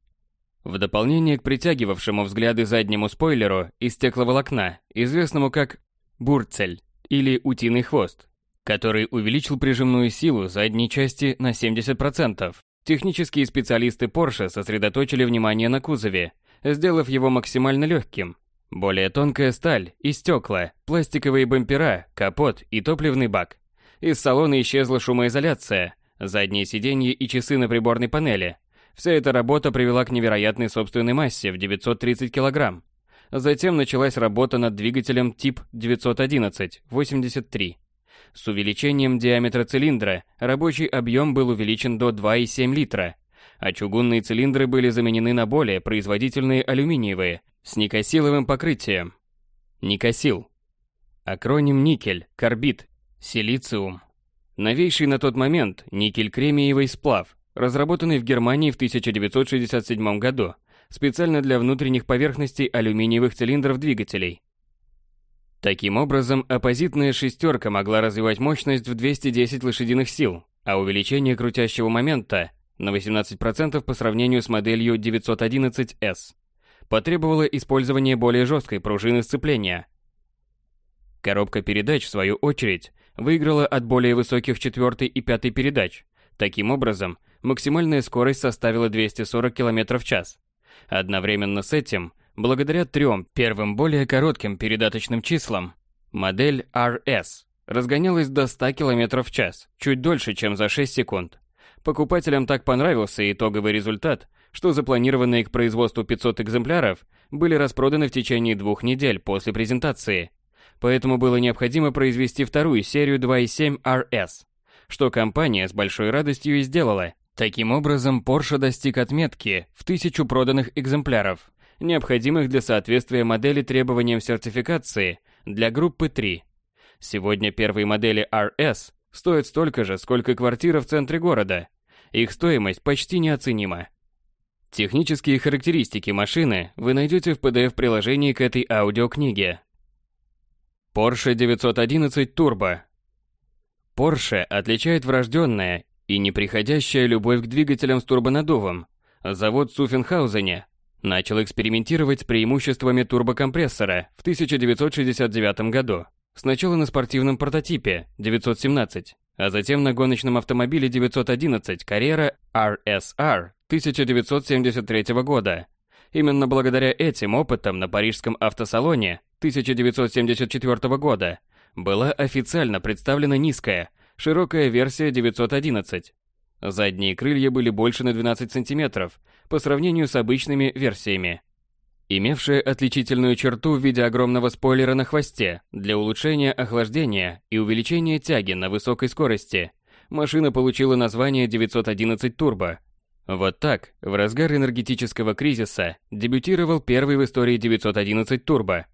В дополнение к притягивавшему взгляды заднему спойлеру из стекловолокна, известному как бурцель или утиный хвост, который увеличил прижимную силу задней части на 70%, технические специалисты Porsche сосредоточили внимание на кузове, сделав его максимально легким. Более тонкая сталь и стекла, пластиковые бампера, капот и топливный бак. Из салона исчезла шумоизоляция, задние сиденья и часы на приборной панели – Вся эта работа привела к невероятной собственной массе в 930 кг. Затем началась работа над двигателем тип 911-83. С увеличением диаметра цилиндра рабочий объем был увеличен до 2,7 литра, а чугунные цилиндры были заменены на более производительные алюминиевые с никосиловым покрытием. Никосил. Акроним никель, карбид, силициум. Новейший на тот момент никель-кремиевый сплав, разработанный в Германии в 1967 году специально для внутренних поверхностей алюминиевых цилиндров двигателей. Таким образом, оппозитная шестерка могла развивать мощность в 210 лошадиных сил, а увеличение крутящего момента на 18% по сравнению с моделью 911S потребовало использования более жесткой пружины сцепления. Коробка передач, в свою очередь, выиграла от более высоких четвертой и пятой передач. Таким образом, максимальная скорость составила 240 км в час. Одновременно с этим, благодаря трем первым более коротким передаточным числам, модель RS разгонялась до 100 км в час, чуть дольше, чем за 6 секунд. Покупателям так понравился итоговый результат, что запланированные к производству 500 экземпляров были распроданы в течение двух недель после презентации. Поэтому было необходимо произвести вторую серию 2.7 RS, что компания с большой радостью и сделала. Таким образом, Porsche достиг отметки в тысячу проданных экземпляров, необходимых для соответствия модели требованиям сертификации для группы 3. Сегодня первые модели RS стоят столько же, сколько квартира в центре города. Их стоимость почти неоценима. Технические характеристики машины вы найдете в PDF-приложении к этой аудиокниге. Porsche 911 Turbo Porsche отличает врожденное и неприходящая любовь к двигателям с турбонаддувом. Завод Суфенхаузене начал экспериментировать с преимуществами турбокомпрессора в 1969 году. Сначала на спортивном прототипе 917, а затем на гоночном автомобиле 911 Carrera RSR 1973 года. Именно благодаря этим опытам на парижском автосалоне 1974 года была официально представлена низкая, широкая версия 911. Задние крылья были больше на 12 см по сравнению с обычными версиями. Имевшая отличительную черту в виде огромного спойлера на хвосте для улучшения охлаждения и увеличения тяги на высокой скорости, машина получила название 911 Turbo. Вот так, в разгар энергетического кризиса, дебютировал первый в истории 911 Turbo.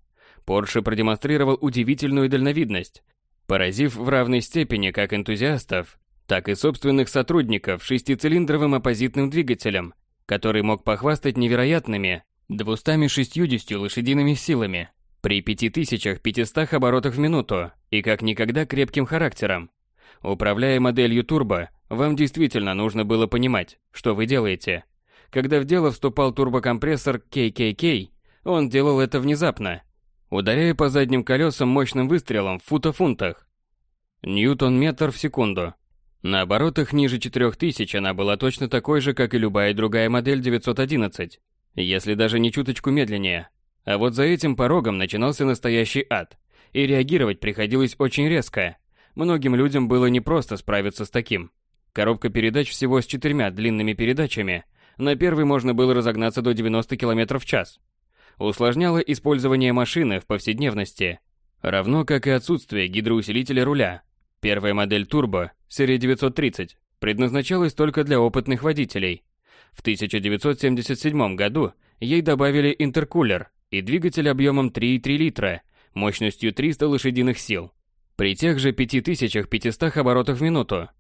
Porsche продемонстрировал удивительную дальновидность, поразив в равной степени как энтузиастов, так и собственных сотрудников шестицилиндровым оппозитным двигателем, который мог похвастать невероятными 260 лошадиными силами при 5500 оборотах в минуту и как никогда крепким характером. Управляя моделью турбо, вам действительно нужно было понимать, что вы делаете. Когда в дело вступал турбокомпрессор KKK, он делал это внезапно, ударяя по задним колесам мощным выстрелом в футофунтах. Ньютон-метр в секунду. На оборотах ниже 4000 она была точно такой же, как и любая другая модель 911, если даже не чуточку медленнее. А вот за этим порогом начинался настоящий ад. и реагировать приходилось очень резко. Многим людям было непросто справиться с таким. Коробка передач всего с четырьмя длинными передачами. На первой можно было разогнаться до 90 км в час. Усложняло использование машины в повседневности, равно как и отсутствие гидроусилителя руля. Первая модель Turbo, серия 930, предназначалась только для опытных водителей. В 1977 году ей добавили интеркулер и двигатель объемом 3,3 литра, мощностью 300 лошадиных сил, при тех же 5500 оборотах в минуту.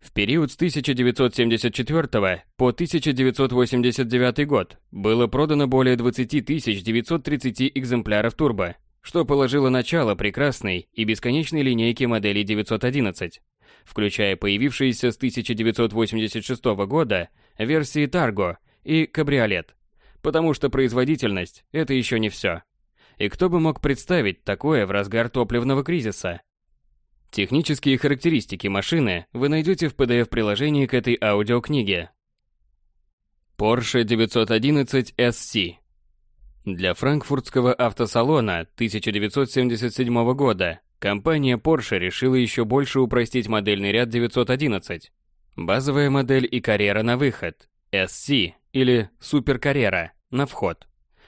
В период с 1974 по 1989 год было продано более 20 930 экземпляров турбо, что положило начало прекрасной и бесконечной линейке моделей 911, включая появившиеся с 1986 года версии Тарго и Кабриолет. Потому что производительность – это еще не все. И кто бы мог представить такое в разгар топливного кризиса? Технические характеристики машины вы найдете в PDF-приложении к этой аудиокниге. Porsche 911 SC Для франкфуртского автосалона 1977 года компания Porsche решила еще больше упростить модельный ряд 911. Базовая модель и карьера на выход, SC или Супер Карьера на вход.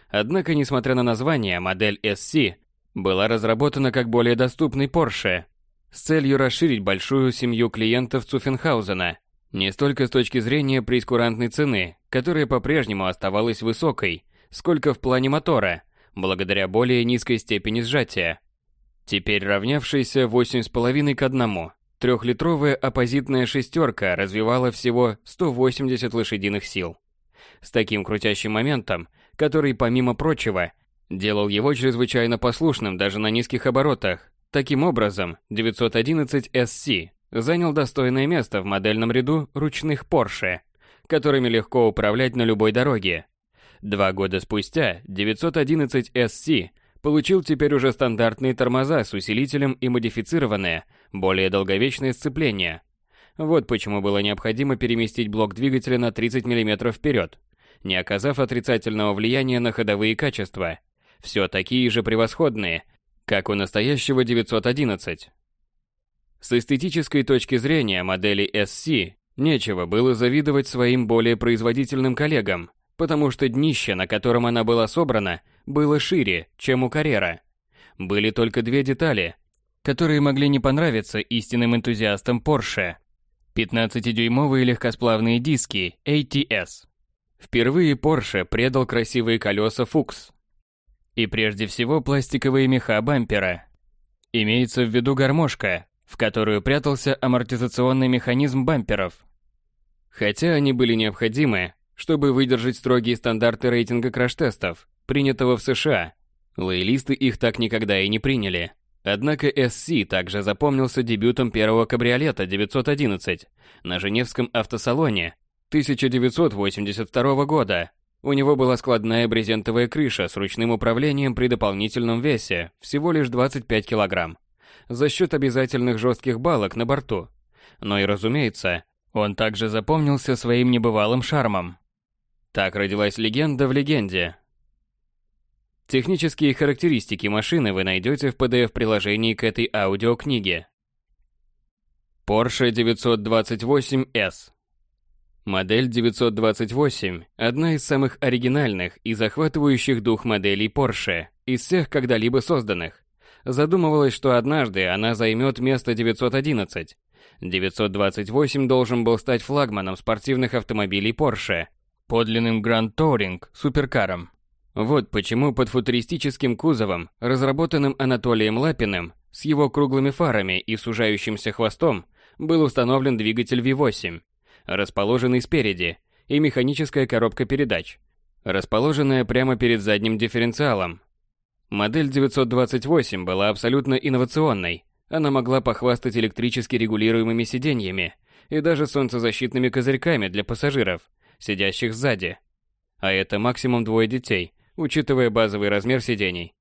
Однако, несмотря на название, модель SC была разработана как более доступный Porsche с целью расширить большую семью клиентов Цуффенхаузена, не столько с точки зрения прескурантной цены, которая по-прежнему оставалась высокой, сколько в плане мотора, благодаря более низкой степени сжатия. Теперь равнявшаяся 8,5 к 1, трехлитровая оппозитная шестерка развивала всего 180 лошадиных сил. С таким крутящим моментом, который, помимо прочего, делал его чрезвычайно послушным даже на низких оборотах. Таким образом, 911 SC занял достойное место в модельном ряду ручных Porsche, которыми легко управлять на любой дороге. Два года спустя 911 SC получил теперь уже стандартные тормоза с усилителем и модифицированное, более долговечное сцепление. Вот почему было необходимо переместить блок двигателя на 30 мм вперед, не оказав отрицательного влияния на ходовые качества. Все такие же превосходные, как у настоящего 911. С эстетической точки зрения модели SC нечего было завидовать своим более производительным коллегам, потому что днище, на котором она была собрана, было шире, чем у Карьера. Были только две детали, которые могли не понравиться истинным энтузиастам Porsche. 15-дюймовые легкосплавные диски ATS Впервые Porsche предал красивые колеса Fuchs. И прежде всего пластиковые меха бампера. Имеется в виду гармошка, в которую прятался амортизационный механизм бамперов. Хотя они были необходимы, чтобы выдержать строгие стандарты рейтинга краш-тестов, принятого в США, лоялисты их так никогда и не приняли. Однако SC также запомнился дебютом первого кабриолета 911 на Женевском автосалоне 1982 года. У него была складная брезентовая крыша с ручным управлением при дополнительном весе всего лишь 25 кг, за счет обязательных жестких балок на борту. Но и разумеется, он также запомнился своим небывалым шармом. Так родилась легенда в легенде. Технические характеристики машины вы найдете в PDF-приложении к этой аудиокниге. Porsche 928S Модель 928 – одна из самых оригинальных и захватывающих дух моделей Porsche из всех когда-либо созданных. Задумывалось, что однажды она займет место 911. 928 должен был стать флагманом спортивных автомобилей Porsche, подлинным Grand Touring суперкаром. Вот почему под футуристическим кузовом, разработанным Анатолием Лапиным, с его круглыми фарами и сужающимся хвостом, был установлен двигатель V8 расположенный спереди, и механическая коробка передач, расположенная прямо перед задним дифференциалом. Модель 928 была абсолютно инновационной. Она могла похвастать электрически регулируемыми сиденьями и даже солнцезащитными козырьками для пассажиров, сидящих сзади. А это максимум двое детей, учитывая базовый размер сидений.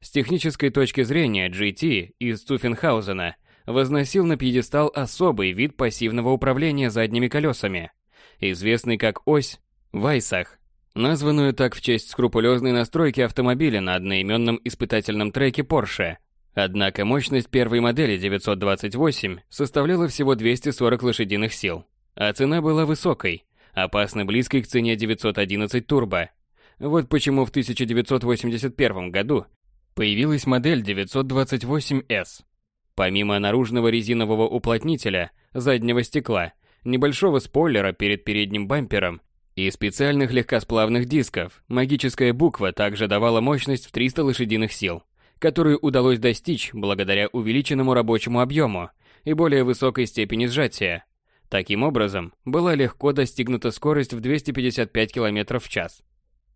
С технической точки зрения GT из Цуффенхаузена возносил на пьедестал особый вид пассивного управления задними колесами, известный как ось Вайсах, названную так в честь скрупулезной настройки автомобиля на одноименном испытательном треке Porsche. Однако мощность первой модели 928 составляла всего 240 лошадиных сил, а цена была высокой, опасно близкой к цене 911 турбо. Вот почему в 1981 году появилась модель 928S. Помимо наружного резинового уплотнителя заднего стекла, небольшого спойлера перед передним бампером и специальных легкосплавных дисков, магическая буква также давала мощность в 300 лошадиных сил которую удалось достичь благодаря увеличенному рабочему объему и более высокой степени сжатия. Таким образом, была легко достигнута скорость в 255 км в час,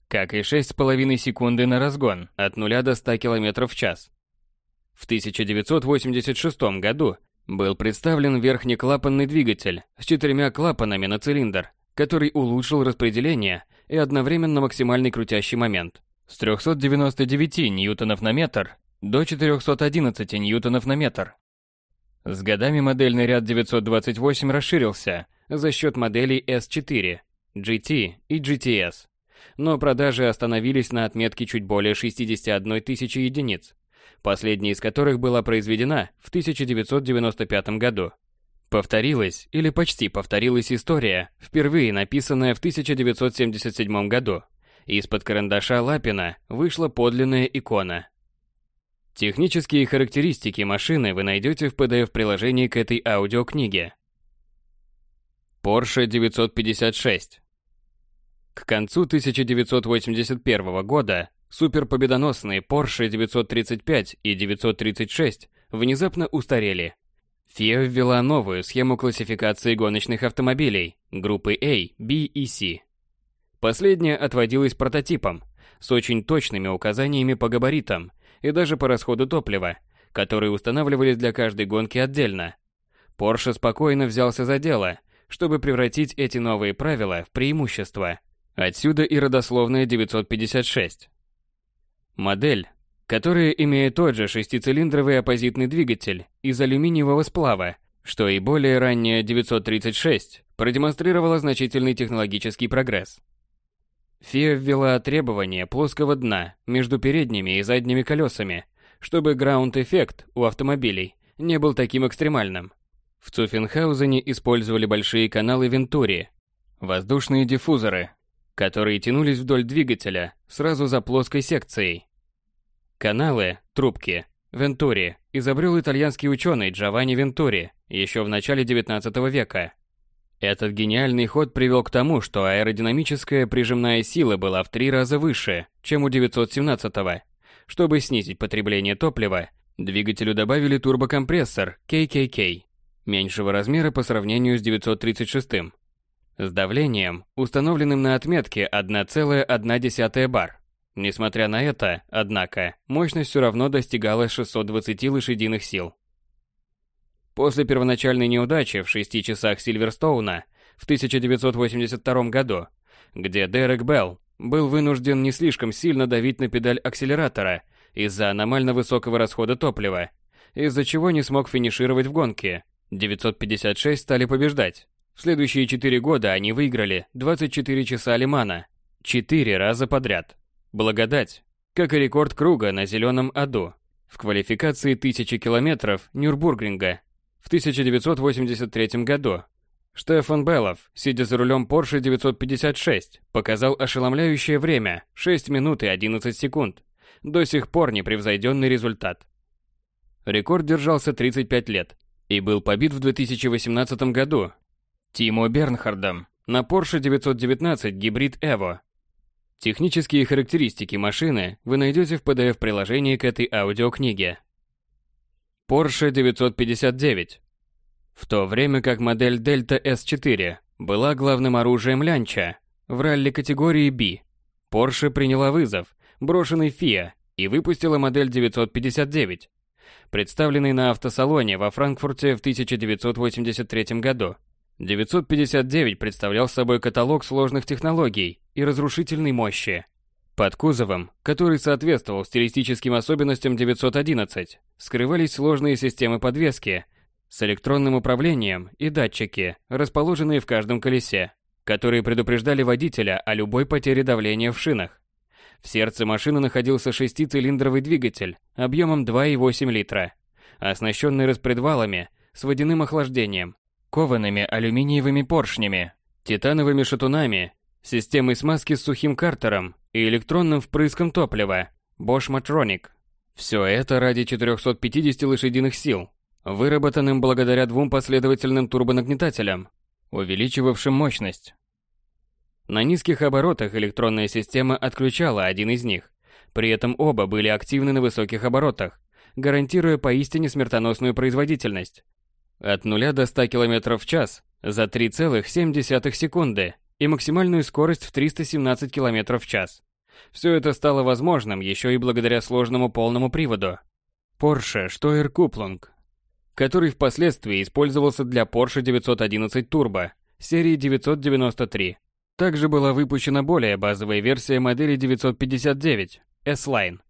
как и 6,5 секунды на разгон от 0 до 100 км в час. В 1986 году был представлен верхнеклапанный двигатель с четырьмя клапанами на цилиндр, который улучшил распределение и одновременно максимальный крутящий момент. С 399 ньютонов на метр до 411 ньютонов на метр. С годами модельный ряд 928 расширился за счет моделей S4, GT и GTS, но продажи остановились на отметке чуть более 61 тысячи единиц, последняя из которых была произведена в 1995 году. Повторилась или почти повторилась история, впервые написанная в 1977 году – из-под карандаша Лапина вышла подлинная икона. Технические характеристики машины вы найдете в PDF-приложении к этой аудиокниге. Porsche 956 К концу 1981 года суперпобедоносные Porsche 935 и 936 внезапно устарели. FIA ввела новую схему классификации гоночных автомобилей группы A, B и C. Последняя отводилась прототипом, с очень точными указаниями по габаритам и даже по расходу топлива, которые устанавливались для каждой гонки отдельно. Porsche спокойно взялся за дело, чтобы превратить эти новые правила в преимущество. Отсюда и родословная 956. Модель, которая имеет тот же шестицилиндровый оппозитный двигатель из алюминиевого сплава, что и более ранняя 936, продемонстрировала значительный технологический прогресс. ФИА ввела требование плоского дна между передними и задними колесами, чтобы граунд-эффект у автомобилей не был таким экстремальным. В Цуффенхаузене использовали большие каналы Вентури, воздушные диффузоры, которые тянулись вдоль двигателя сразу за плоской секцией. Каналы, трубки, Вентури изобрел итальянский ученый Джованни Вентури еще в начале 19 века. Этот гениальный ход привел к тому, что аэродинамическая прижимная сила была в три раза выше, чем у 917-го. Чтобы снизить потребление топлива, двигателю добавили турбокомпрессор KKK, меньшего размера по сравнению с 936-м, с давлением, установленным на отметке 1,1 бар. Несмотря на это, однако, мощность все равно достигала 620 лошадиных сил. После первоначальной неудачи в шести часах Сильверстоуна в 1982 году, где Дерек Белл был вынужден не слишком сильно давить на педаль акселератора из-за аномально высокого расхода топлива, из-за чего не смог финишировать в гонке, 956 стали побеждать. В следующие четыре года они выиграли 24 часа Лимана, четыре раза подряд. Благодать, как и рекорд круга на Зеленом Аду, в квалификации тысячи километров Нюрбургринга в 1983 году Штефан Беллов, сидя за рулем Porsche 956, показал ошеломляющее время 6 минут и 11 секунд. До сих пор непревзойденный результат. Рекорд держался 35 лет и был побит в 2018 году Тимо Бернхардом на Porsche 919 гибрид Evo. Технические характеристики машины вы найдете в PDF-приложении к этой аудиокниге. Porsche 959. В то время как модель Delta S4 была главным оружием Лянча в ралли категории B, Porsche приняла вызов, брошенный FIA, и выпустила модель 959, представленный на автосалоне во Франкфурте в 1983 году. 959 представлял собой каталог сложных технологий и разрушительной мощи, под кузовом, который соответствовал стилистическим особенностям 911, скрывались сложные системы подвески с электронным управлением и датчики, расположенные в каждом колесе, которые предупреждали водителя о любой потере давления в шинах. В сердце машины находился шестицилиндровый двигатель объемом 2,8 литра, оснащенный распредвалами с водяным охлаждением, коваными алюминиевыми поршнями, титановыми шатунами, системой смазки с сухим картером и электронным впрыском топлива Bosch Matronic. Все это ради 450 лошадиных сил, выработанным благодаря двум последовательным турбонагнетателям, увеличивавшим мощность. На низких оборотах электронная система отключала один из них. При этом оба были активны на высоких оборотах, гарантируя поистине смертоносную производительность. От 0 до 100 км в час за 3,7 секунды и максимальную скорость в 317 км в час. Все это стало возможным еще и благодаря сложному полному приводу. Porsche Steuer Kupplung, который впоследствии использовался для Porsche 911 Turbo серии 993 также была выпущена более базовая версия модели 959 S-Line.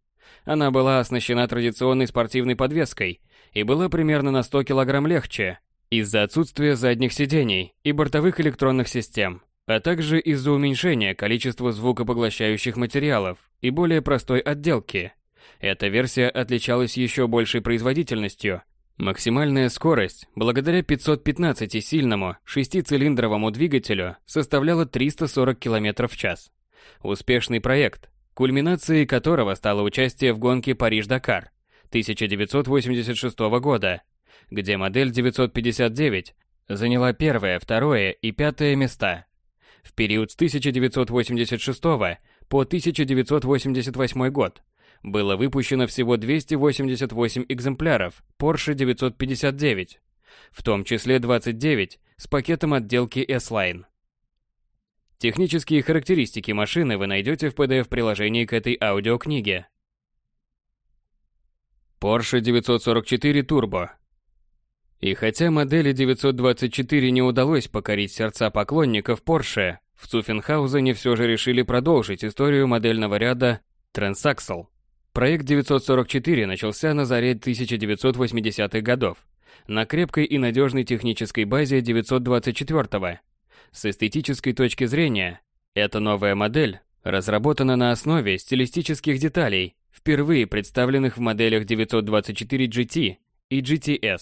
Она была оснащена традиционной спортивной подвеской и была примерно на 100 кг легче из-за отсутствия задних сидений и бортовых электронных систем, а также из-за уменьшения количества звукопоглощающих материалов и более простой отделки. Эта версия отличалась еще большей производительностью Максимальная скорость, благодаря 515-сильному шестицилиндровому двигателю, составляла 340 км в час. Успешный проект, кульминацией которого стало участие в гонке Париж-Дакар 1986 года, где модель 959 заняла первое, второе и пятое места. В период с 1986 по 1988 год было выпущено всего 288 экземпляров Porsche 959, в том числе 29 с пакетом отделки S-Line. Технические характеристики машины вы найдете в PDF-приложении к этой аудиокниге. Porsche 944 Turbo И хотя модели 924 не удалось покорить сердца поклонников Porsche, в Цуффенхаузене все же решили продолжить историю модельного ряда Transaxle. Проект 944 начался на заре 1980-х годов на крепкой и надежной технической базе 924-го. С эстетической точки зрения, эта новая модель разработана на основе стилистических деталей, впервые представленных в моделях 924 GT и GTS.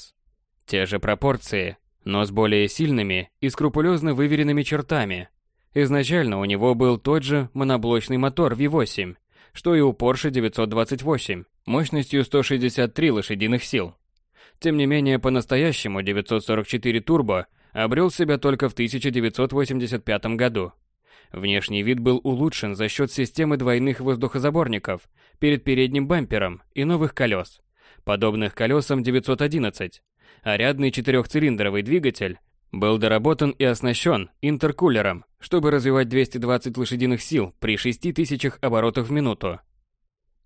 Те же пропорции, но с более сильными и скрупулезно выверенными чертами. Изначально у него был тот же моноблочный мотор V8, что и у Porsche 928, мощностью 163 лошадиных сил. Тем не менее, по-настоящему 944 Turbo обрел себя только в 1985 году. Внешний вид был улучшен за счет системы двойных воздухозаборников перед передним бампером и новых колес, подобных колесам 911, а рядный четырехцилиндровый двигатель был доработан и оснащен интеркулером, чтобы развивать 220 лошадиных сил при 6000 оборотах в минуту.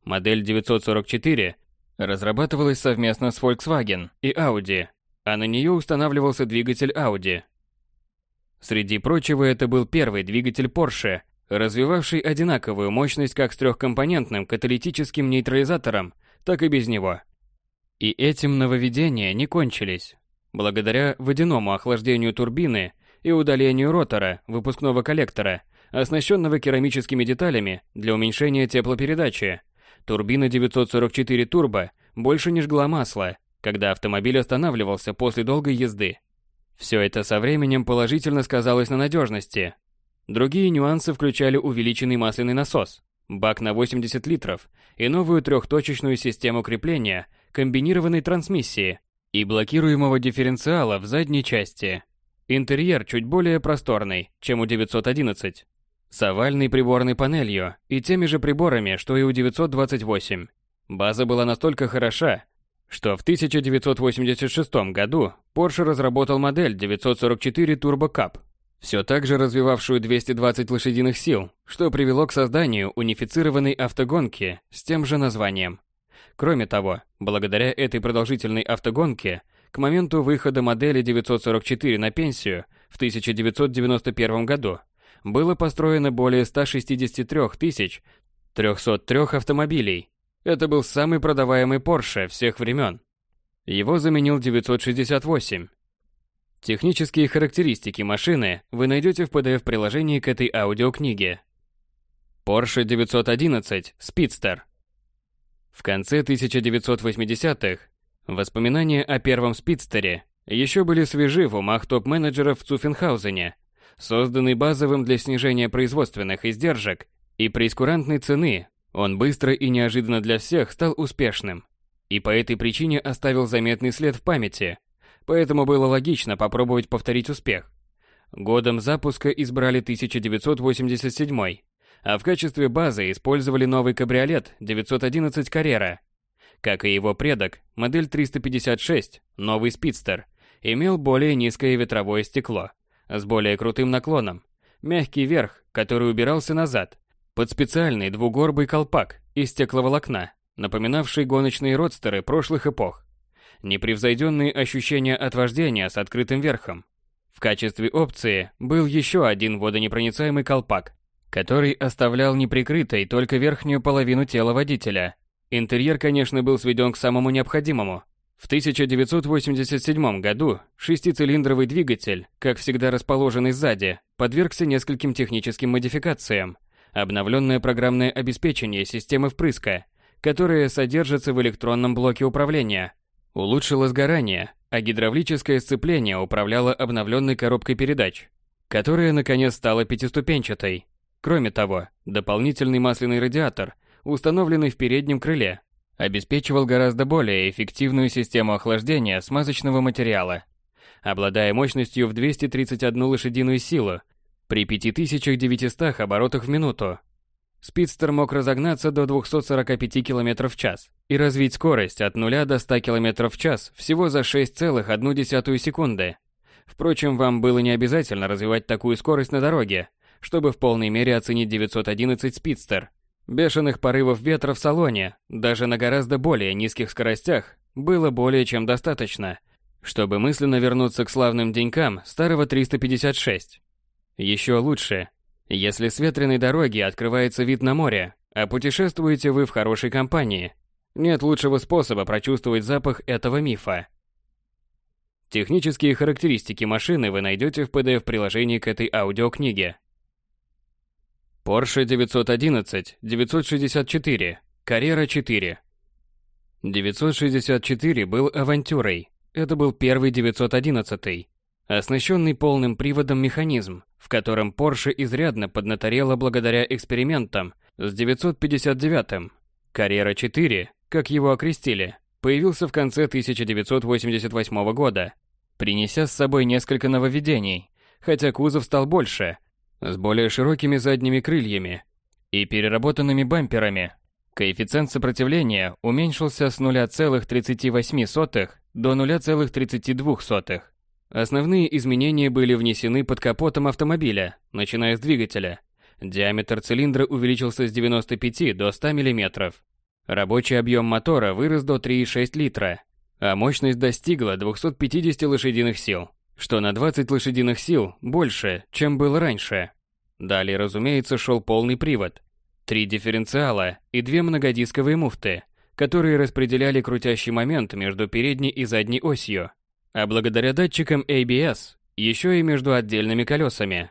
Модель 944 разрабатывалась совместно с Volkswagen и Audi, а на нее устанавливался двигатель Audi. Среди прочего, это был первый двигатель Porsche, развивавший одинаковую мощность как с трехкомпонентным каталитическим нейтрализатором, так и без него. И этим нововведения не кончились. Благодаря водяному охлаждению турбины и удалению ротора выпускного коллектора, оснащенного керамическими деталями для уменьшения теплопередачи, турбина 944 турбо больше не жгла масло, когда автомобиль останавливался после долгой езды. Все это со временем положительно сказалось на надежности. Другие нюансы включали увеличенный масляный насос, бак на 80 литров и новую трехточечную систему крепления комбинированной трансмиссии и блокируемого дифференциала в задней части. Интерьер чуть более просторный, чем у 911, с овальной приборной панелью и теми же приборами, что и у 928. База была настолько хороша, что в 1986 году Porsche разработал модель 944 Turbo Cup, все так же развивавшую 220 лошадиных сил, что привело к созданию унифицированной автогонки с тем же названием. Кроме того, благодаря этой продолжительной автогонке, к моменту выхода модели 944 на пенсию в 1991 году было построено более 163 тысяч 303 автомобилей. Это был самый продаваемый Porsche всех времен. Его заменил 968. Технические характеристики машины вы найдете в PDF-приложении к этой аудиокниге. Porsche 911 Speedster. В конце 1980-х воспоминания о первом Спидстере еще были свежи в умах топ-менеджеров в Цуффенхаузене, созданный базовым для снижения производственных издержек и прескурантной цены, он быстро и неожиданно для всех стал успешным. И по этой причине оставил заметный след в памяти, поэтому было логично попробовать повторить успех. Годом запуска избрали 1987, а в качестве базы использовали новый кабриолет 911 Carrera. Как и его предок, модель 356, новый спидстер, имел более низкое ветровое стекло, с более крутым наклоном, мягкий верх, который убирался назад, под специальный двугорбый колпак из стекловолокна, напоминавший гоночные родстеры прошлых эпох. Непревзойденные ощущения от вождения с открытым верхом. В качестве опции был еще один водонепроницаемый колпак, который оставлял неприкрытой только верхнюю половину тела водителя. Интерьер, конечно, был сведен к самому необходимому. В 1987 году шестицилиндровый двигатель, как всегда расположенный сзади, подвергся нескольким техническим модификациям. Обновленное программное обеспечение системы впрыска, которое содержится в электронном блоке управления, улучшило сгорание, а гидравлическое сцепление управляло обновленной коробкой передач, которая наконец стала пятиступенчатой. Кроме того, дополнительный масляный радиатор, установленный в переднем крыле, обеспечивал гораздо более эффективную систему охлаждения смазочного материала. Обладая мощностью в 231 лошадиную силу при 5900 оборотах в минуту, Спидстер мог разогнаться до 245 км в час и развить скорость от 0 до 100 км в час всего за 6,1 секунды. Впрочем, вам было не обязательно развивать такую скорость на дороге, чтобы в полной мере оценить 911 Спидстер. Бешеных порывов ветра в салоне, даже на гораздо более низких скоростях, было более чем достаточно, чтобы мысленно вернуться к славным денькам старого 356. Еще лучше, если с ветреной дороги открывается вид на море, а путешествуете вы в хорошей компании, нет лучшего способа прочувствовать запах этого мифа. Технические характеристики машины вы найдете в PDF-приложении к этой аудиокниге. Porsche 911 964 Carrera 4 964 был авантюрой. Это был первый 911 оснащенный полным приводом механизм, в котором Porsche изрядно поднаторела благодаря экспериментам с 959-м. Carrera 4, как его окрестили, появился в конце 1988 года, принеся с собой несколько нововведений, хотя кузов стал больше – с более широкими задними крыльями и переработанными бамперами. Коэффициент сопротивления уменьшился с 0,38 до 0,32. Основные изменения были внесены под капотом автомобиля, начиная с двигателя. Диаметр цилиндра увеличился с 95 до 100 мм. Рабочий объем мотора вырос до 3,6 литра, а мощность достигла 250 лошадиных сил что на 20 лошадиных сил больше, чем было раньше. Далее, разумеется, шел полный привод. Три дифференциала и две многодисковые муфты, которые распределяли крутящий момент между передней и задней осью, а благодаря датчикам ABS еще и между отдельными колесами.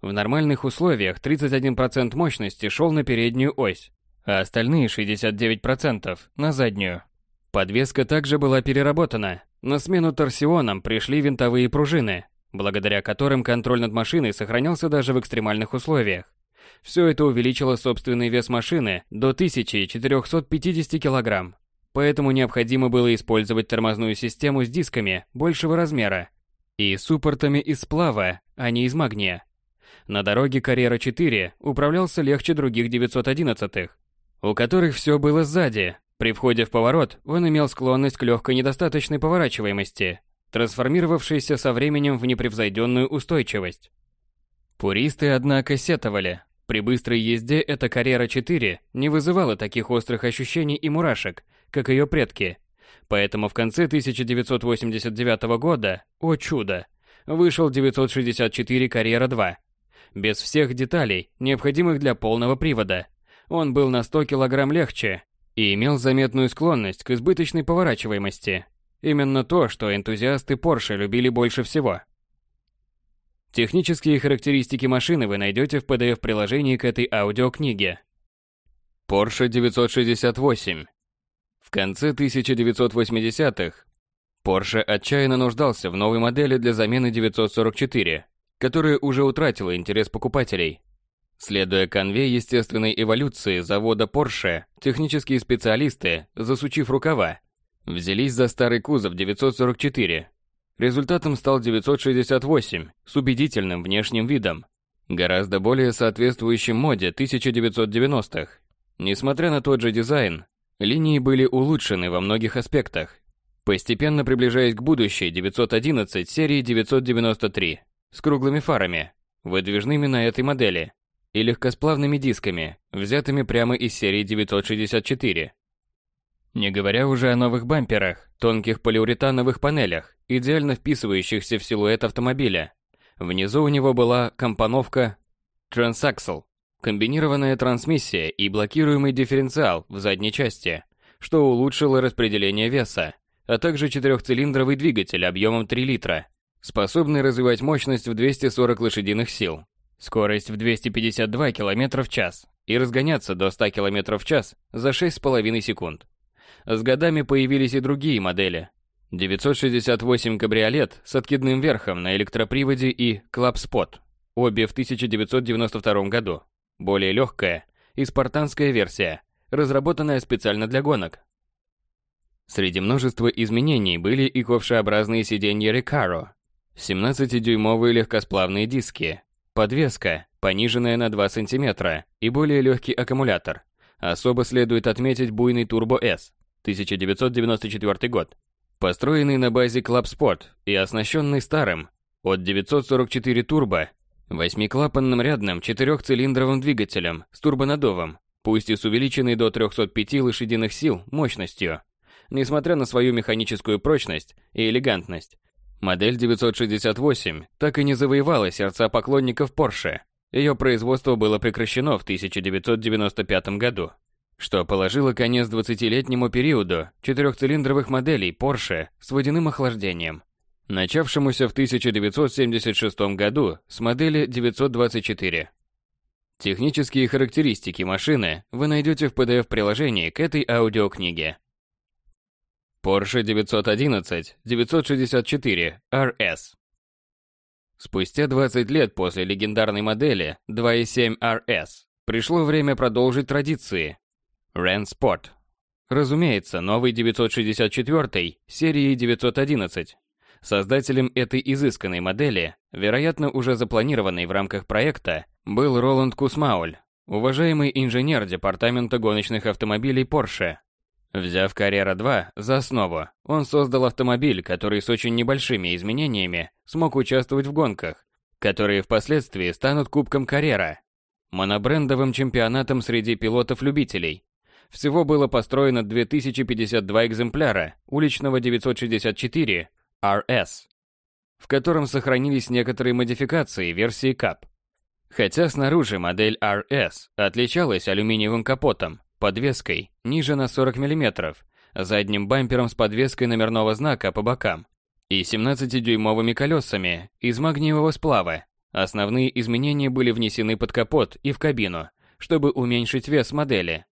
В нормальных условиях 31% мощности шел на переднюю ось, а остальные 69% на заднюю. Подвеска также была переработана, на смену торсионам пришли винтовые пружины, благодаря которым контроль над машиной сохранялся даже в экстремальных условиях. Все это увеличило собственный вес машины до 1450 кг. Поэтому необходимо было использовать тормозную систему с дисками большего размера и суппортами из сплава, а не из магния. На дороге Carrera 4 управлялся легче других 911-х, у которых все было сзади, при входе в поворот он имел склонность к легкой недостаточной поворачиваемости, трансформировавшейся со временем в непревзойденную устойчивость. Пуристы, однако, сетовали. При быстрой езде эта карьера 4 не вызывала таких острых ощущений и мурашек, как ее предки. Поэтому в конце 1989 года, о чудо, вышел 964 Карьера 2. Без всех деталей, необходимых для полного привода. Он был на 100 кг легче и имел заметную склонность к избыточной поворачиваемости. Именно то, что энтузиасты Porsche любили больше всего. Технические характеристики машины вы найдете в PDF-приложении к этой аудиокниге. Porsche 968. В конце 1980-х Porsche отчаянно нуждался в новой модели для замены 944, которая уже утратила интерес покупателей. Следуя конве естественной эволюции завода Porsche, технические специалисты, засучив рукава, взялись за старый кузов 944. Результатом стал 968 с убедительным внешним видом, гораздо более соответствующим моде 1990-х. Несмотря на тот же дизайн, линии были улучшены во многих аспектах, постепенно приближаясь к будущей 911 серии 993 с круглыми фарами, выдвижными на этой модели, и легкосплавными дисками, взятыми прямо из серии 964. Не говоря уже о новых бамперах, тонких полиуретановых панелях, идеально вписывающихся в силуэт автомобиля. Внизу у него была компоновка Transaxle, комбинированная трансмиссия и блокируемый дифференциал в задней части, что улучшило распределение веса, а также четырехцилиндровый двигатель объемом 3 литра, способный развивать мощность в 240 лошадиных сил, скорость в 252 км в час и разгоняться до 100 км в час за 6,5 секунд. С годами появились и другие модели. 968 кабриолет с откидным верхом на электроприводе и Spot, обе в 1992 году. Более легкая и спартанская версия, разработанная специально для гонок. Среди множества изменений были и ковшеобразные сиденья Recaro, 17-дюймовые легкосплавные диски, подвеска, пониженная на 2 см и более легкий аккумулятор. Особо следует отметить буйный Turbo S, 1994 год, построенный на базе Club Sport и оснащенный старым от 944 турбо восьмиклапанным рядным четырехцилиндровым двигателем с турбонаддувом, пусть и с увеличенной до 305 лошадиных сил мощностью. Несмотря на свою механическую прочность и элегантность, модель 968 так и не завоевала сердца поклонников Porsche. Ее производство было прекращено в 1995 году что положило конец 20-летнему периоду четырехцилиндровых моделей Porsche с водяным охлаждением, начавшемуся в 1976 году с модели 924. Технические характеристики машины вы найдете в PDF-приложении к этой аудиокниге. Porsche 911 964 RS Спустя 20 лет после легендарной модели 2.7 RS пришло время продолжить традиции Ren. Разумеется, новый 964 серии 911. Создателем этой изысканной модели, вероятно, уже запланированной в рамках проекта, был Роланд Кусмауль, уважаемый инженер департамента гоночных автомобилей Porsche. Взяв Carrera 2 за основу, он создал автомобиль, который с очень небольшими изменениями смог участвовать в гонках, которые впоследствии станут Кубком Carrera, монобрендовым чемпионатом среди пилотов-любителей, всего было построено 2052 экземпляра уличного 964 RS, в котором сохранились некоторые модификации версии CAP. Хотя снаружи модель RS отличалась алюминиевым капотом, подвеской ниже на 40 мм, задним бампером с подвеской номерного знака по бокам и 17-дюймовыми колесами из магниевого сплава. Основные изменения были внесены под капот и в кабину, чтобы уменьшить вес модели.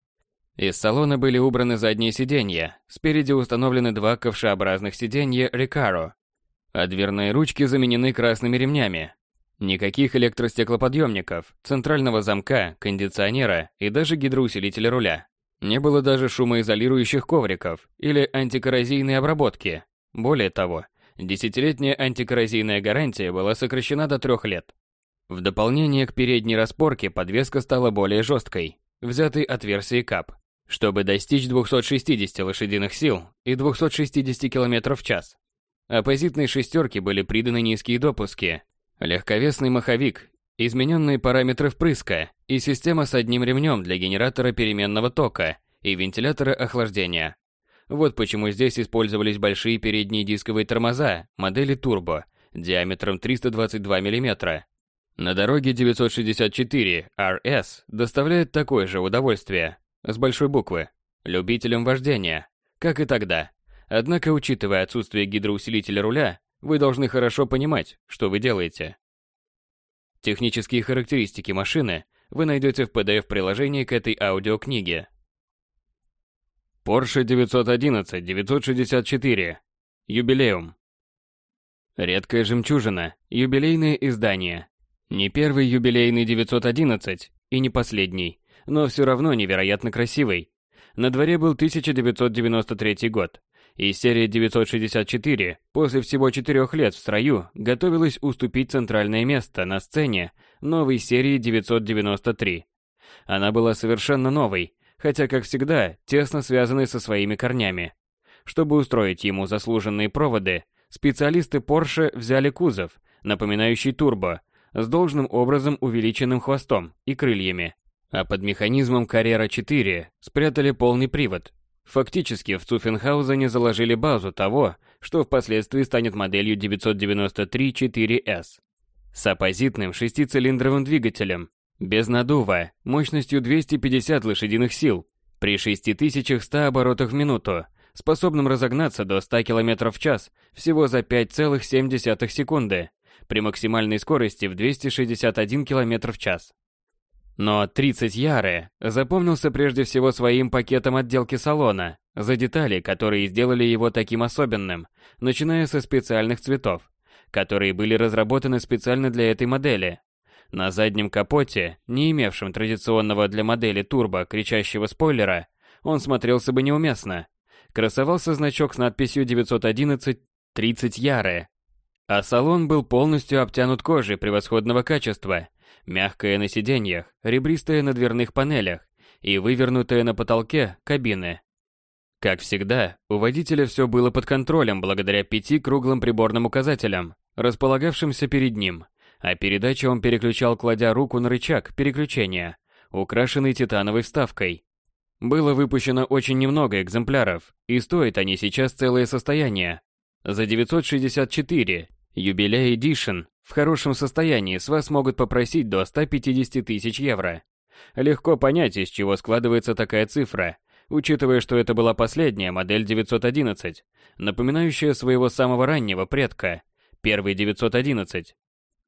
Из салона были убраны задние сиденья, спереди установлены два ковшеобразных сиденья Recaro, а дверные ручки заменены красными ремнями. Никаких электростеклоподъемников, центрального замка, кондиционера и даже гидроусилителя руля. Не было даже шумоизолирующих ковриков или антикоррозийной обработки. Более того, десятилетняя антикоррозийная гарантия была сокращена до трех лет. В дополнение к передней распорке подвеска стала более жесткой, взятой от версии КАП чтобы достичь 260 лошадиных сил и 260 км в час. Оппозитной шестерке были приданы низкие допуски, легковесный маховик, измененные параметры впрыска и система с одним ремнем для генератора переменного тока и вентилятора охлаждения. Вот почему здесь использовались большие передние дисковые тормоза модели Turbo диаметром 322 мм. На дороге 964 RS доставляет такое же удовольствие, с большой буквы, любителем вождения, как и тогда. Однако, учитывая отсутствие гидроусилителя руля, вы должны хорошо понимать, что вы делаете. Технические характеристики машины вы найдете в PDF-приложении к этой аудиокниге. Porsche 911-964. Юбилеум. Редкая жемчужина. Юбилейное издание. Не первый юбилейный 911 и не последний, но все равно невероятно красивый. На дворе был 1993 год, и серия 964 после всего четырех лет в строю готовилась уступить центральное место на сцене новой серии 993. Она была совершенно новой, хотя, как всегда, тесно связанной со своими корнями. Чтобы устроить ему заслуженные проводы, специалисты Porsche взяли кузов, напоминающий турбо, с должным образом увеличенным хвостом и крыльями, а под механизмом Carrera 4 спрятали полный привод, Фактически в Цуффенхаузене заложили базу того, что впоследствии станет моделью 993 4S. С оппозитным шестицилиндровым двигателем, без надува, мощностью 250 лошадиных сил, при 6100 оборотах в минуту, способным разогнаться до 100 км в час всего за 5,7 секунды, при максимальной скорости в 261 км в час. Но 30 Яре запомнился прежде всего своим пакетом отделки салона, за детали, которые сделали его таким особенным, начиная со специальных цветов, которые были разработаны специально для этой модели. На заднем капоте, не имевшем традиционного для модели турбо кричащего спойлера, он смотрелся бы неуместно. Красовался значок с надписью 911 30 Яре, а салон был полностью обтянут кожей превосходного качества мягкая на сиденьях, ребристая на дверных панелях и вывернутая на потолке кабины. Как всегда, у водителя все было под контролем благодаря пяти круглым приборным указателям, располагавшимся перед ним, а передачу он переключал, кладя руку на рычаг переключения, украшенный титановой вставкой. Было выпущено очень немного экземпляров, и стоят они сейчас целое состояние. За 964 Юбилей Edition в хорошем состоянии с вас могут попросить до 150 тысяч евро. Легко понять, из чего складывается такая цифра, учитывая, что это была последняя модель 911, напоминающая своего самого раннего предка, первый 911.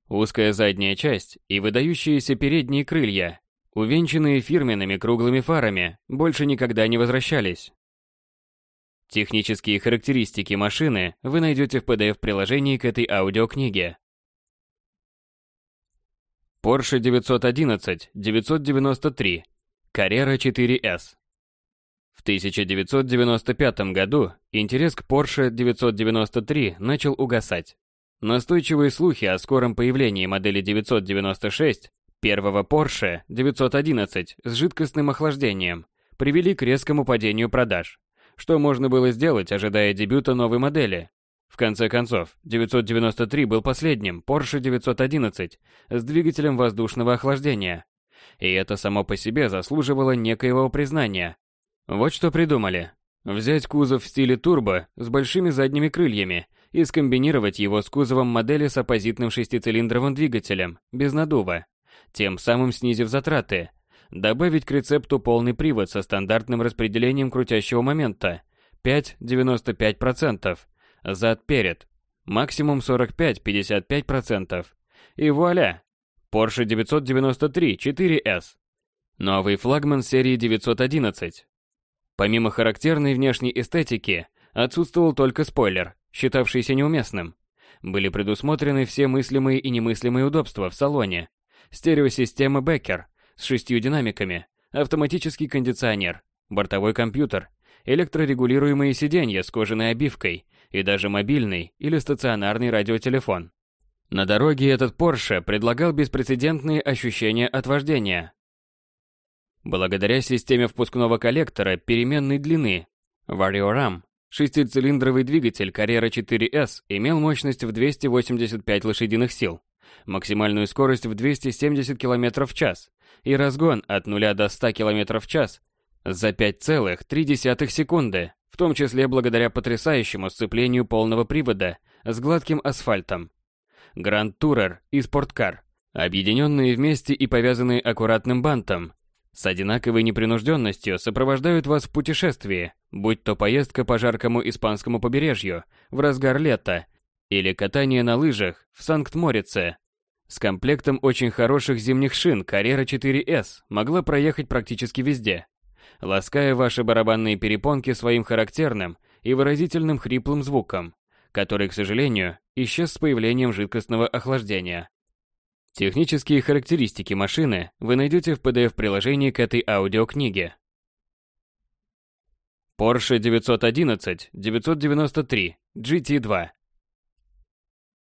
Узкая задняя часть и выдающиеся передние крылья, увенчанные фирменными круглыми фарами, больше никогда не возвращались. Технические характеристики машины вы найдете в PDF-приложении к этой аудиокниге. Porsche 911-993, Carrera 4S. В 1995 году интерес к Porsche 993 начал угасать. Настойчивые слухи о скором появлении модели 996, первого Porsche 911 с жидкостным охлаждением, привели к резкому падению продаж. Что можно было сделать, ожидая дебюта новой модели? В конце концов, 993 был последним Porsche 911 с двигателем воздушного охлаждения. И это само по себе заслуживало некоего признания. Вот что придумали. Взять кузов в стиле турбо с большими задними крыльями и скомбинировать его с кузовом модели с оппозитным шестицилиндровым двигателем, без надува, тем самым снизив затраты, Добавить к рецепту полный привод со стандартным распределением крутящего момента 5-95%, зад-перед, максимум 45-55%. И вуаля! Porsche 993 4S. Новый флагман серии 911. Помимо характерной внешней эстетики, отсутствовал только спойлер, считавшийся неуместным. Были предусмотрены все мыслимые и немыслимые удобства в салоне. Стереосистема Беккер – с шестью динамиками, автоматический кондиционер, бортовой компьютер, электрорегулируемые сиденья с кожаной обивкой и даже мобильный или стационарный радиотелефон. На дороге этот Porsche предлагал беспрецедентные ощущения от вождения. Благодаря системе впускного коллектора переменной длины Varioram, шестицилиндровый двигатель Carrera 4S имел мощность в 285 лошадиных сил, максимальную скорость в 270 км в час и разгон от 0 до 100 км в час за 5,3 секунды, в том числе благодаря потрясающему сцеплению полного привода с гладким асфальтом. Гранд Турер и Спорткар, объединенные вместе и повязанные аккуратным бантом, с одинаковой непринужденностью сопровождают вас в путешествии, будь то поездка по жаркому испанскому побережью в разгар лета или катание на лыжах в Санкт-Морице С комплектом очень хороших зимних шин Carrera 4S могла проехать практически везде, лаская ваши барабанные перепонки своим характерным и выразительным хриплым звуком, который, к сожалению, исчез с появлением жидкостного охлаждения. Технические характеристики машины вы найдете в PDF-приложении к этой аудиокниге. Porsche 911 993 GT2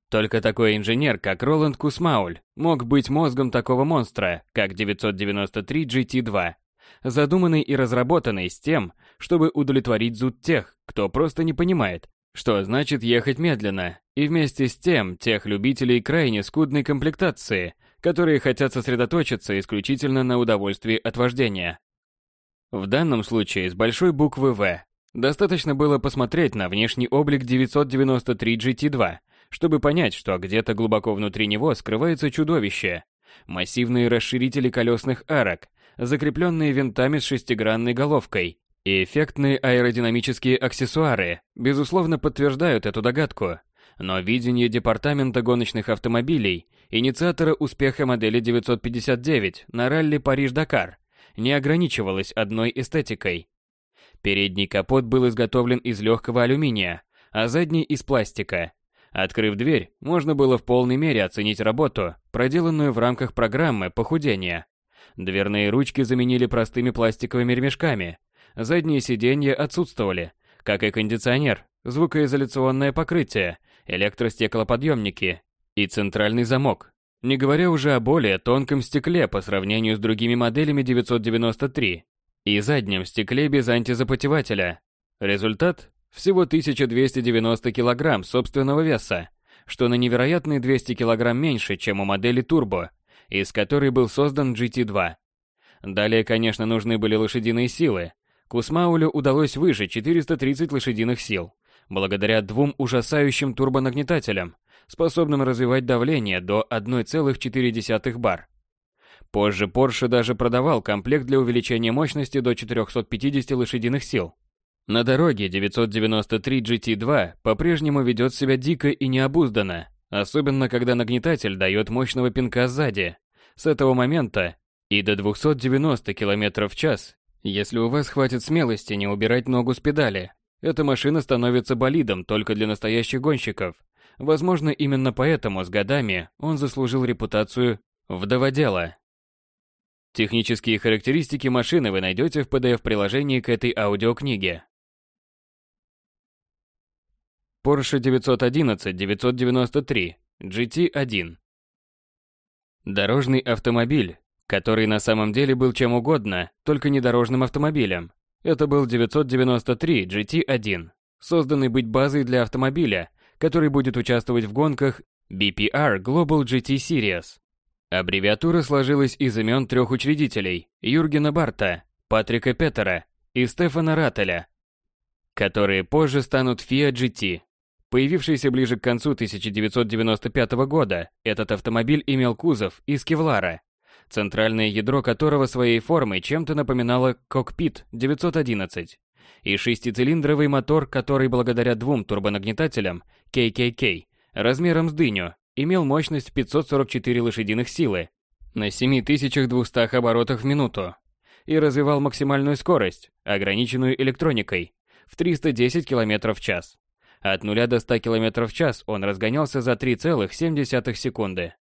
Только такой инженер, как Роланд Кусмауль, мог быть мозгом такого монстра, как 993 GT2, задуманный и разработанный с тем, чтобы удовлетворить зуд тех, кто просто не понимает, что значит ехать медленно, и вместе с тем тех любителей крайне скудной комплектации, которые хотят сосредоточиться исключительно на удовольствии от вождения. В данном случае с большой буквы «В». Достаточно было посмотреть на внешний облик 993 GT2, чтобы понять, что где-то глубоко внутри него скрывается чудовище. Массивные расширители колесных арок, закрепленные винтами с шестигранной головкой, и эффектные аэродинамические аксессуары, безусловно, подтверждают эту догадку. Но видение департамента гоночных автомобилей, инициатора успеха модели 959 на ралли Париж-Дакар, не ограничивалось одной эстетикой. Передний капот был изготовлен из легкого алюминия, а задний из пластика. Открыв дверь, можно было в полной мере оценить работу, проделанную в рамках программы похудения. Дверные ручки заменили простыми пластиковыми ремешками, задние сиденья отсутствовали, как и кондиционер, звукоизоляционное покрытие, электростеклоподъемники и центральный замок, не говоря уже о более тонком стекле по сравнению с другими моделями 993 и заднем стекле без антизапотевателя. Результат – всего 1290 кг собственного веса, что на невероятные 200 кг меньше, чем у модели Turbo, из которой был создан GT2. Далее, конечно, нужны были лошадиные силы, Кусмаулю удалось выжать 430 лошадиных сил, благодаря двум ужасающим турбонагнетателям, способным развивать давление до 1,4 бар. Позже Porsche даже продавал комплект для увеличения мощности до 450 лошадиных сил. На дороге 993 GT2 по-прежнему ведет себя дико и необузданно, особенно когда нагнетатель дает мощного пинка сзади. С этого момента и до 290 км в час если у вас хватит смелости не убирать ногу с педали, эта машина становится болидом только для настоящих гонщиков. Возможно, именно поэтому с годами он заслужил репутацию вдоводела. Технические характеристики машины вы найдете в PDF-приложении к этой аудиокниге. Porsche 911-993 GT1 Дорожный автомобиль, который на самом деле был чем угодно, только не дорожным автомобилем. Это был 993 GT1, созданный быть базой для автомобиля, который будет участвовать в гонках BPR Global GT Series. Аббревиатура сложилась из имен трех учредителей – Юргена Барта, Патрика Петера и Стефана Раттеля, которые позже станут Fiat GT. Появившийся ближе к концу 1995 года, этот автомобиль имел кузов из кевлара центральное ядро которого своей формой чем-то напоминало кокпит 911, и шестицилиндровый мотор, который благодаря двум турбонагнетателям KKK размером с дыню имел мощность 544 лошадиных силы на 7200 оборотах в минуту и развивал максимальную скорость, ограниченную электроникой, в 310 км в час. От 0 до 100 км в час он разгонялся за 3,7 секунды.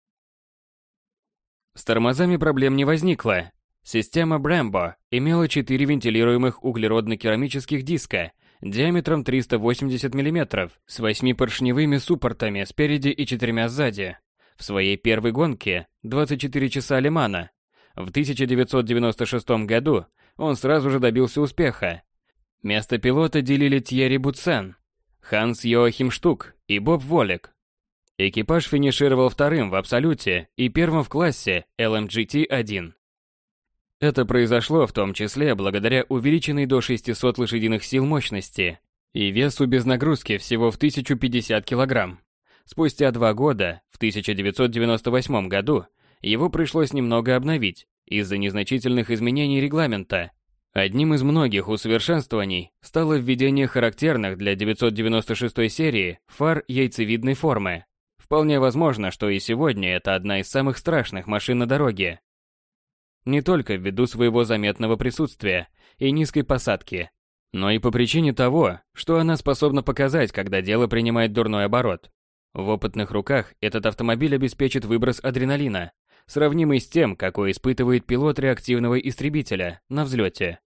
С тормозами проблем не возникло. Система Brembo имела четыре вентилируемых углеродно-керамических диска диаметром 380 мм с восьмипоршневыми суппортами спереди и четырьмя сзади. В своей первой гонке «24 часа Лимана» в 1996 году он сразу же добился успеха. Место пилота делили Тьерри Буцен, Ханс Йоахим Штук и Боб Волек. Экипаж финишировал вторым в абсолюте и первым в классе LMGT-1. Это произошло в том числе благодаря увеличенной до 600 лошадиных сил мощности и весу без нагрузки всего в 1050 кг. Спустя два года, в 1998 году, его пришлось немного обновить из-за незначительных изменений регламента. Одним из многих усовершенствований стало введение характерных для 996 серии фар яйцевидной формы, Вполне возможно, что и сегодня это одна из самых страшных машин на дороге. Не только ввиду своего заметного присутствия и низкой посадки, но и по причине того, что она способна показать, когда дело принимает дурной оборот. В опытных руках этот автомобиль обеспечит выброс адреналина, сравнимый с тем, какой испытывает пилот реактивного истребителя на взлете.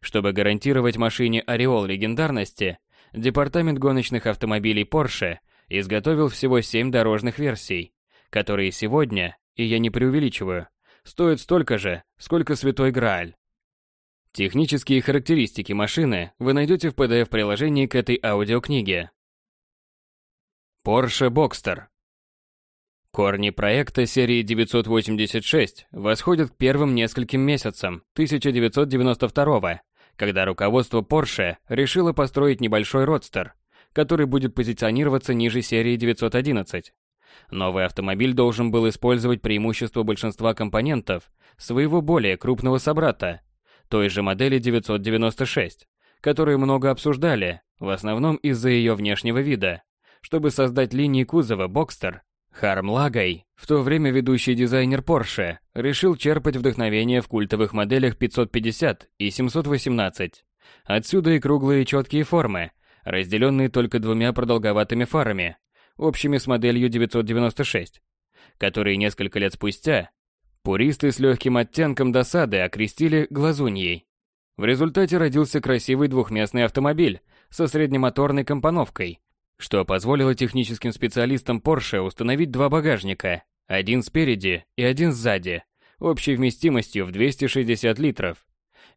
Чтобы гарантировать машине ореол легендарности, департамент гоночных автомобилей Porsche изготовил всего 7 дорожных версий, которые сегодня, и я не преувеличиваю, стоят столько же, сколько Святой Грааль. Технические характеристики машины вы найдете в PDF-приложении к этой аудиокниге. Porsche Boxster Корни проекта серии 986 восходят к первым нескольким месяцам 1992 когда руководство Porsche решило построить небольшой родстер, который будет позиционироваться ниже серии 911. Новый автомобиль должен был использовать преимущество большинства компонентов своего более крупного собрата, той же модели 996, которую много обсуждали, в основном из-за ее внешнего вида, чтобы создать линии кузова Boxster Харм Лагай, в то время ведущий дизайнер Porsche, решил черпать вдохновение в культовых моделях 550 и 718. Отсюда и круглые четкие формы, разделенные только двумя продолговатыми фарами, общими с моделью 996, которые несколько лет спустя пуристы с легким оттенком досады окрестили глазуньей. В результате родился красивый двухместный автомобиль со среднемоторной компоновкой, что позволило техническим специалистам Porsche установить два багажника, один спереди и один сзади, общей вместимостью в 260 литров.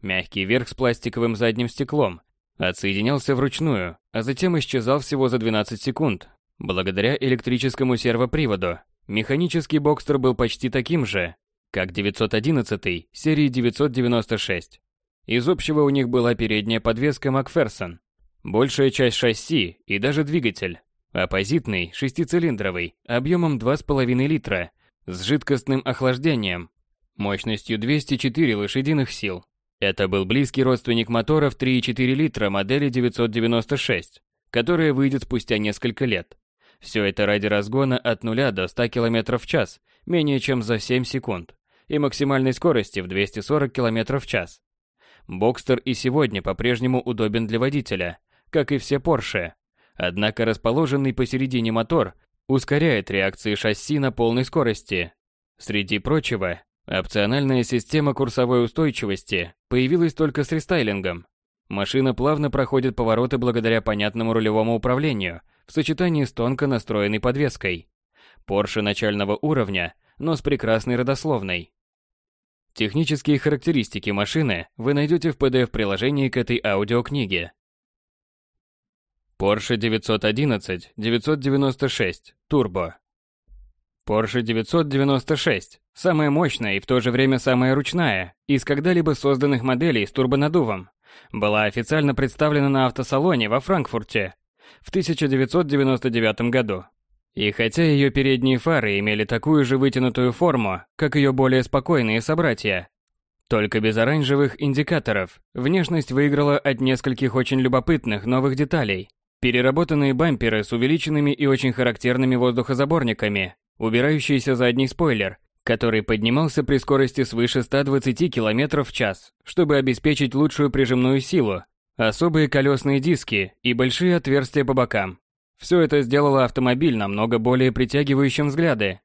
Мягкий верх с пластиковым задним стеклом отсоединялся вручную, а затем исчезал всего за 12 секунд, благодаря электрическому сервоприводу. Механический бокстер был почти таким же, как 911 серии 996. Из общего у них была передняя подвеска Макферсон, Большая часть шасси и даже двигатель. Оппозитный, шестицилиндровый, объемом 2,5 литра, с жидкостным охлаждением, мощностью 204 лошадиных сил. Это был близкий родственник моторов 3,4 литра модели 996, которая выйдет спустя несколько лет. Все это ради разгона от 0 до 100 км в час менее чем за 7 секунд и максимальной скорости в 240 км в час. Бокстер и сегодня по-прежнему удобен для водителя, как и все Porsche. Однако расположенный посередине мотор ускоряет реакции шасси на полной скорости. Среди прочего, опциональная система курсовой устойчивости появилась только с рестайлингом. Машина плавно проходит повороты благодаря понятному рулевому управлению в сочетании с тонко настроенной подвеской. Porsche начального уровня, но с прекрасной родословной. Технические характеристики машины вы найдете в PDF-приложении к этой аудиокниге. Porsche 911 996 Turbo. Porsche 996 – самая мощная и в то же время самая ручная из когда-либо созданных моделей с турбонаддувом. Была официально представлена на автосалоне во Франкфурте в 1999 году. И хотя ее передние фары имели такую же вытянутую форму, как ее более спокойные собратья, только без оранжевых индикаторов, внешность выиграла от нескольких очень любопытных новых деталей – Переработанные бамперы с увеличенными и очень характерными воздухозаборниками, убирающийся задний спойлер, который поднимался при скорости свыше 120 км в час, чтобы обеспечить лучшую прижимную силу, особые колесные диски и большие отверстия по бокам. Все это сделало автомобиль намного более притягивающим взгляды.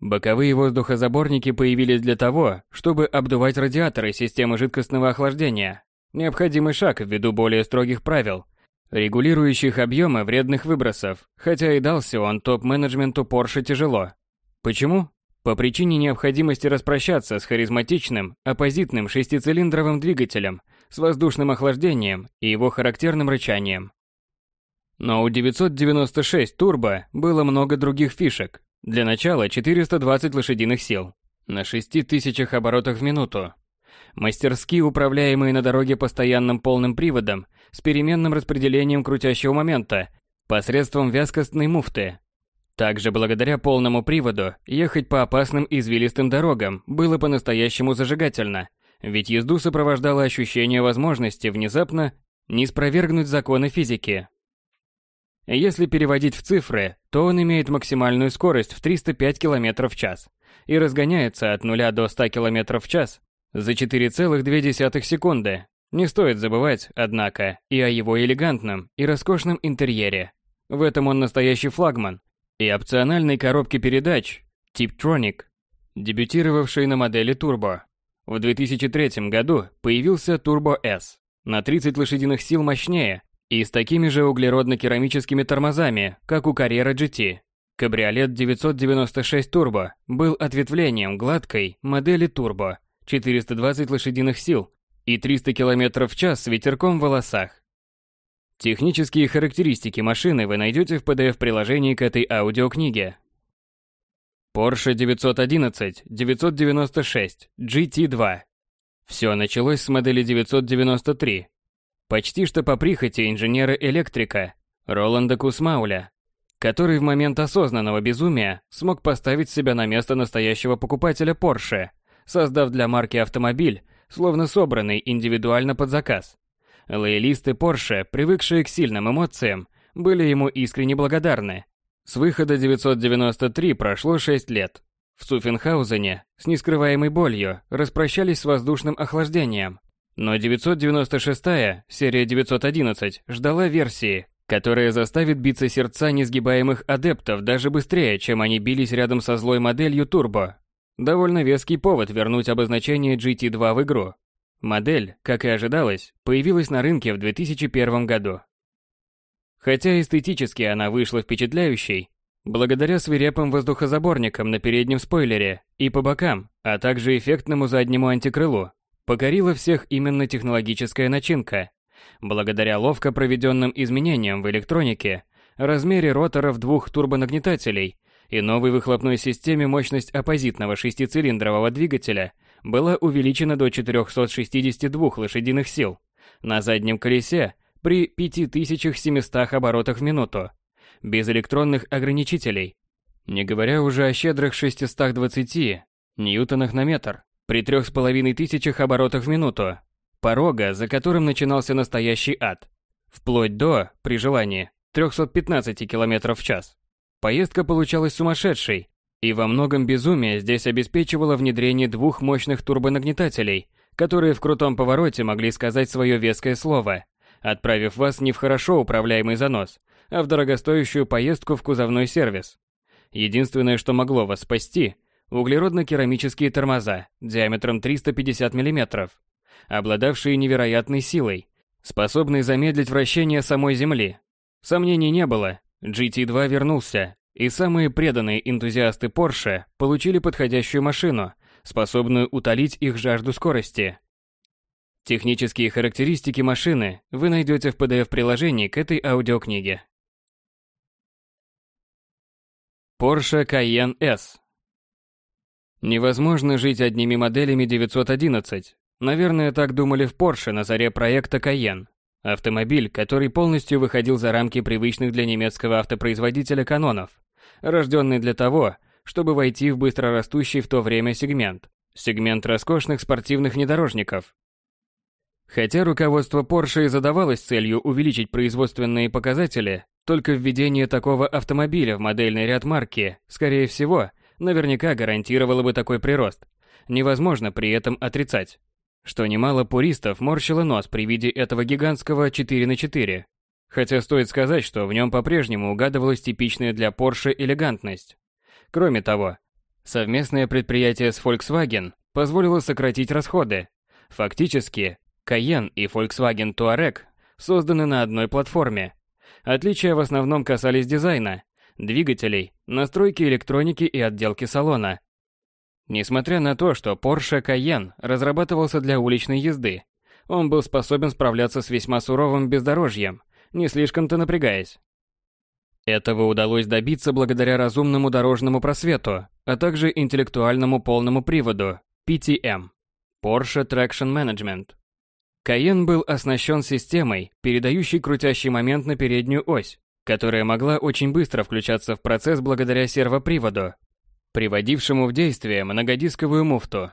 Боковые воздухозаборники появились для того, чтобы обдувать радиаторы системы жидкостного охлаждения. Необходимый шаг ввиду более строгих правил, регулирующих объемы вредных выбросов, хотя и дался он топ-менеджменту Porsche тяжело. Почему? По причине необходимости распрощаться с харизматичным, оппозитным шестицилиндровым двигателем с воздушным охлаждением и его характерным рычанием. Но у 996 турбо было много других фишек. Для начала 420 лошадиных сил на 6000 оборотах в минуту. Мастерски управляемые на дороге постоянным полным приводом с переменным распределением крутящего момента посредством вязкостной муфты. Также благодаря полному приводу ехать по опасным извилистым дорогам было по-настоящему зажигательно, ведь езду сопровождало ощущение возможности внезапно не спровергнуть законы физики. Если переводить в цифры, то он имеет максимальную скорость в 305 км в час и разгоняется от 0 до 100 км в час за 4,2 секунды. Не стоит забывать, однако, и о его элегантном и роскошном интерьере. В этом он настоящий флагман. И опциональной коробке передач Tiptronic, дебютировавшей на модели Turbo. В 2003 году появился Turbo S на 30 лошадиных сил мощнее и с такими же углеродно-керамическими тормозами, как у Carrera GT. Кабриолет 996 Turbo был ответвлением гладкой модели Turbo 420 лошадиных сил и 300 км в час с ветерком в волосах. Технические характеристики машины вы найдете в PDF-приложении к этой аудиокниге. Porsche 911 996 GT2. Все началось с модели 993. Почти что по прихоти инженера-электрика Роланда Кусмауля, который в момент осознанного безумия смог поставить себя на место настоящего покупателя Porsche, создав для марки автомобиль, словно собранный индивидуально под заказ. Лоялисты Porsche, привыкшие к сильным эмоциям, были ему искренне благодарны. С выхода 993 прошло 6 лет. В Цуффенхаузене с нескрываемой болью распрощались с воздушным охлаждением. Но 996-я, серия 911, ждала версии, которая заставит биться сердца несгибаемых адептов даже быстрее, чем они бились рядом со злой моделью Turbo. Довольно веский повод вернуть обозначение GT2 в игру. Модель, как и ожидалось, появилась на рынке в 2001 году. Хотя эстетически она вышла впечатляющей, благодаря свирепым воздухозаборникам на переднем спойлере и по бокам, а также эффектному заднему антикрылу, покорила всех именно технологическая начинка. Благодаря ловко проведенным изменениям в электронике, размере роторов двух турбонагнетателей и новой выхлопной системе мощность оппозитного шестицилиндрового двигателя была увеличена до 462 лошадиных сил на заднем колесе при 5700 оборотах в минуту, без электронных ограничителей, не говоря уже о щедрых 620 ньютонах на метр при 3500 оборотах в минуту, порога, за которым начинался настоящий ад, вплоть до, при желании, 315 км в час. Поездка получалась сумасшедшей, и во многом безумие здесь обеспечивало внедрение двух мощных турбонагнетателей, которые в крутом повороте могли сказать свое веское слово, отправив вас не в хорошо управляемый занос, а в дорогостоящую поездку в кузовной сервис. Единственное, что могло вас спасти – углеродно-керамические тормоза диаметром 350 мм, обладавшие невероятной силой, способные замедлить вращение самой Земли. Сомнений не было, GT2 вернулся, и самые преданные энтузиасты Porsche получили подходящую машину, способную утолить их жажду скорости. Технические характеристики машины вы найдете в PDF-приложении к этой аудиокниге. Porsche Cayenne S Невозможно жить одними моделями 911. Наверное, так думали в Porsche на заре проекта Cayenne. Автомобиль, который полностью выходил за рамки привычных для немецкого автопроизводителя канонов, рожденный для того, чтобы войти в быстрорастущий в то время сегмент, сегмент роскошных спортивных внедорожников. Хотя руководство Porsche и задавалось целью увеличить производственные показатели, только введение такого автомобиля в модельный ряд марки, скорее всего, наверняка гарантировало бы такой прирост. Невозможно при этом отрицать что немало пуристов морщило нос при виде этого гигантского 4 на 4 хотя стоит сказать, что в нем по-прежнему угадывалась типичная для Porsche элегантность. Кроме того, совместное предприятие с Volkswagen позволило сократить расходы. Фактически, Cayenne и Volkswagen Touareg созданы на одной платформе. Отличия в основном касались дизайна, двигателей, настройки электроники и отделки салона, Несмотря на то, что Porsche Cayenne разрабатывался для уличной езды, он был способен справляться с весьма суровым бездорожьем, не слишком-то напрягаясь. Этого удалось добиться благодаря разумному дорожному просвету, а также интеллектуальному полному приводу PTM – Porsche Traction Management. Cayenne был оснащен системой, передающей крутящий момент на переднюю ось, которая могла очень быстро включаться в процесс благодаря сервоприводу, приводившему в действие многодисковую муфту.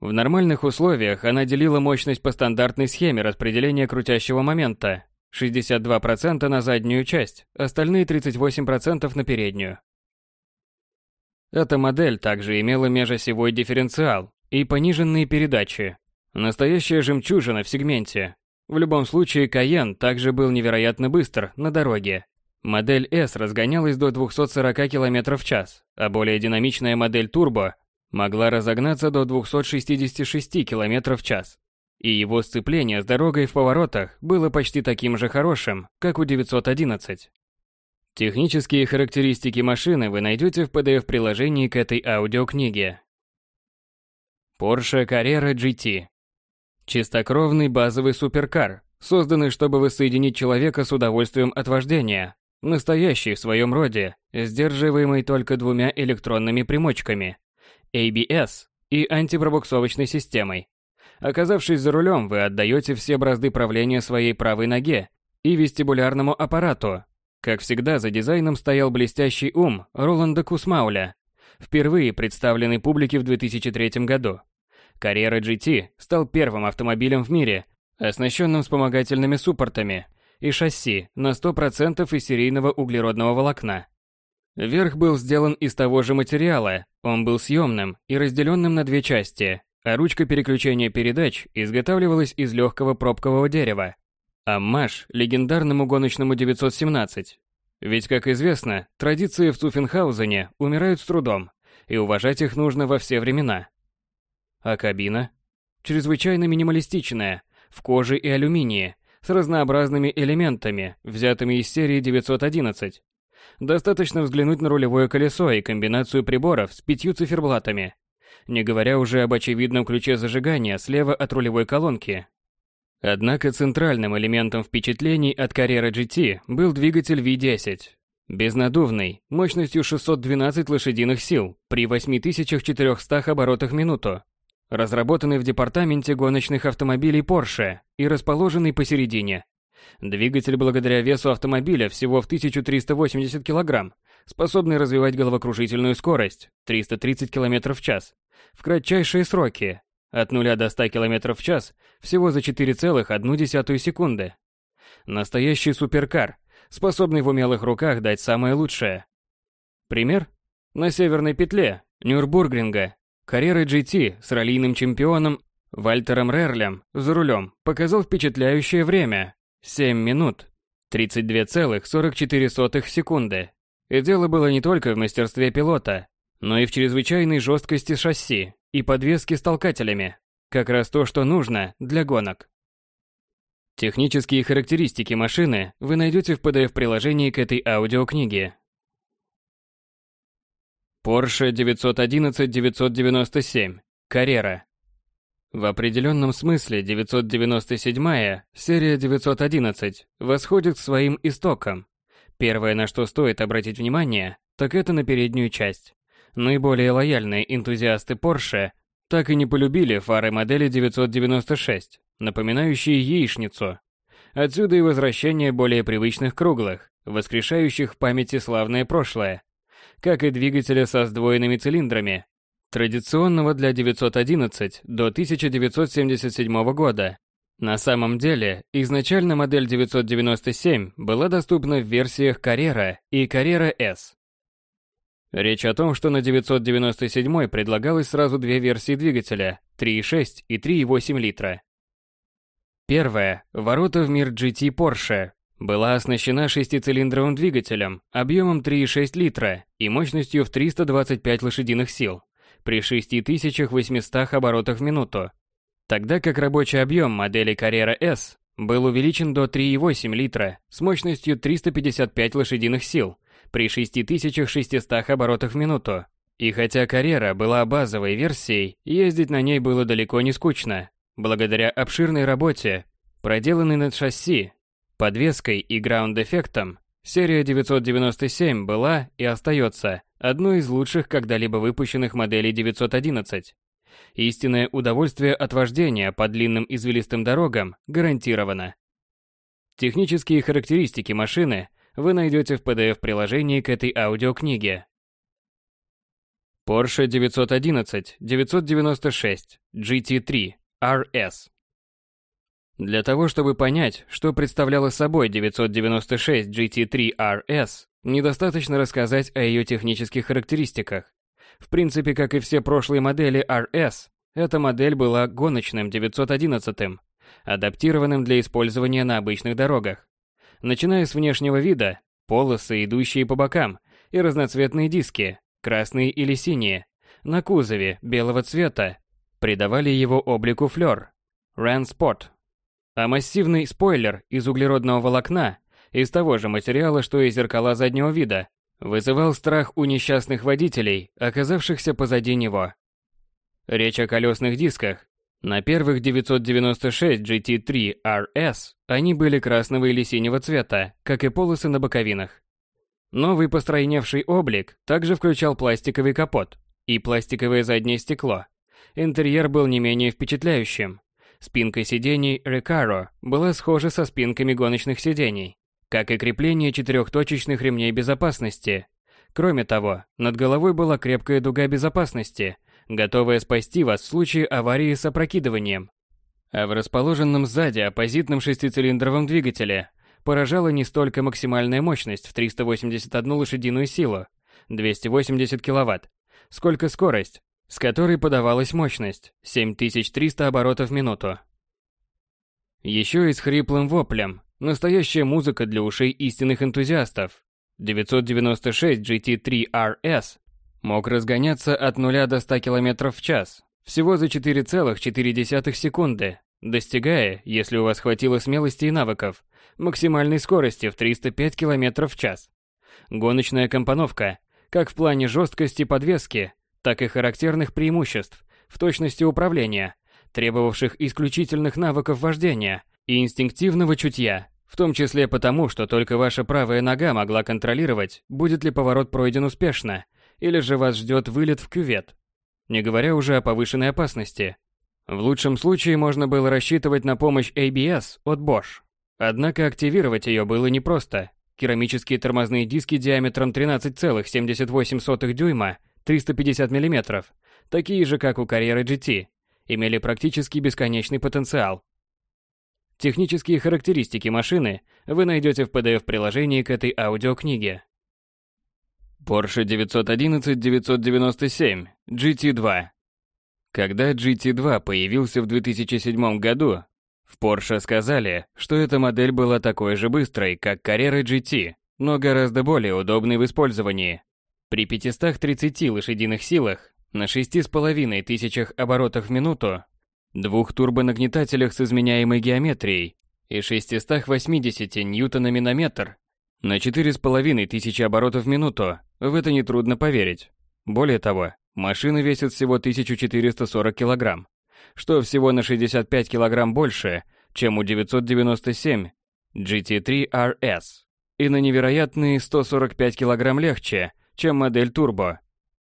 В нормальных условиях она делила мощность по стандартной схеме распределения крутящего момента 62% на заднюю часть, остальные 38% на переднюю. Эта модель также имела межосевой дифференциал и пониженные передачи. Настоящая жемчужина в сегменте. В любом случае, Cayenne также был невероятно быстр на дороге. Модель S разгонялась до 240 км в час, а более динамичная модель Turbo могла разогнаться до 266 км в час. И его сцепление с дорогой в поворотах было почти таким же хорошим, как у 911. Технические характеристики машины вы найдете в PDF-приложении к этой аудиокниге. Porsche Carrera GT. Чистокровный базовый суперкар, созданный, чтобы воссоединить человека с удовольствием от вождения. Настоящий в своем роде, сдерживаемый только двумя электронными примочками ABS и антипробуксовочной системой. Оказавшись за рулем, вы отдаете все бразды правления своей правой ноге и вестибулярному аппарату, как всегда, за дизайном стоял блестящий ум Роланда Кусмауля, впервые представленный публике в 2003 году. Carrera GT стал первым автомобилем в мире, оснащенным вспомогательными суппортами и шасси на 100% из серийного углеродного волокна. Верх был сделан из того же материала, он был съемным и разделенным на две части, а ручка переключения передач изготавливалась из легкого пробкового дерева. Аммаж легендарному гоночному 917. Ведь, как известно, традиции в Цуфенхаузене умирают с трудом, и уважать их нужно во все времена. А кабина? Чрезвычайно минималистичная, в коже и алюминии, с разнообразными элементами, взятыми из серии 911. Достаточно взглянуть на рулевое колесо и комбинацию приборов с пятью циферблатами, не говоря уже об очевидном ключе зажигания слева от рулевой колонки, Однако центральным элементом впечатлений от Carrera GT был двигатель V10. Безнадувный, мощностью 612 лошадиных сил при 8400 оборотах в минуту. Разработанный в департаменте гоночных автомобилей Porsche и расположенный посередине. Двигатель благодаря весу автомобиля всего в 1380 кг, способный развивать головокружительную скорость 330 км в час в кратчайшие сроки от 0 до 100 км в час всего за 4,1 секунды. Настоящий суперкар, способный в умелых руках дать самое лучшее. Пример? На северной петле Нюрбургринга карьера GT с раллийным чемпионом Вальтером Рерлем за рулем показал впечатляющее время – 7 минут 32,44 секунды. И дело было не только в мастерстве пилота, но и в чрезвычайной жесткости шасси и подвески с толкателями. Как раз то, что нужно для гонок. Технические характеристики машины вы найдете в PDF-приложении к этой аудиокниге. Porsche 911-997 Carrera В определенном смысле 997-я, серия 911, восходит к своим истокам. Первое, на что стоит обратить внимание, так это на переднюю часть. Наиболее лояльные энтузиасты Porsche так и не полюбили фары модели 996, напоминающие яичницу. Отсюда и возвращение более привычных круглых, воскрешающих в памяти славное прошлое, как и двигателя со сдвоенными цилиндрами, традиционного для 911 до 1977 года. На самом деле, изначально модель 997 была доступна в версиях Carrera и Carrera S. Речь о том, что на 997 предлагалось сразу две версии двигателя 3,6 и 3,8 литра. Первая, ворота в мир GT Porsche, была оснащена шестицилиндровым двигателем объемом 3,6 литра и мощностью в 325 лошадиных сил при 6800 оборотах в минуту, тогда как рабочий объем модели Carrera S был увеличен до 3,8 литра с мощностью 355 лошадиных сил при 6600 оборотах в минуту. И хотя карьера была базовой версией, ездить на ней было далеко не скучно. Благодаря обширной работе, проделанной над шасси, подвеской и граунд-эффектом, серия 997 была и остается одной из лучших когда-либо выпущенных моделей 911. Истинное удовольствие от вождения по длинным извилистым дорогам гарантировано. Технические характеристики машины вы найдете в PDF-приложении к этой аудиокниге. Porsche 911 996 GT3 RS Для того, чтобы понять, что представляла собой 996 GT3 RS, недостаточно рассказать о ее технических характеристиках. В принципе, как и все прошлые модели RS, эта модель была гоночным 911, адаптированным для использования на обычных дорогах. Начиная с внешнего вида, полосы, идущие по бокам, и разноцветные диски, красные или синие, на кузове белого цвета, придавали его облику флёр, Spot. А массивный спойлер из углеродного волокна, из того же материала, что и зеркала заднего вида, вызывал страх у несчастных водителей, оказавшихся позади него. Речь о колесных дисках. На первых 996 GT3 RS они были красного или синего цвета, как и полосы на боковинах. Новый постройневший облик также включал пластиковый капот и пластиковое заднее стекло. Интерьер был не менее впечатляющим. Спинка сидений Recaro была схожа со спинками гоночных сидений как и крепление четырехточечных ремней безопасности. Кроме того, над головой была крепкая дуга безопасности, готовая спасти вас в случае аварии с опрокидыванием. А в расположенном сзади оппозитном шестицилиндровом двигателе поражала не столько максимальная мощность в 381 лошадиную силу, 280 киловатт, сколько скорость, с которой подавалась мощность 7300 оборотов в минуту. Еще и с хриплым воплем, Настоящая музыка для ушей истинных энтузиастов. 996 GT3 RS мог разгоняться от 0 до 100 км в час, всего за 4,4 секунды, достигая, если у вас хватило смелости и навыков, максимальной скорости в 305 км в час. Гоночная компоновка, как в плане жесткости подвески, так и характерных преимуществ в точности управления, требовавших исключительных навыков вождения – и инстинктивного чутья, в том числе потому, что только ваша правая нога могла контролировать, будет ли поворот пройден успешно, или же вас ждет вылет в кювет. Не говоря уже о повышенной опасности. В лучшем случае можно было рассчитывать на помощь ABS от Bosch. Однако активировать ее было непросто. Керамические тормозные диски диаметром 13,78 дюйма, 350 мм, такие же, как у Carrera GT, имели практически бесконечный потенциал. Технические характеристики машины вы найдете в PDF-приложении к этой аудиокниге. Porsche 911-997 GT2 Когда GT2 появился в 2007 году, в Porsche сказали, что эта модель была такой же быстрой, как Carrera GT, но гораздо более удобной в использовании. При 530 лошадиных силах на 6,5 тысячах оборотов в минуту двух турбонагнетателях с изменяемой геометрией и 680 ньютонами на метр на 4,5 тысячи оборотов в минуту, в это нетрудно поверить. Более того, машина весит всего 1440 килограмм, что всего на 65 килограмм больше, чем у 997 GT3 RS, и на невероятные 145 килограмм легче, чем модель Turbo.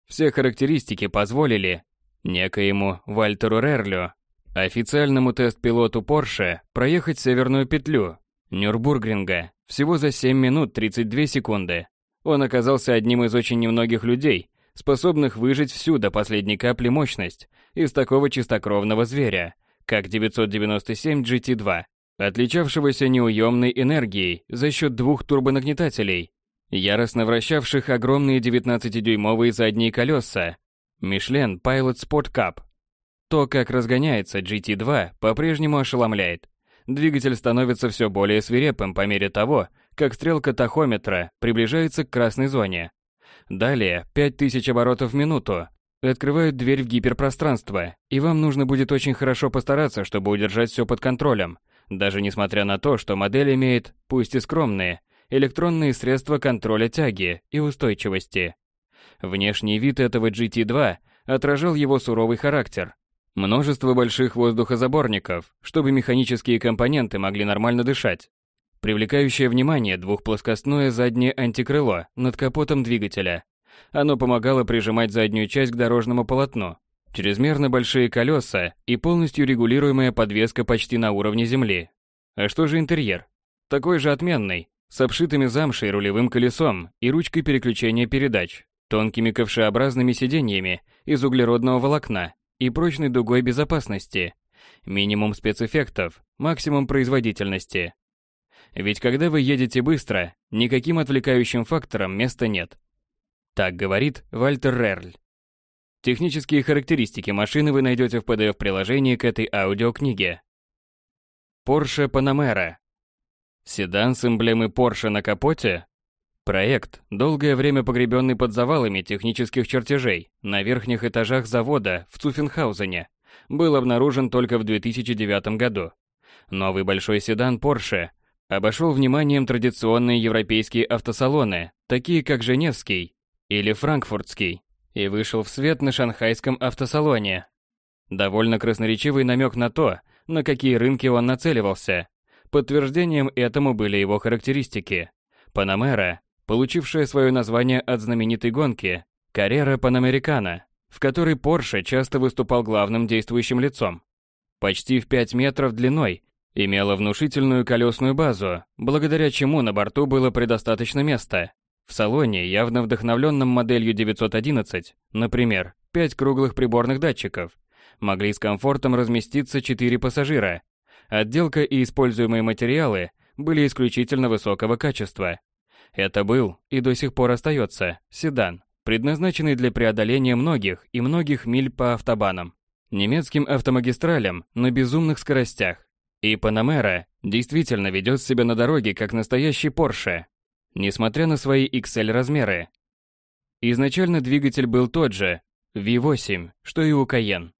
Все характеристики позволили некоему Вальтеру Рерлю Официальному тест-пилоту Porsche проехать северную петлю Нюрбургринга всего за 7 минут 32 секунды. Он оказался одним из очень немногих людей, способных выжить всю до последней капли мощность из такого чистокровного зверя, как 997 GT2, отличавшегося неуемной энергией за счет двух турбонагнетателей, яростно вращавших огромные 19-дюймовые задние колеса Michelin Pilot Sport Cup то, как разгоняется GT2, по-прежнему ошеломляет. Двигатель становится все более свирепым по мере того, как стрелка тахометра приближается к красной зоне. Далее 5000 оборотов в минуту открывают дверь в гиперпространство, и вам нужно будет очень хорошо постараться, чтобы удержать все под контролем, даже несмотря на то, что модель имеет, пусть и скромные, электронные средства контроля тяги и устойчивости. Внешний вид этого GT2 отражал его суровый характер, Множество больших воздухозаборников, чтобы механические компоненты могли нормально дышать. Привлекающее внимание двухплоскостное заднее антикрыло над капотом двигателя. Оно помогало прижимать заднюю часть к дорожному полотну. Чрезмерно большие колеса и полностью регулируемая подвеска почти на уровне земли. А что же интерьер? Такой же отменный, с обшитыми замшей рулевым колесом и ручкой переключения передач, тонкими ковшеобразными сиденьями из углеродного волокна и прочной дугой безопасности, Минимум спецэффектов, максимум производительности. Ведь когда вы едете быстро, никаким отвлекающим фактором места нет. Так говорит Вальтер Рерль. Технические характеристики машины вы найдете в PDF-приложении к этой аудиокниге. Porsche Panamera. Седан с эмблемой Porsche на капоте? Проект, долгое время погребенный под завалами технических чертежей на верхних этажах завода в Цуффенхаузене, был обнаружен только в 2009 году. Новый большой седан Porsche обошел вниманием традиционные европейские автосалоны, такие как Женевский или Франкфуртский, и вышел в свет на шанхайском автосалоне. Довольно красноречивый намек на то, на какие рынки он нацеливался. Подтверждением этому были его характеристики. Панамера, получившая свое название от знаменитой гонки Carrera Panamericana, в которой Porsche часто выступал главным действующим лицом. Почти в 5 метров длиной, имела внушительную колесную базу, благодаря чему на борту было предостаточно места. В салоне, явно вдохновленном моделью 911, например, 5 круглых приборных датчиков, могли с комфортом разместиться 4 пассажира. Отделка и используемые материалы были исключительно высокого качества. Это был, и до сих пор остается, седан, предназначенный для преодоления многих и многих миль по автобанам, немецким автомагистралям на безумных скоростях. И Панамера действительно ведет себя на дороге как настоящий Порше, несмотря на свои XL размеры. Изначально двигатель был тот же, V8, что и у Cayenne,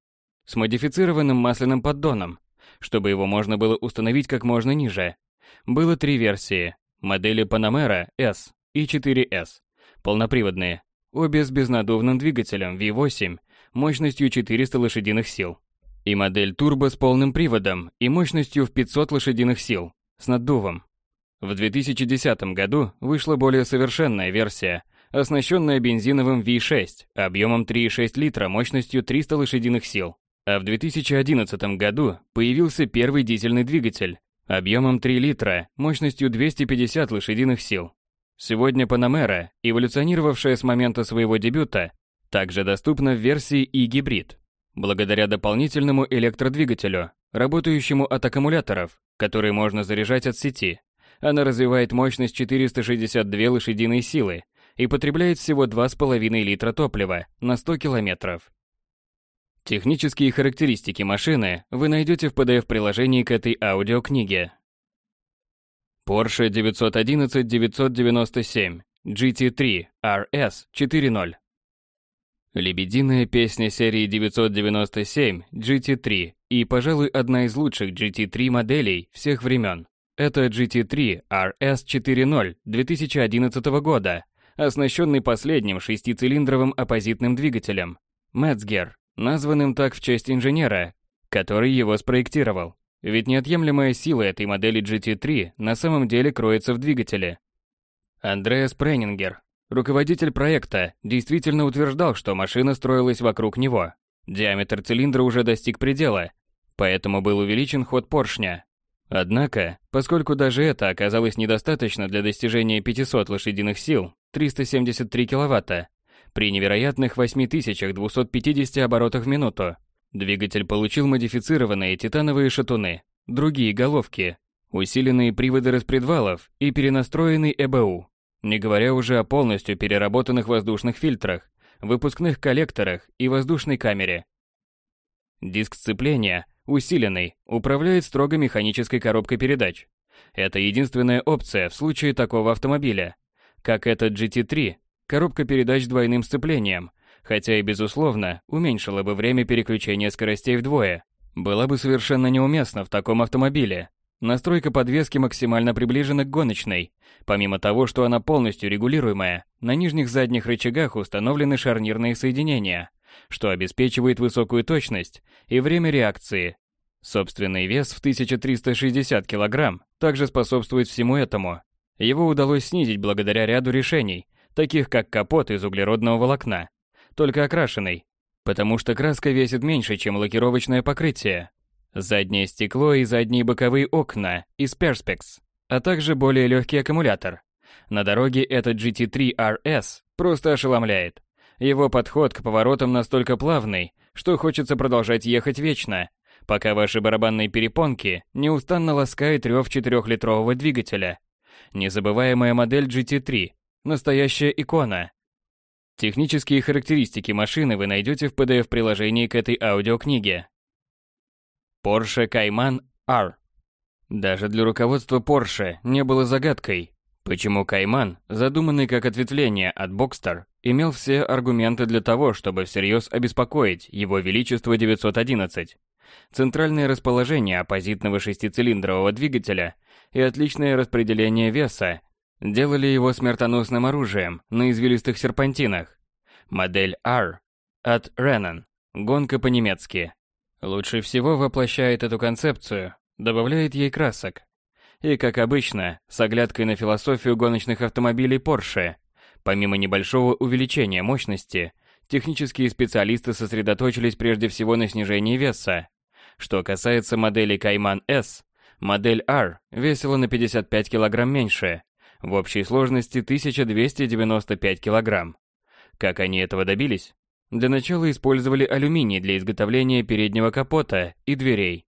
с модифицированным масляным поддоном, чтобы его можно было установить как можно ниже. Было три версии, модели Panamera S и 4S, полноприводные, обе с безнадувным двигателем V8 мощностью 400 лошадиных сил, и модель турбо с полным приводом и мощностью в 500 лошадиных сил, с наддувом. В 2010 году вышла более совершенная версия, оснащенная бензиновым V6 объемом 3,6 литра мощностью 300 лошадиных сил. А в 2011 году появился первый дизельный двигатель объемом 3 литра мощностью 250 лошадиных сил. Сегодня Panamera, эволюционировавшая с момента своего дебюта, также доступна в версии e-гибрид, благодаря дополнительному электродвигателю, работающему от аккумуляторов, которые можно заряжать от сети. Она развивает мощность 462 лошадиные силы и потребляет всего 2,5 литра топлива на 100 километров. Технические характеристики машины вы найдете в PDF-приложении к этой аудиокниге. Porsche 911-997 GT3 RS 4.0 Лебединая песня серии 997 GT3 и, пожалуй, одна из лучших GT3 моделей всех времен. Это GT3 RS 4.0 2011 года, оснащенный последним шестицилиндровым оппозитным двигателем Metzger, названным так в честь инженера, который его спроектировал. Ведь неотъемлемая сила этой модели GT3 на самом деле кроется в двигателе. Андреас Пренингер, руководитель проекта, действительно утверждал, что машина строилась вокруг него. Диаметр цилиндра уже достиг предела, поэтому был увеличен ход поршня, Однако, поскольку даже это оказалось недостаточно для достижения 500 лошадиных сил, 373 киловатта, при невероятных 8250 оборотах в минуту, двигатель получил модифицированные титановые шатуны, другие головки, усиленные приводы распредвалов и перенастроенный ЭБУ, не говоря уже о полностью переработанных воздушных фильтрах, выпускных коллекторах и воздушной камере. Диск сцепления усиленный, управляет строго механической коробкой передач. Это единственная опция в случае такого автомобиля. Как этот GT3, коробка передач с двойным сцеплением, хотя и безусловно уменьшила бы время переключения скоростей вдвое, была бы совершенно неуместна в таком автомобиле. Настройка подвески максимально приближена к гоночной. Помимо того, что она полностью регулируемая, на нижних задних рычагах установлены шарнирные соединения – что обеспечивает высокую точность и время реакции. Собственный вес в 1360 кг также способствует всему этому. Его удалось снизить благодаря ряду решений, таких как капот из углеродного волокна, только окрашенный, потому что краска весит меньше, чем лакировочное покрытие. Заднее стекло и задние боковые окна из Perspex, а также более легкий аккумулятор. На дороге этот GT3 RS просто ошеломляет. Его подход к поворотам настолько плавный, что хочется продолжать ехать вечно. пока ваши барабанные перепонки неустанно ласкает рев четырехлитрового двигателя. Незабываемая модель GT3, настоящая икона. Технические характеристики машины вы найдете в PDF-приложении к этой аудиокниге. Porsche Cayman R. Даже для руководства Porsche не было загадкой, почему Cayman, задуманный как ответвление от Boxster, имел все аргументы для того, чтобы всерьез обеспокоить его величество 911. Центральное расположение оппозитного шестицилиндрового двигателя и отличное распределение веса делали его смертоносным оружием на извилистых серпантинах. Модель R от Renault. Гонка по-немецки. Лучше всего воплощает эту концепцию, добавляет ей красок. И, как обычно, с оглядкой на философию гоночных автомобилей Porsche, помимо небольшого увеличения мощности, технические специалисты сосредоточились прежде всего на снижении веса. Что касается модели Cayman S, модель R весила на 55 кг меньше, в общей сложности 1295 кг. Как они этого добились? Для начала использовали алюминий для изготовления переднего капота и дверей.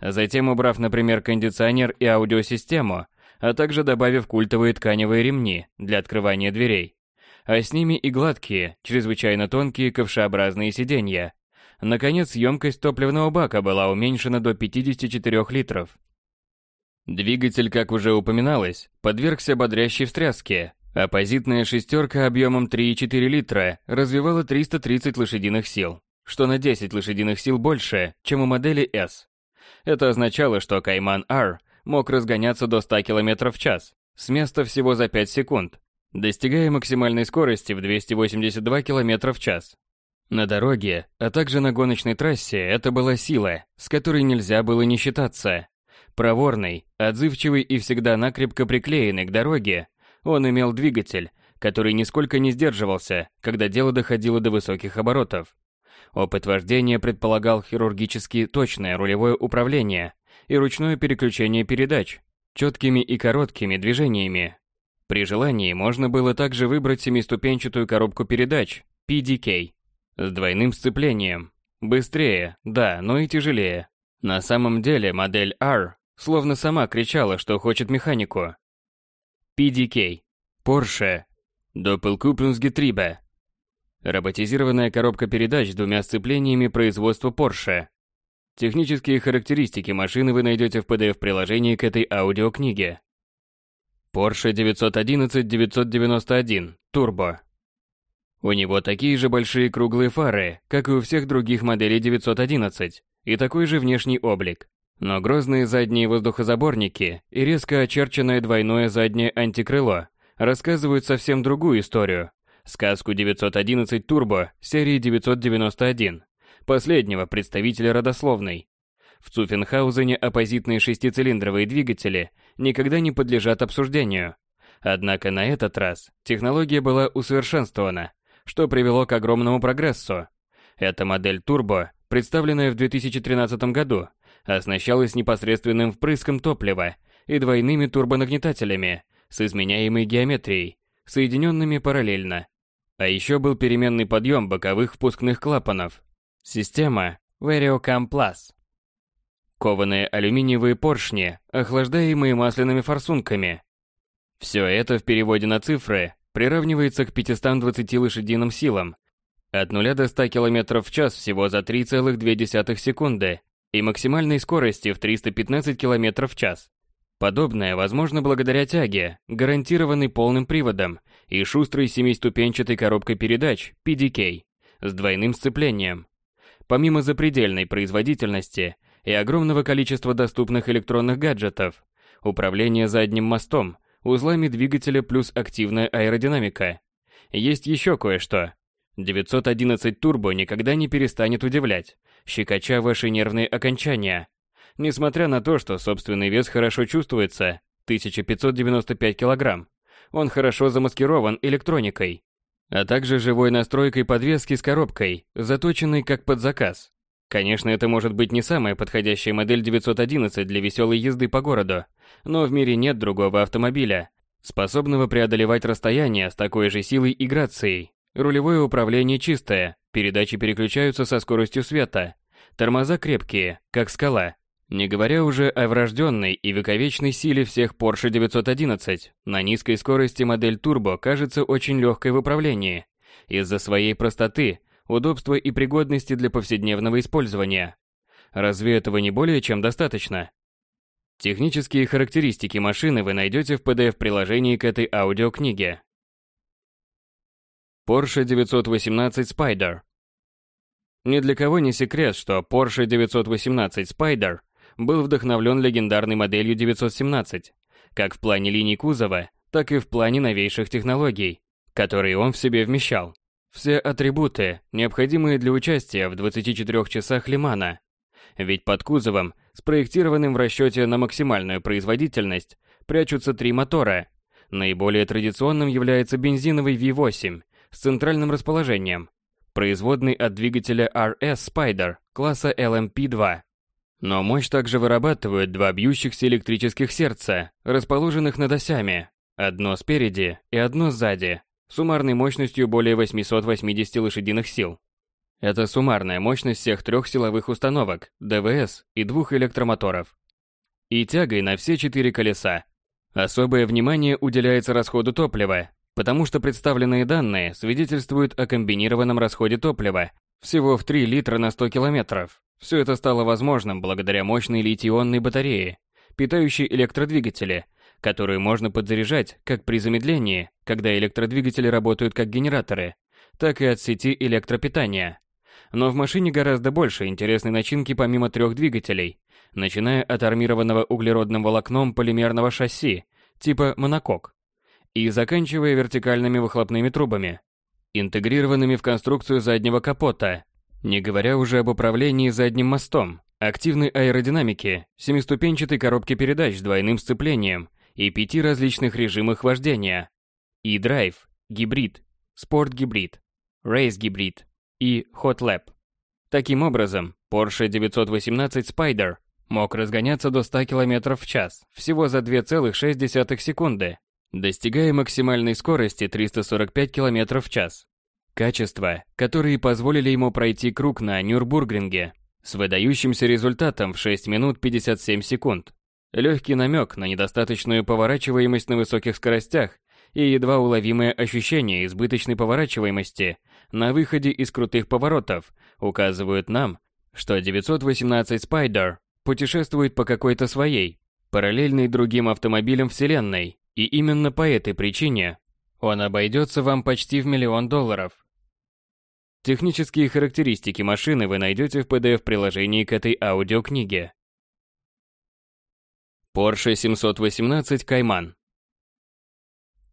Затем, убрав, например, кондиционер и аудиосистему, а также добавив культовые тканевые ремни для открывания дверей, а с ними и гладкие, чрезвычайно тонкие ковшеобразные сиденья. Наконец, емкость топливного бака была уменьшена до 54 литров. Двигатель, как уже упоминалось, подвергся бодрящей встряске. Оппозитная шестерка объемом 3,4 литра развивала 330 лошадиных сил, что на 10 лошадиных сил больше, чем у модели S. Это означало, что Кайман R мог разгоняться до 100 км в час, с места всего за 5 секунд, достигая максимальной скорости в 282 км в час. На дороге, а также на гоночной трассе это была сила, с которой нельзя было не считаться. Проворный, отзывчивый и всегда накрепко приклеенный к дороге, он имел двигатель, который нисколько не сдерживался, когда дело доходило до высоких оборотов. Опыт вождения предполагал хирургически точное рулевое управление и ручное переключение передач, четкими и короткими движениями. При желании можно было также выбрать семиступенчатую коробку передач PDK с двойным сцеплением. Быстрее, да, но и тяжелее. На самом деле модель R Словно сама кричала, что хочет механику. PDK. Porsche. Doppelkupplungsgetriebe. Роботизированная коробка передач с двумя сцеплениями производства Porsche. Технические характеристики машины вы найдете в PDF-приложении к этой аудиокниге. Porsche 911-991 Turbo. У него такие же большие круглые фары, как и у всех других моделей 911, и такой же внешний облик. Но грозные задние воздухозаборники и резко очерченное двойное заднее антикрыло рассказывают совсем другую историю. Сказку 911 Турбо серии 991, последнего представителя родословной. В Цуффенхаузене оппозитные шестицилиндровые двигатели никогда не подлежат обсуждению. Однако на этот раз технология была усовершенствована, что привело к огромному прогрессу. Эта модель Турбо, представленная в 2013 году, оснащалась непосредственным впрыском топлива и двойными турбонагнетателями с изменяемой геометрией, соединенными параллельно. А еще был переменный подъем боковых впускных клапанов. Система VarioCam Plus. Кованые алюминиевые поршни, охлаждаемые масляными форсунками. Все это в переводе на цифры приравнивается к 520 лошадиным силам. От 0 до 100 км в час всего за 3,2 секунды и максимальной скорости в 315 км в час. Подобное возможно благодаря тяге, гарантированной полным приводом и шустрой семиступенчатой коробкой передач PDK с двойным сцеплением. Помимо запредельной производительности и огромного количества доступных электронных гаджетов, управление задним мостом, узлами двигателя плюс активная аэродинамика. Есть еще кое-что. 911 Turbo никогда не перестанет удивлять щекоча ваши нервные окончания. Несмотря на то, что собственный вес хорошо чувствуется, 1595 килограмм, он хорошо замаскирован электроникой, а также живой настройкой подвески с коробкой, заточенной как под заказ. Конечно, это может быть не самая подходящая модель 911 для веселой езды по городу, но в мире нет другого автомобиля, способного преодолевать расстояние с такой же силой и грацией. Рулевое управление чистое, передачи переключаются со скоростью света, Тормоза крепкие, как скала. Не говоря уже о врожденной и вековечной силе всех Porsche 911, на низкой скорости модель Turbo кажется очень легкой в управлении, из-за своей простоты, удобства и пригодности для повседневного использования. Разве этого не более чем достаточно? Технические характеристики машины вы найдете в PDF-приложении к этой аудиокниге. Porsche 918 Spider Ни для кого не секрет, что Porsche 918 Spider был вдохновлен легендарной моделью 917, как в плане линий кузова, так и в плане новейших технологий, которые он в себе вмещал. Все атрибуты, необходимые для участия в 24 часах Лимана. Ведь под кузовом, спроектированным в расчете на максимальную производительность, прячутся три мотора. Наиболее традиционным является бензиновый V8 с центральным расположением, производный от двигателя RS Spider класса LMP2. Но мощь также вырабатывают два бьющихся электрических сердца, расположенных над осями, одно спереди и одно сзади, суммарной мощностью более 880 лошадиных сил. Это суммарная мощность всех трех силовых установок, ДВС и двух электромоторов. И тягой на все четыре колеса. Особое внимание уделяется расходу топлива, потому что представленные данные свидетельствуют о комбинированном расходе топлива всего в 3 литра на 100 километров. Все это стало возможным благодаря мощной литий-ионной батарее, питающей электродвигатели, которую можно подзаряжать как при замедлении, когда электродвигатели работают как генераторы, так и от сети электропитания. Но в машине гораздо больше интересной начинки помимо трех двигателей, начиная от армированного углеродным волокном полимерного шасси типа монокок и заканчивая вертикальными выхлопными трубами, интегрированными в конструкцию заднего капота, не говоря уже об управлении задним мостом, активной аэродинамике, семиступенчатой коробке передач с двойным сцеплением и пяти различных режимах вождения. E-Drive, гибрид, спорт-гибрид, рейс-гибрид и Hot Lap. Таким образом, Porsche 918 Spider мог разгоняться до 100 км в час всего за 2,6 секунды, достигая максимальной скорости 345 км в час. Качества, которые позволили ему пройти круг на Нюрбургринге с выдающимся результатом в 6 минут 57 секунд. Легкий намек на недостаточную поворачиваемость на высоких скоростях и едва уловимое ощущение избыточной поворачиваемости на выходе из крутых поворотов указывают нам, что 918 Spider путешествует по какой-то своей, параллельной другим автомобилям Вселенной, и именно по этой причине он обойдется вам почти в миллион долларов. Технические характеристики машины вы найдете в PDF-приложении к этой аудиокниге. Porsche 718 Cayman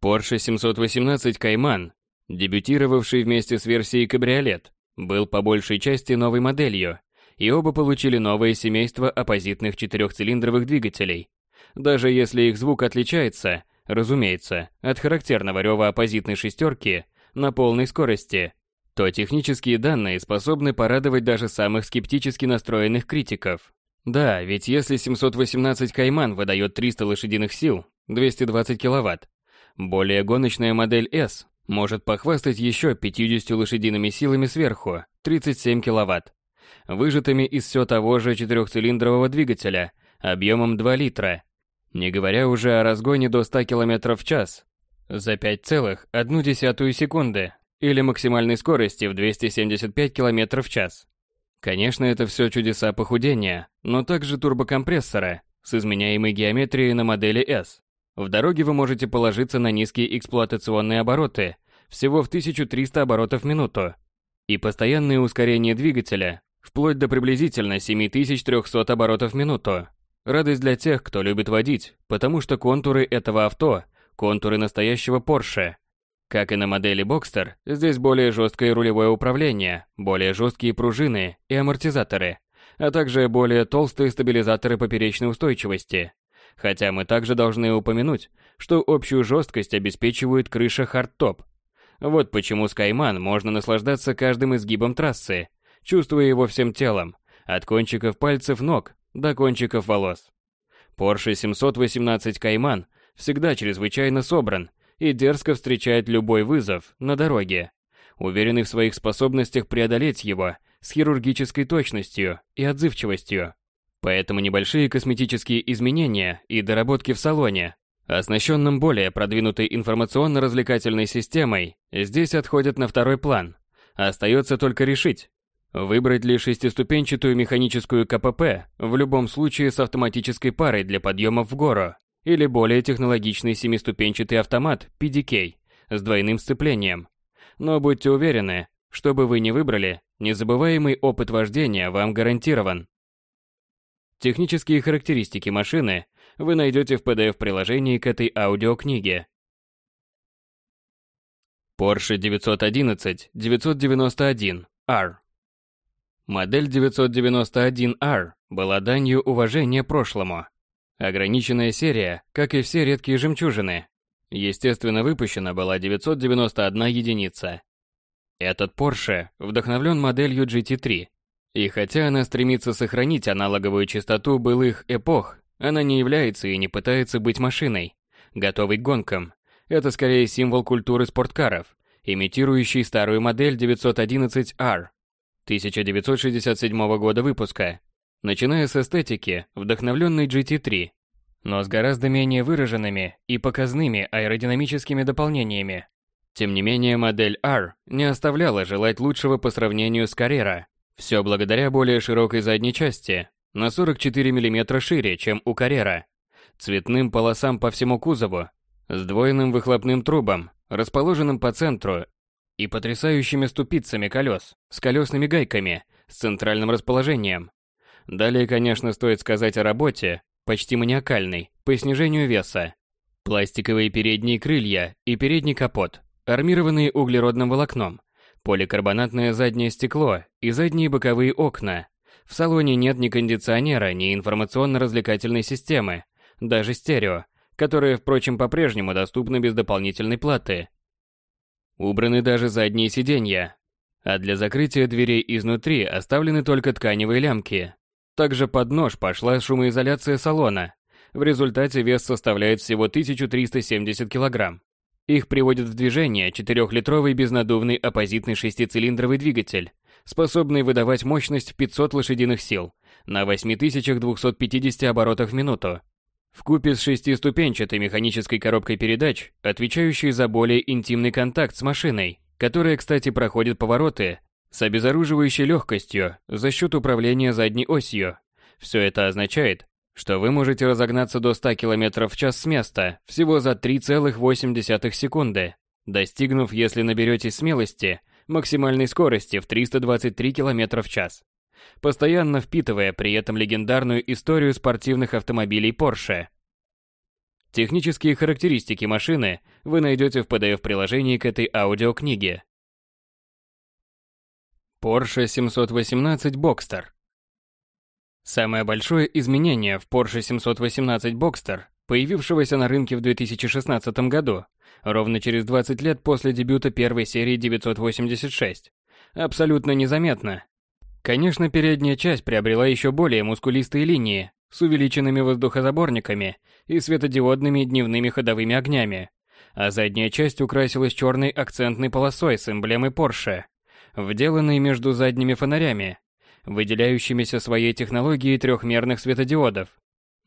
Porsche 718 Cayman, дебютировавший вместе с версией кабриолет, был по большей части новой моделью, и оба получили новое семейство оппозитных четырехцилиндровых двигателей. Даже если их звук отличается, разумеется, от характерного рева оппозитной шестерки на полной скорости, то технические данные способны порадовать даже самых скептически настроенных критиков. Да, ведь если 718 Кайман выдает 300 лошадиных сил, 220 киловатт, более гоночная модель S может похвастать еще 50 лошадиными силами сверху, 37 киловатт, выжатыми из все того же четырехцилиндрового двигателя объемом 2 литра, не говоря уже о разгоне до 100 км в час за 5,1 секунды или максимальной скорости в 275 км в час. Конечно, это все чудеса похудения, но также турбокомпрессора с изменяемой геометрией на модели S. В дороге вы можете положиться на низкие эксплуатационные обороты, всего в 1300 оборотов в минуту, и постоянное ускорение двигателя, вплоть до приблизительно 7300 оборотов в минуту. Радость для тех, кто любит водить, потому что контуры этого авто – контуры настоящего Porsche – как и на модели Boxster, здесь более жесткое рулевое управление, более жесткие пружины и амортизаторы, а также более толстые стабилизаторы поперечной устойчивости. Хотя мы также должны упомянуть, что общую жесткость обеспечивает крыша Hardtop. Вот почему Кайман можно наслаждаться каждым изгибом трассы, чувствуя его всем телом, от кончиков пальцев ног до кончиков волос. Porsche 718 Кайман всегда чрезвычайно собран и дерзко встречает любой вызов на дороге, уверенный в своих способностях преодолеть его с хирургической точностью и отзывчивостью. Поэтому небольшие косметические изменения и доработки в салоне, оснащенном более продвинутой информационно-развлекательной системой, здесь отходят на второй план. Остается только решить, выбрать ли шестиступенчатую механическую КПП в любом случае с автоматической парой для подъемов в гору, или более технологичный семиступенчатый автомат PDK с двойным сцеплением. Но будьте уверены, что бы вы ни выбрали, незабываемый опыт вождения вам гарантирован. Технические характеристики машины вы найдете в PDF-приложении к этой аудиокниге. Porsche 911-991 R Модель 991R была данью уважения прошлому. Ограниченная серия, как и все редкие жемчужины. Естественно, выпущена была 991 единица. Этот Porsche вдохновлен моделью GT3. И хотя она стремится сохранить аналоговую частоту былых эпох, она не является и не пытается быть машиной, готовой к гонкам. Это скорее символ культуры спорткаров, имитирующий старую модель 911R 1967 года выпуска, начиная с эстетики, вдохновленной GT3, но с гораздо менее выраженными и показными аэродинамическими дополнениями. Тем не менее, модель R не оставляла желать лучшего по сравнению с Carrera. Все благодаря более широкой задней части, на 44 мм шире, чем у Carrera, цветным полосам по всему кузову, сдвоенным выхлопным трубам, расположенным по центру и потрясающими ступицами колес, с колесными гайками, с центральным расположением. Далее, конечно, стоит сказать о работе, почти маниакальной, по снижению веса. Пластиковые передние крылья и передний капот, армированные углеродным волокном, поликарбонатное заднее стекло и задние боковые окна. В салоне нет ни кондиционера, ни информационно-развлекательной системы, даже стерео, которая, впрочем, по-прежнему доступна без дополнительной платы. Убраны даже задние сиденья, а для закрытия дверей изнутри оставлены только тканевые лямки. Также под нож пошла шумоизоляция салона. В результате вес составляет всего 1370 кг. Их приводит в движение 4-литровый безнадувный оппозитный шестицилиндровый двигатель, способный выдавать мощность в 500 лошадиных сил на 8250 оборотах в минуту. В купе с шестиступенчатой механической коробкой передач, отвечающей за более интимный контакт с машиной, которая, кстати, проходит повороты с обезоруживающей легкостью за счет управления задней осью. Все это означает, что вы можете разогнаться до 100 км в час с места всего за 3,8 секунды, достигнув, если наберетесь смелости, максимальной скорости в 323 км в час постоянно впитывая при этом легендарную историю спортивных автомобилей Porsche. Технические характеристики машины вы найдете в PDF-приложении к этой аудиокниге. Porsche 718 Boxster Самое большое изменение в Porsche 718 Boxster, появившегося на рынке в 2016 году, ровно через 20 лет после дебюта первой серии 986, абсолютно незаметно. Конечно, передняя часть приобрела еще более мускулистые линии с увеличенными воздухозаборниками и светодиодными дневными ходовыми огнями, а задняя часть украсилась черной акцентной полосой с эмблемой Porsche, вделанной между задними фонарями, выделяющимися своей технологией трехмерных светодиодов.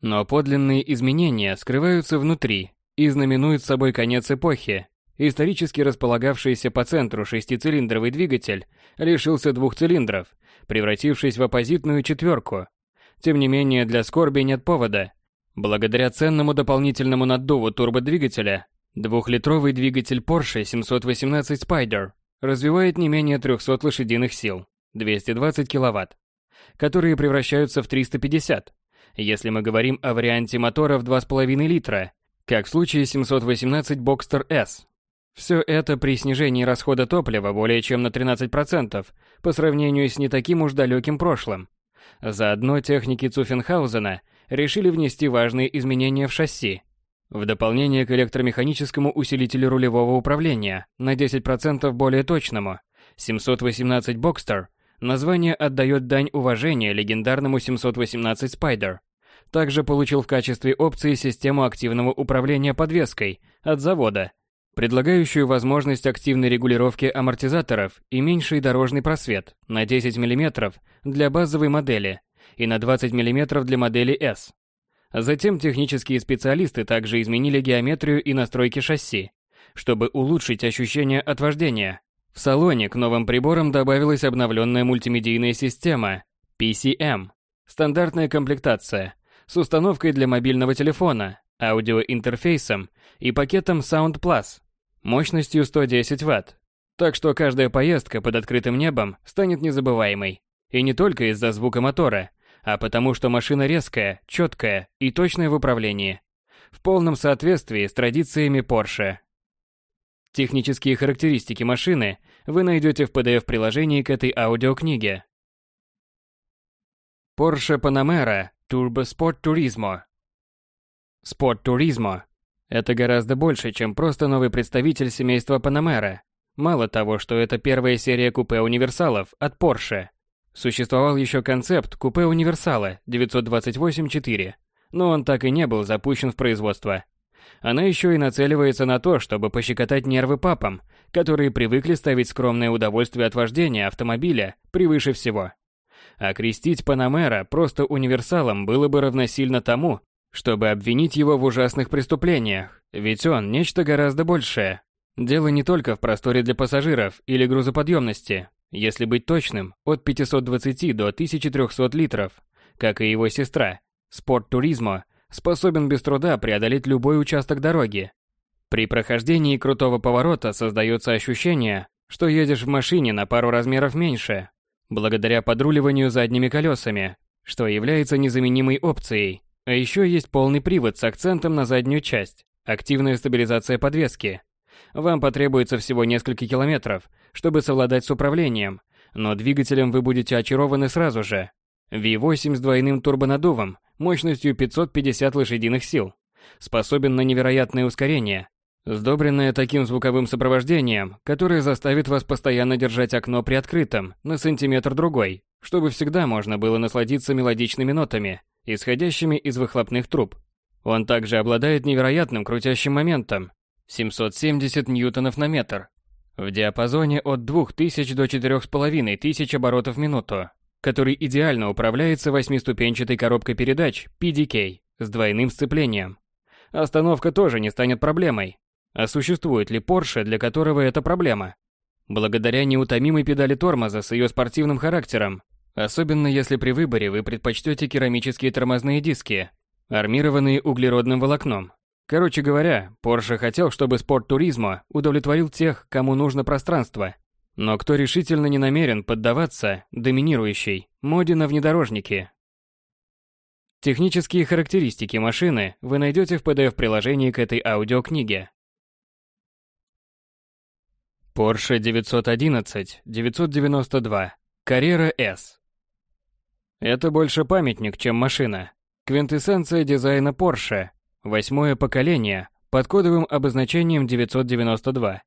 Но подлинные изменения скрываются внутри и знаменуют собой конец эпохи. Исторически располагавшийся по центру шестицилиндровый двигатель лишился двух цилиндров превратившись в оппозитную четверку. Тем не менее, для скорби нет повода. Благодаря ценному дополнительному наддуву турбодвигателя, двухлитровый двигатель Porsche 718 Spider развивает не менее 300 лошадиных сил, 220 киловатт, которые превращаются в 350, если мы говорим о варианте мотора в 2,5 литра, как в случае 718 Boxster S. Все это при снижении расхода топлива более чем на 13% по сравнению с не таким уж далеким прошлым. Заодно техники Цуффенхаузена решили внести важные изменения в шасси. В дополнение к электромеханическому усилителю рулевого управления на 10% более точному, 718 Boxster название отдает дань уважения легендарному 718 Spider. Также получил в качестве опции систему активного управления подвеской от завода – предлагающую возможность активной регулировки амортизаторов и меньший дорожный просвет на 10 мм для базовой модели и на 20 мм для модели S. Затем технические специалисты также изменили геометрию и настройки шасси, чтобы улучшить ощущение от вождения. В салоне к новым приборам добавилась обновленная мультимедийная система PCM, стандартная комплектация с установкой для мобильного телефона, аудиоинтерфейсом и пакетом Sound Plus мощностью 110 Вт. Так что каждая поездка под открытым небом станет незабываемой. И не только из-за звука мотора, а потому что машина резкая, четкая и точная в управлении. В полном соответствии с традициями Porsche. Технические характеристики машины вы найдете в PDF-приложении к этой аудиокниге. Porsche Panamera Turbo Sport Turismo Sport Turismo – это гораздо больше, чем просто новый представитель семейства Panamera. Мало того, что это первая серия купе-универсалов от Porsche – Существовал еще концепт купе универсала 928-4, но он так и не был запущен в производство. Она еще и нацеливается на то, чтобы пощекотать нервы папам, которые привыкли ставить скромное удовольствие от вождения автомобиля превыше всего. Окрестить Панамера просто универсалом было бы равносильно тому, чтобы обвинить его в ужасных преступлениях, ведь он нечто гораздо большее. Дело не только в просторе для пассажиров или грузоподъемности, если быть точным, от 520 до 1300 литров, как и его сестра. Спорт Туризмо способен без труда преодолеть любой участок дороги. При прохождении крутого поворота создается ощущение, что едешь в машине на пару размеров меньше, благодаря подруливанию задними колесами, что является незаменимой опцией. А еще есть полный привод с акцентом на заднюю часть, активная стабилизация подвески, вам потребуется всего несколько километров, чтобы совладать с управлением, но двигателем вы будете очарованы сразу же. V8 с двойным турбонаддувом мощностью 550 лошадиных сил. Способен на невероятное ускорение, сдобренное таким звуковым сопровождением, которое заставит вас постоянно держать окно приоткрытым на сантиметр-другой, чтобы всегда можно было насладиться мелодичными нотами, исходящими из выхлопных труб. Он также обладает невероятным крутящим моментом, 770 ньютонов на метр, в диапазоне от 2000 до 4500 оборотов в минуту, который идеально управляется восьмиступенчатой коробкой передач PDK с двойным сцеплением. Остановка тоже не станет проблемой. А существует ли Porsche, для которого это проблема? Благодаря неутомимой педали тормоза с ее спортивным характером, особенно если при выборе вы предпочтете керамические тормозные диски, армированные углеродным волокном, Короче говоря, Porsche хотел, чтобы спорт туризма удовлетворил тех, кому нужно пространство, но кто решительно не намерен поддаваться доминирующей моде на внедорожники. Технические характеристики машины вы найдете в PDF-приложении к этой аудиокниге. Porsche 911-992 Carrera S Это больше памятник, чем машина. Квинтэссенция дизайна Porsche – Восьмое поколение под кодовым обозначением 992,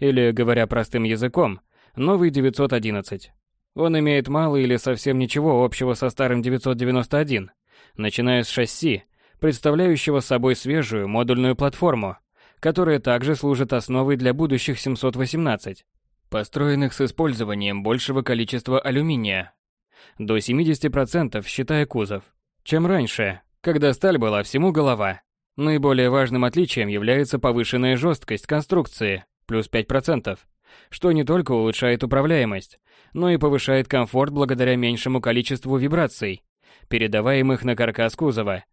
или, говоря простым языком, новый 911. Он имеет мало или совсем ничего общего со старым 991, начиная с шасси, представляющего собой свежую модульную платформу, которая также служит основой для будущих 718, построенных с использованием большего количества алюминия, до 70% считая кузов, чем раньше, когда сталь была всему голова. Наиболее важным отличием является повышенная жесткость конструкции, плюс 5%, что не только улучшает управляемость, но и повышает комфорт благодаря меньшему количеству вибраций, передаваемых на каркас кузова.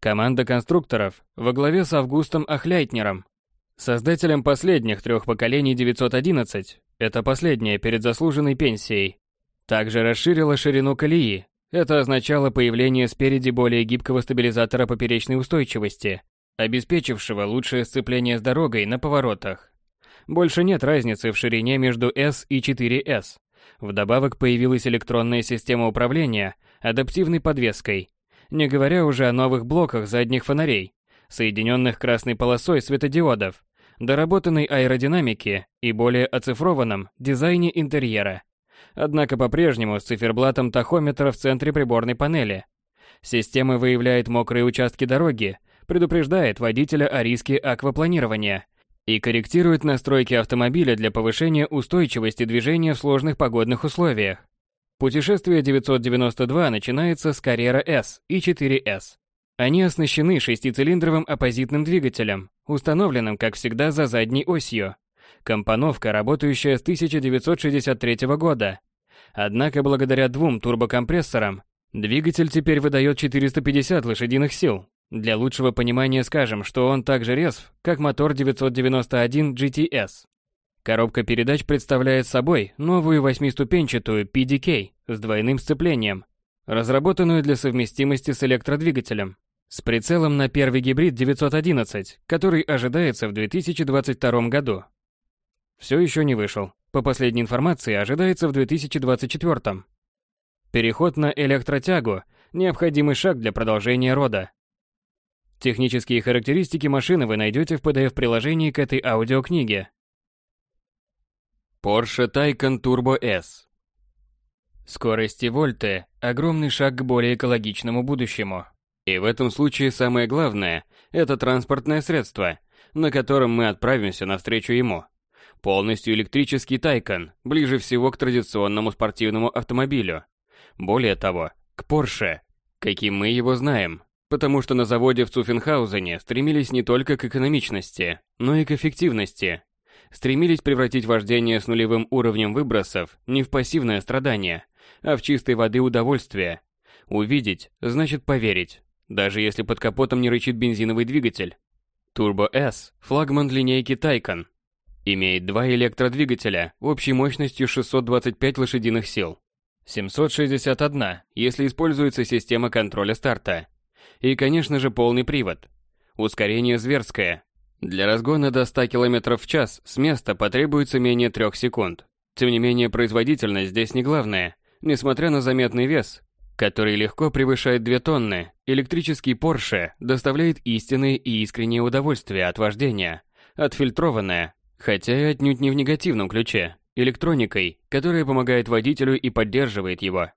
Команда конструкторов во главе с Августом Ахляйтнером, создателем последних трех поколений 911, это последняя перед заслуженной пенсией, также расширила ширину колеи, это означало появление спереди более гибкого стабилизатора поперечной устойчивости, обеспечившего лучшее сцепление с дорогой на поворотах. Больше нет разницы в ширине между S и 4S. Вдобавок появилась электронная система управления адаптивной подвеской, не говоря уже о новых блоках задних фонарей, соединенных красной полосой светодиодов, доработанной аэродинамике и более оцифрованном дизайне интерьера однако по-прежнему с циферблатом тахометра в центре приборной панели. Система выявляет мокрые участки дороги, предупреждает водителя о риске аквапланирования и корректирует настройки автомобиля для повышения устойчивости движения в сложных погодных условиях. Путешествие 992 начинается с Carrera S и 4S. Они оснащены шестицилиндровым оппозитным двигателем, установленным, как всегда, за задней осью. Компоновка, работающая с 1963 года. Однако благодаря двум турбокомпрессорам двигатель теперь выдает 450 лошадиных сил. Для лучшего понимания скажем, что он так же резв, как мотор 991 GTS. Коробка передач представляет собой новую восьмиступенчатую PDK с двойным сцеплением, разработанную для совместимости с электродвигателем, с прицелом на первый гибрид 911, который ожидается в 2022 году. Все еще не вышел. По последней информации, ожидается в 2024. Переход на электротягу – необходимый шаг для продолжения рода. Технические характеристики машины вы найдете в PDF-приложении к этой аудиокниге. Porsche Taycan Turbo S Скорости вольты – огромный шаг к более экологичному будущему. И в этом случае самое главное – это транспортное средство, на котором мы отправимся навстречу ему. Полностью электрический Taycan, ближе всего к традиционному спортивному автомобилю. Более того, к Porsche, каким мы его знаем, потому что на заводе в Цуффенхаузене стремились не только к экономичности, но и к эффективности. Стремились превратить вождение с нулевым уровнем выбросов не в пассивное страдание, а в чистой воды удовольствие. Увидеть – значит поверить, даже если под капотом не рычит бензиновый двигатель. Turbo S – флагман линейки Taycan. Имеет два электродвигателя общей мощностью 625 лошадиных сил. 761, если используется система контроля старта. И, конечно же, полный привод. Ускорение зверское. Для разгона до 100 км в час с места потребуется менее 3 секунд. Тем не менее, производительность здесь не главное. Несмотря на заметный вес, который легко превышает 2 тонны, электрический Porsche доставляет истинное и искреннее удовольствие от вождения, отфильтрованное, хотя и отнюдь не в негативном ключе, электроникой, которая помогает водителю и поддерживает его.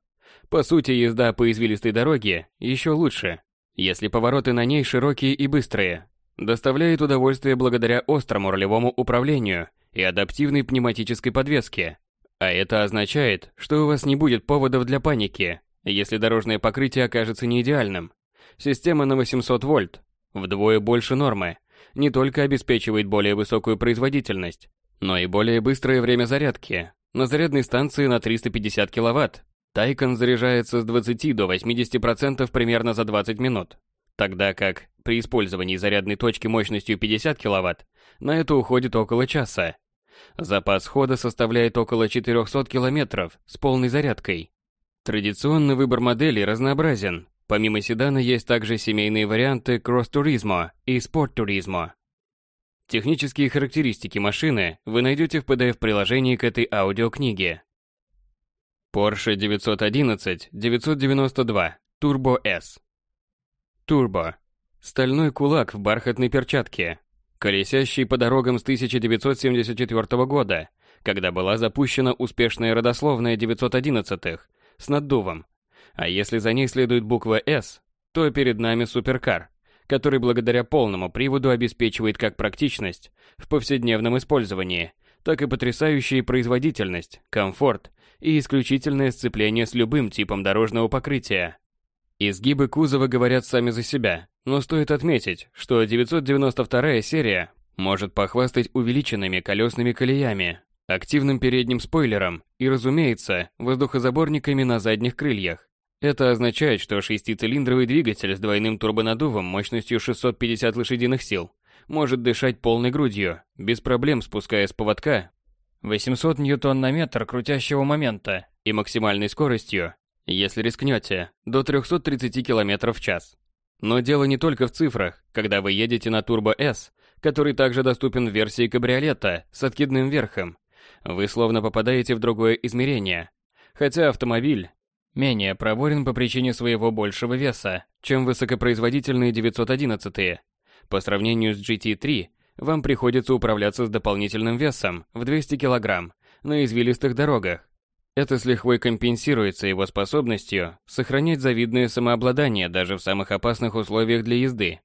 По сути, езда по извилистой дороге еще лучше, если повороты на ней широкие и быстрые. Доставляет удовольствие благодаря острому рулевому управлению и адаптивной пневматической подвеске. А это означает, что у вас не будет поводов для паники, если дорожное покрытие окажется не идеальным. Система на 800 вольт, вдвое больше нормы, не только обеспечивает более высокую производительность, но и более быстрое время зарядки. На зарядной станции на 350 кВт Тайкон заряжается с 20 до 80% примерно за 20 минут, тогда как при использовании зарядной точки мощностью 50 кВт на это уходит около часа. Запас хода составляет около 400 км с полной зарядкой. Традиционный выбор моделей разнообразен. Помимо седана есть также семейные варианты Turismo и Turismo. Технические характеристики машины вы найдете в PDF-приложении к этой аудиокниге. Porsche 911-992 Turbo S. Turbo. Стальной кулак в бархатной перчатке, колесящий по дорогам с 1974 года, когда была запущена успешная родословная 911-х с наддувом. А если за ней следует буква S, то перед нами суперкар, который благодаря полному приводу обеспечивает как практичность в повседневном использовании, так и потрясающую производительность, комфорт и исключительное сцепление с любым типом дорожного покрытия. Изгибы кузова говорят сами за себя, но стоит отметить, что 992 серия может похвастать увеличенными колесными колеями, активным передним спойлером и, разумеется, воздухозаборниками на задних крыльях. Это означает, что шестицилиндровый двигатель с двойным турбонаддувом мощностью 650 лошадиных сил может дышать полной грудью, без проблем спуская с поводка 800 ньютон на метр крутящего момента и максимальной скоростью, если рискнете, до 330 км в час. Но дело не только в цифрах, когда вы едете на Turbo S, который также доступен в версии кабриолета с откидным верхом. Вы словно попадаете в другое измерение. Хотя автомобиль менее проворен по причине своего большего веса, чем высокопроизводительные 911-е. По сравнению с GT3, вам приходится управляться с дополнительным весом в 200 кг на извилистых дорогах. Это с лихвой компенсируется его способностью сохранять завидное самообладание даже в самых опасных условиях для езды.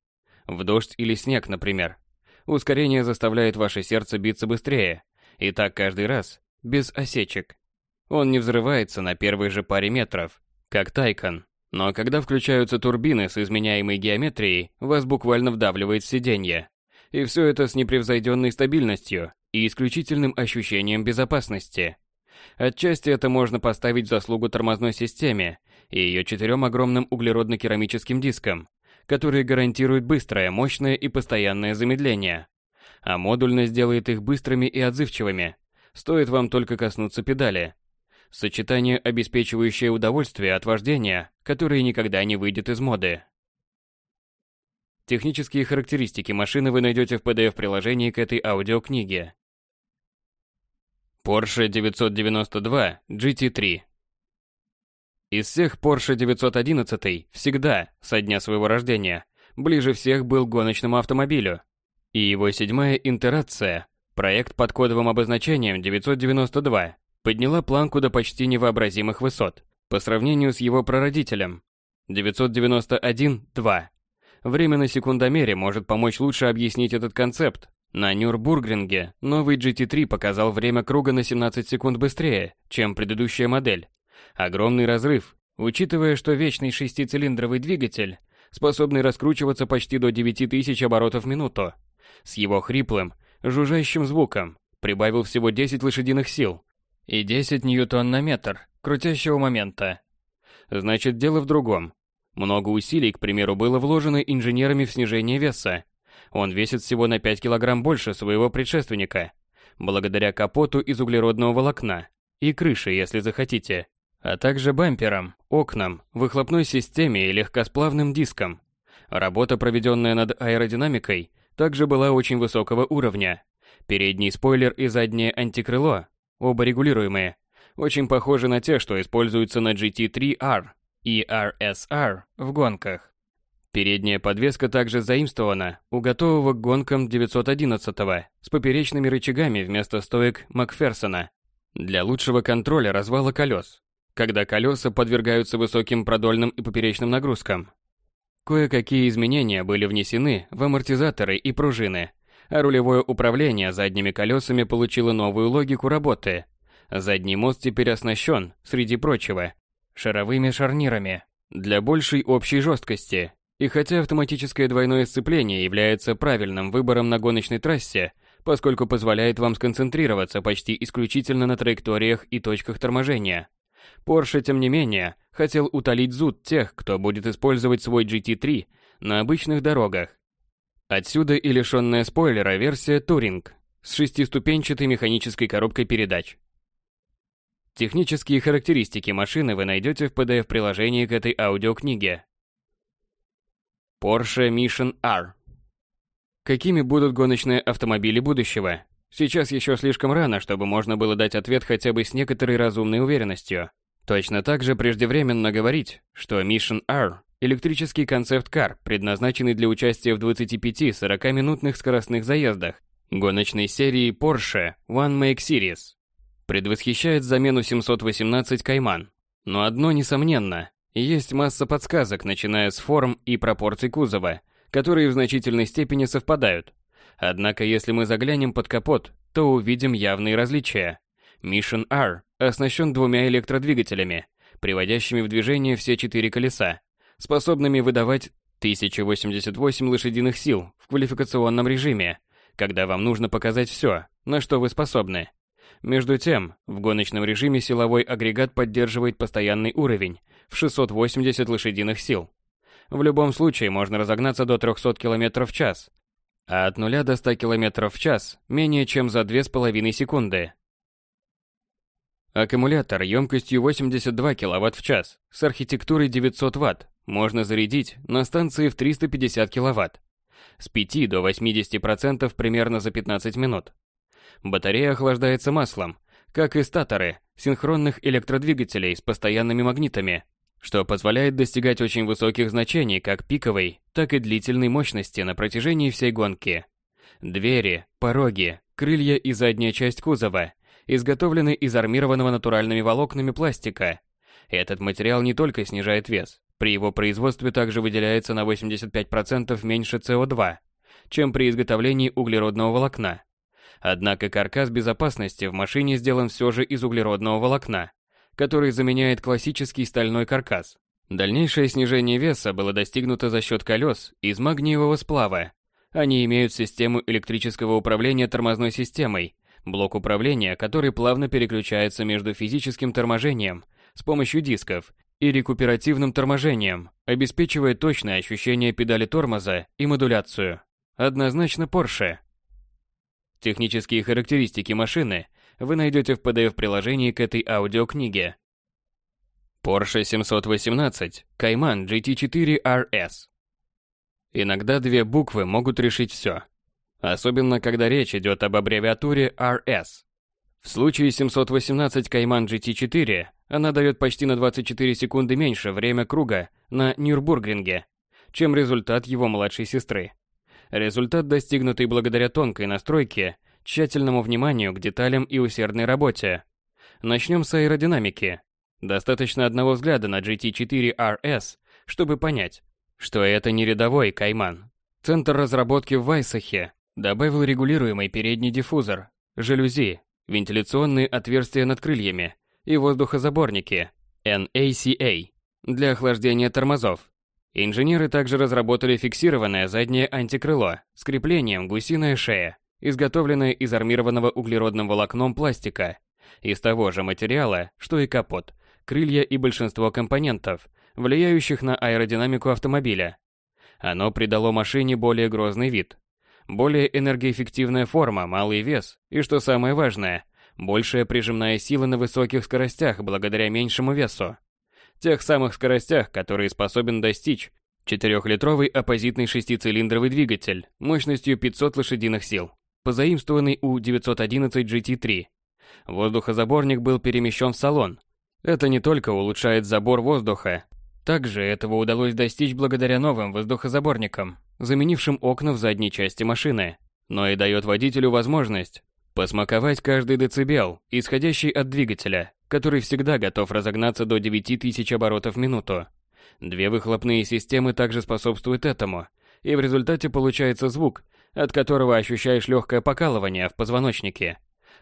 В дождь или снег, например. Ускорение заставляет ваше сердце биться быстрее, и так каждый раз, без осечек. Он не взрывается на первой же паре метров, как Тайкон, но когда включаются турбины с изменяемой геометрией, вас буквально вдавливает сиденье. И все это с непревзойденной стабильностью и исключительным ощущением безопасности. Отчасти это можно поставить в заслугу тормозной системе и ее четырем огромным углеродно-керамическим дискам, которые гарантируют быстрое, мощное и постоянное замедление. А модульность делает их быстрыми и отзывчивыми. Стоит вам только коснуться педали. Сочетание, обеспечивающее удовольствие от вождения, которое никогда не выйдет из моды. Технические характеристики машины вы найдете в PDF-приложении к этой аудиокниге. Porsche 992 GT3 Из всех Porsche 911 всегда, со дня своего рождения, ближе всех был к гоночному автомобилю. И его седьмая интерация, проект под кодовым обозначением 992, подняла планку до почти невообразимых высот по сравнению с его прародителем 991-2. Время на секундомере может помочь лучше объяснить этот концепт. На Нюрбургринге новый GT3 показал время круга на 17 секунд быстрее, чем предыдущая модель. Огромный разрыв, учитывая, что вечный шестицилиндровый двигатель, способный раскручиваться почти до 9000 оборотов в минуту, с его хриплым, жужжащим звуком, прибавил всего 10 лошадиных сил, и 10 ньютон на метр крутящего момента. Значит, дело в другом. Много усилий, к примеру, было вложено инженерами в снижение веса. Он весит всего на 5 килограмм больше своего предшественника, благодаря капоту из углеродного волокна и крыше, если захотите, а также бамперам, окнам, выхлопной системе и легкосплавным дискам. Работа, проведенная над аэродинамикой, также была очень высокого уровня. Передний спойлер и заднее антикрыло оба регулируемые, очень похожи на те, что используются на GT3R и RSR в гонках. Передняя подвеска также заимствована у готового к гонкам 911 с поперечными рычагами вместо стоек Макферсона для лучшего контроля развала колес, когда колеса подвергаются высоким продольным и поперечным нагрузкам. Кое-какие изменения были внесены в амортизаторы и пружины – а рулевое управление задними колесами получило новую логику работы. Задний мост теперь оснащен, среди прочего, шаровыми шарнирами для большей общей жесткости. И хотя автоматическое двойное сцепление является правильным выбором на гоночной трассе, поскольку позволяет вам сконцентрироваться почти исключительно на траекториях и точках торможения, Porsche, тем не менее, хотел утолить зуд тех, кто будет использовать свой GT3 на обычных дорогах Отсюда и лишенная спойлера версия Touring с шестиступенчатой механической коробкой передач. Технические характеристики машины вы найдете в PDF-приложении к этой аудиокниге. Porsche Mission R. Какими будут гоночные автомобили будущего? Сейчас еще слишком рано, чтобы можно было дать ответ хотя бы с некоторой разумной уверенностью. Точно так же преждевременно говорить, что Mission R Электрический концепт-кар, предназначенный для участия в 25-40-минутных скоростных заездах гоночной серии Porsche One Make Series, предвосхищает замену 718 Кайман. Но одно несомненно, есть масса подсказок, начиная с форм и пропорций кузова, которые в значительной степени совпадают. Однако, если мы заглянем под капот, то увидим явные различия. Mission R оснащен двумя электродвигателями, приводящими в движение все четыре колеса, способными выдавать 1088 лошадиных сил в квалификационном режиме, когда вам нужно показать все, на что вы способны. Между тем, в гоночном режиме силовой агрегат поддерживает постоянный уровень в 680 лошадиных сил. В любом случае можно разогнаться до 300 км в час, а от 0 до 100 км в час менее чем за 2,5 секунды. Аккумулятор емкостью 82 кВт в час с архитектурой 900 Вт можно зарядить на станции в 350 кВт с 5 до 80% примерно за 15 минут. Батарея охлаждается маслом, как и статоры синхронных электродвигателей с постоянными магнитами, что позволяет достигать очень высоких значений как пиковой, так и длительной мощности на протяжении всей гонки. Двери, пороги, крылья и задняя часть кузова изготовлены из армированного натуральными волокнами пластика. Этот материал не только снижает вес, при его производстве также выделяется на 85% меньше СО2, чем при изготовлении углеродного волокна. Однако каркас безопасности в машине сделан все же из углеродного волокна, который заменяет классический стальной каркас. Дальнейшее снижение веса было достигнуто за счет колес из магниевого сплава. Они имеют систему электрического управления тормозной системой, блок управления, который плавно переключается между физическим торможением с помощью дисков и рекуперативным торможением, обеспечивая точное ощущение педали тормоза и модуляцию. Однозначно Porsche. Технические характеристики машины вы найдете в PDF-приложении к этой аудиокниге. Porsche 718 Cayman GT4 RS. Иногда две буквы могут решить все. Особенно, когда речь идет об аббревиатуре RS. В случае 718 Cayman GT4 она дает почти на 24 секунды меньше время круга на Нюрбургринге, чем результат его младшей сестры. Результат, достигнутый благодаря тонкой настройке, тщательному вниманию к деталям и усердной работе. Начнем с аэродинамики. Достаточно одного взгляда на GT4 RS, чтобы понять, что это не рядовой Кайман. Центр разработки в Вайсахе добавил регулируемый передний диффузор, жалюзи, вентиляционные отверстия над крыльями и воздухозаборники NACA для охлаждения тормозов. Инженеры также разработали фиксированное заднее антикрыло с креплением гусиная шея, изготовленное из армированного углеродным волокном пластика, из того же материала, что и капот, крылья и большинство компонентов, влияющих на аэродинамику автомобиля. Оно придало машине более грозный вид. Более энергоэффективная форма, малый вес и, что самое важное, большая прижимная сила на высоких скоростях благодаря меньшему весу. Тех самых скоростях, которые способен достичь 4-литровый оппозитный шестицилиндровый двигатель мощностью 500 лошадиных сил, позаимствованный у 911 GT3. Воздухозаборник был перемещен в салон, это не только улучшает забор воздуха, также этого удалось достичь благодаря новым воздухозаборникам, заменившим окна в задней части машины, но и дает водителю возможность посмаковать каждый децибел, исходящий от двигателя, который всегда готов разогнаться до 9000 оборотов в минуту. Две выхлопные системы также способствуют этому, и в результате получается звук, от которого ощущаешь легкое покалывание в позвоночнике.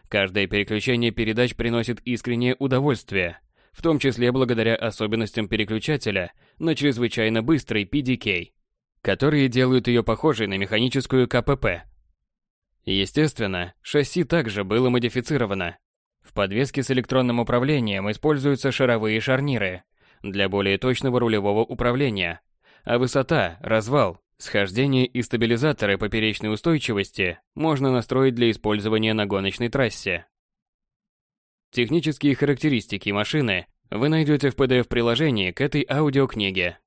Каждое переключение передач приносит искреннее удовольствие – в том числе благодаря особенностям переключателя на чрезвычайно быстрый PDK, которые делают ее похожей на механическую КПП. Естественно, шасси также было модифицировано. В подвеске с электронным управлением используются шаровые шарниры для более точного рулевого управления, а высота, развал, схождение и стабилизаторы поперечной устойчивости можно настроить для использования на гоночной трассе. Технические характеристики машины вы найдете в PDF-приложении к этой аудиокниге.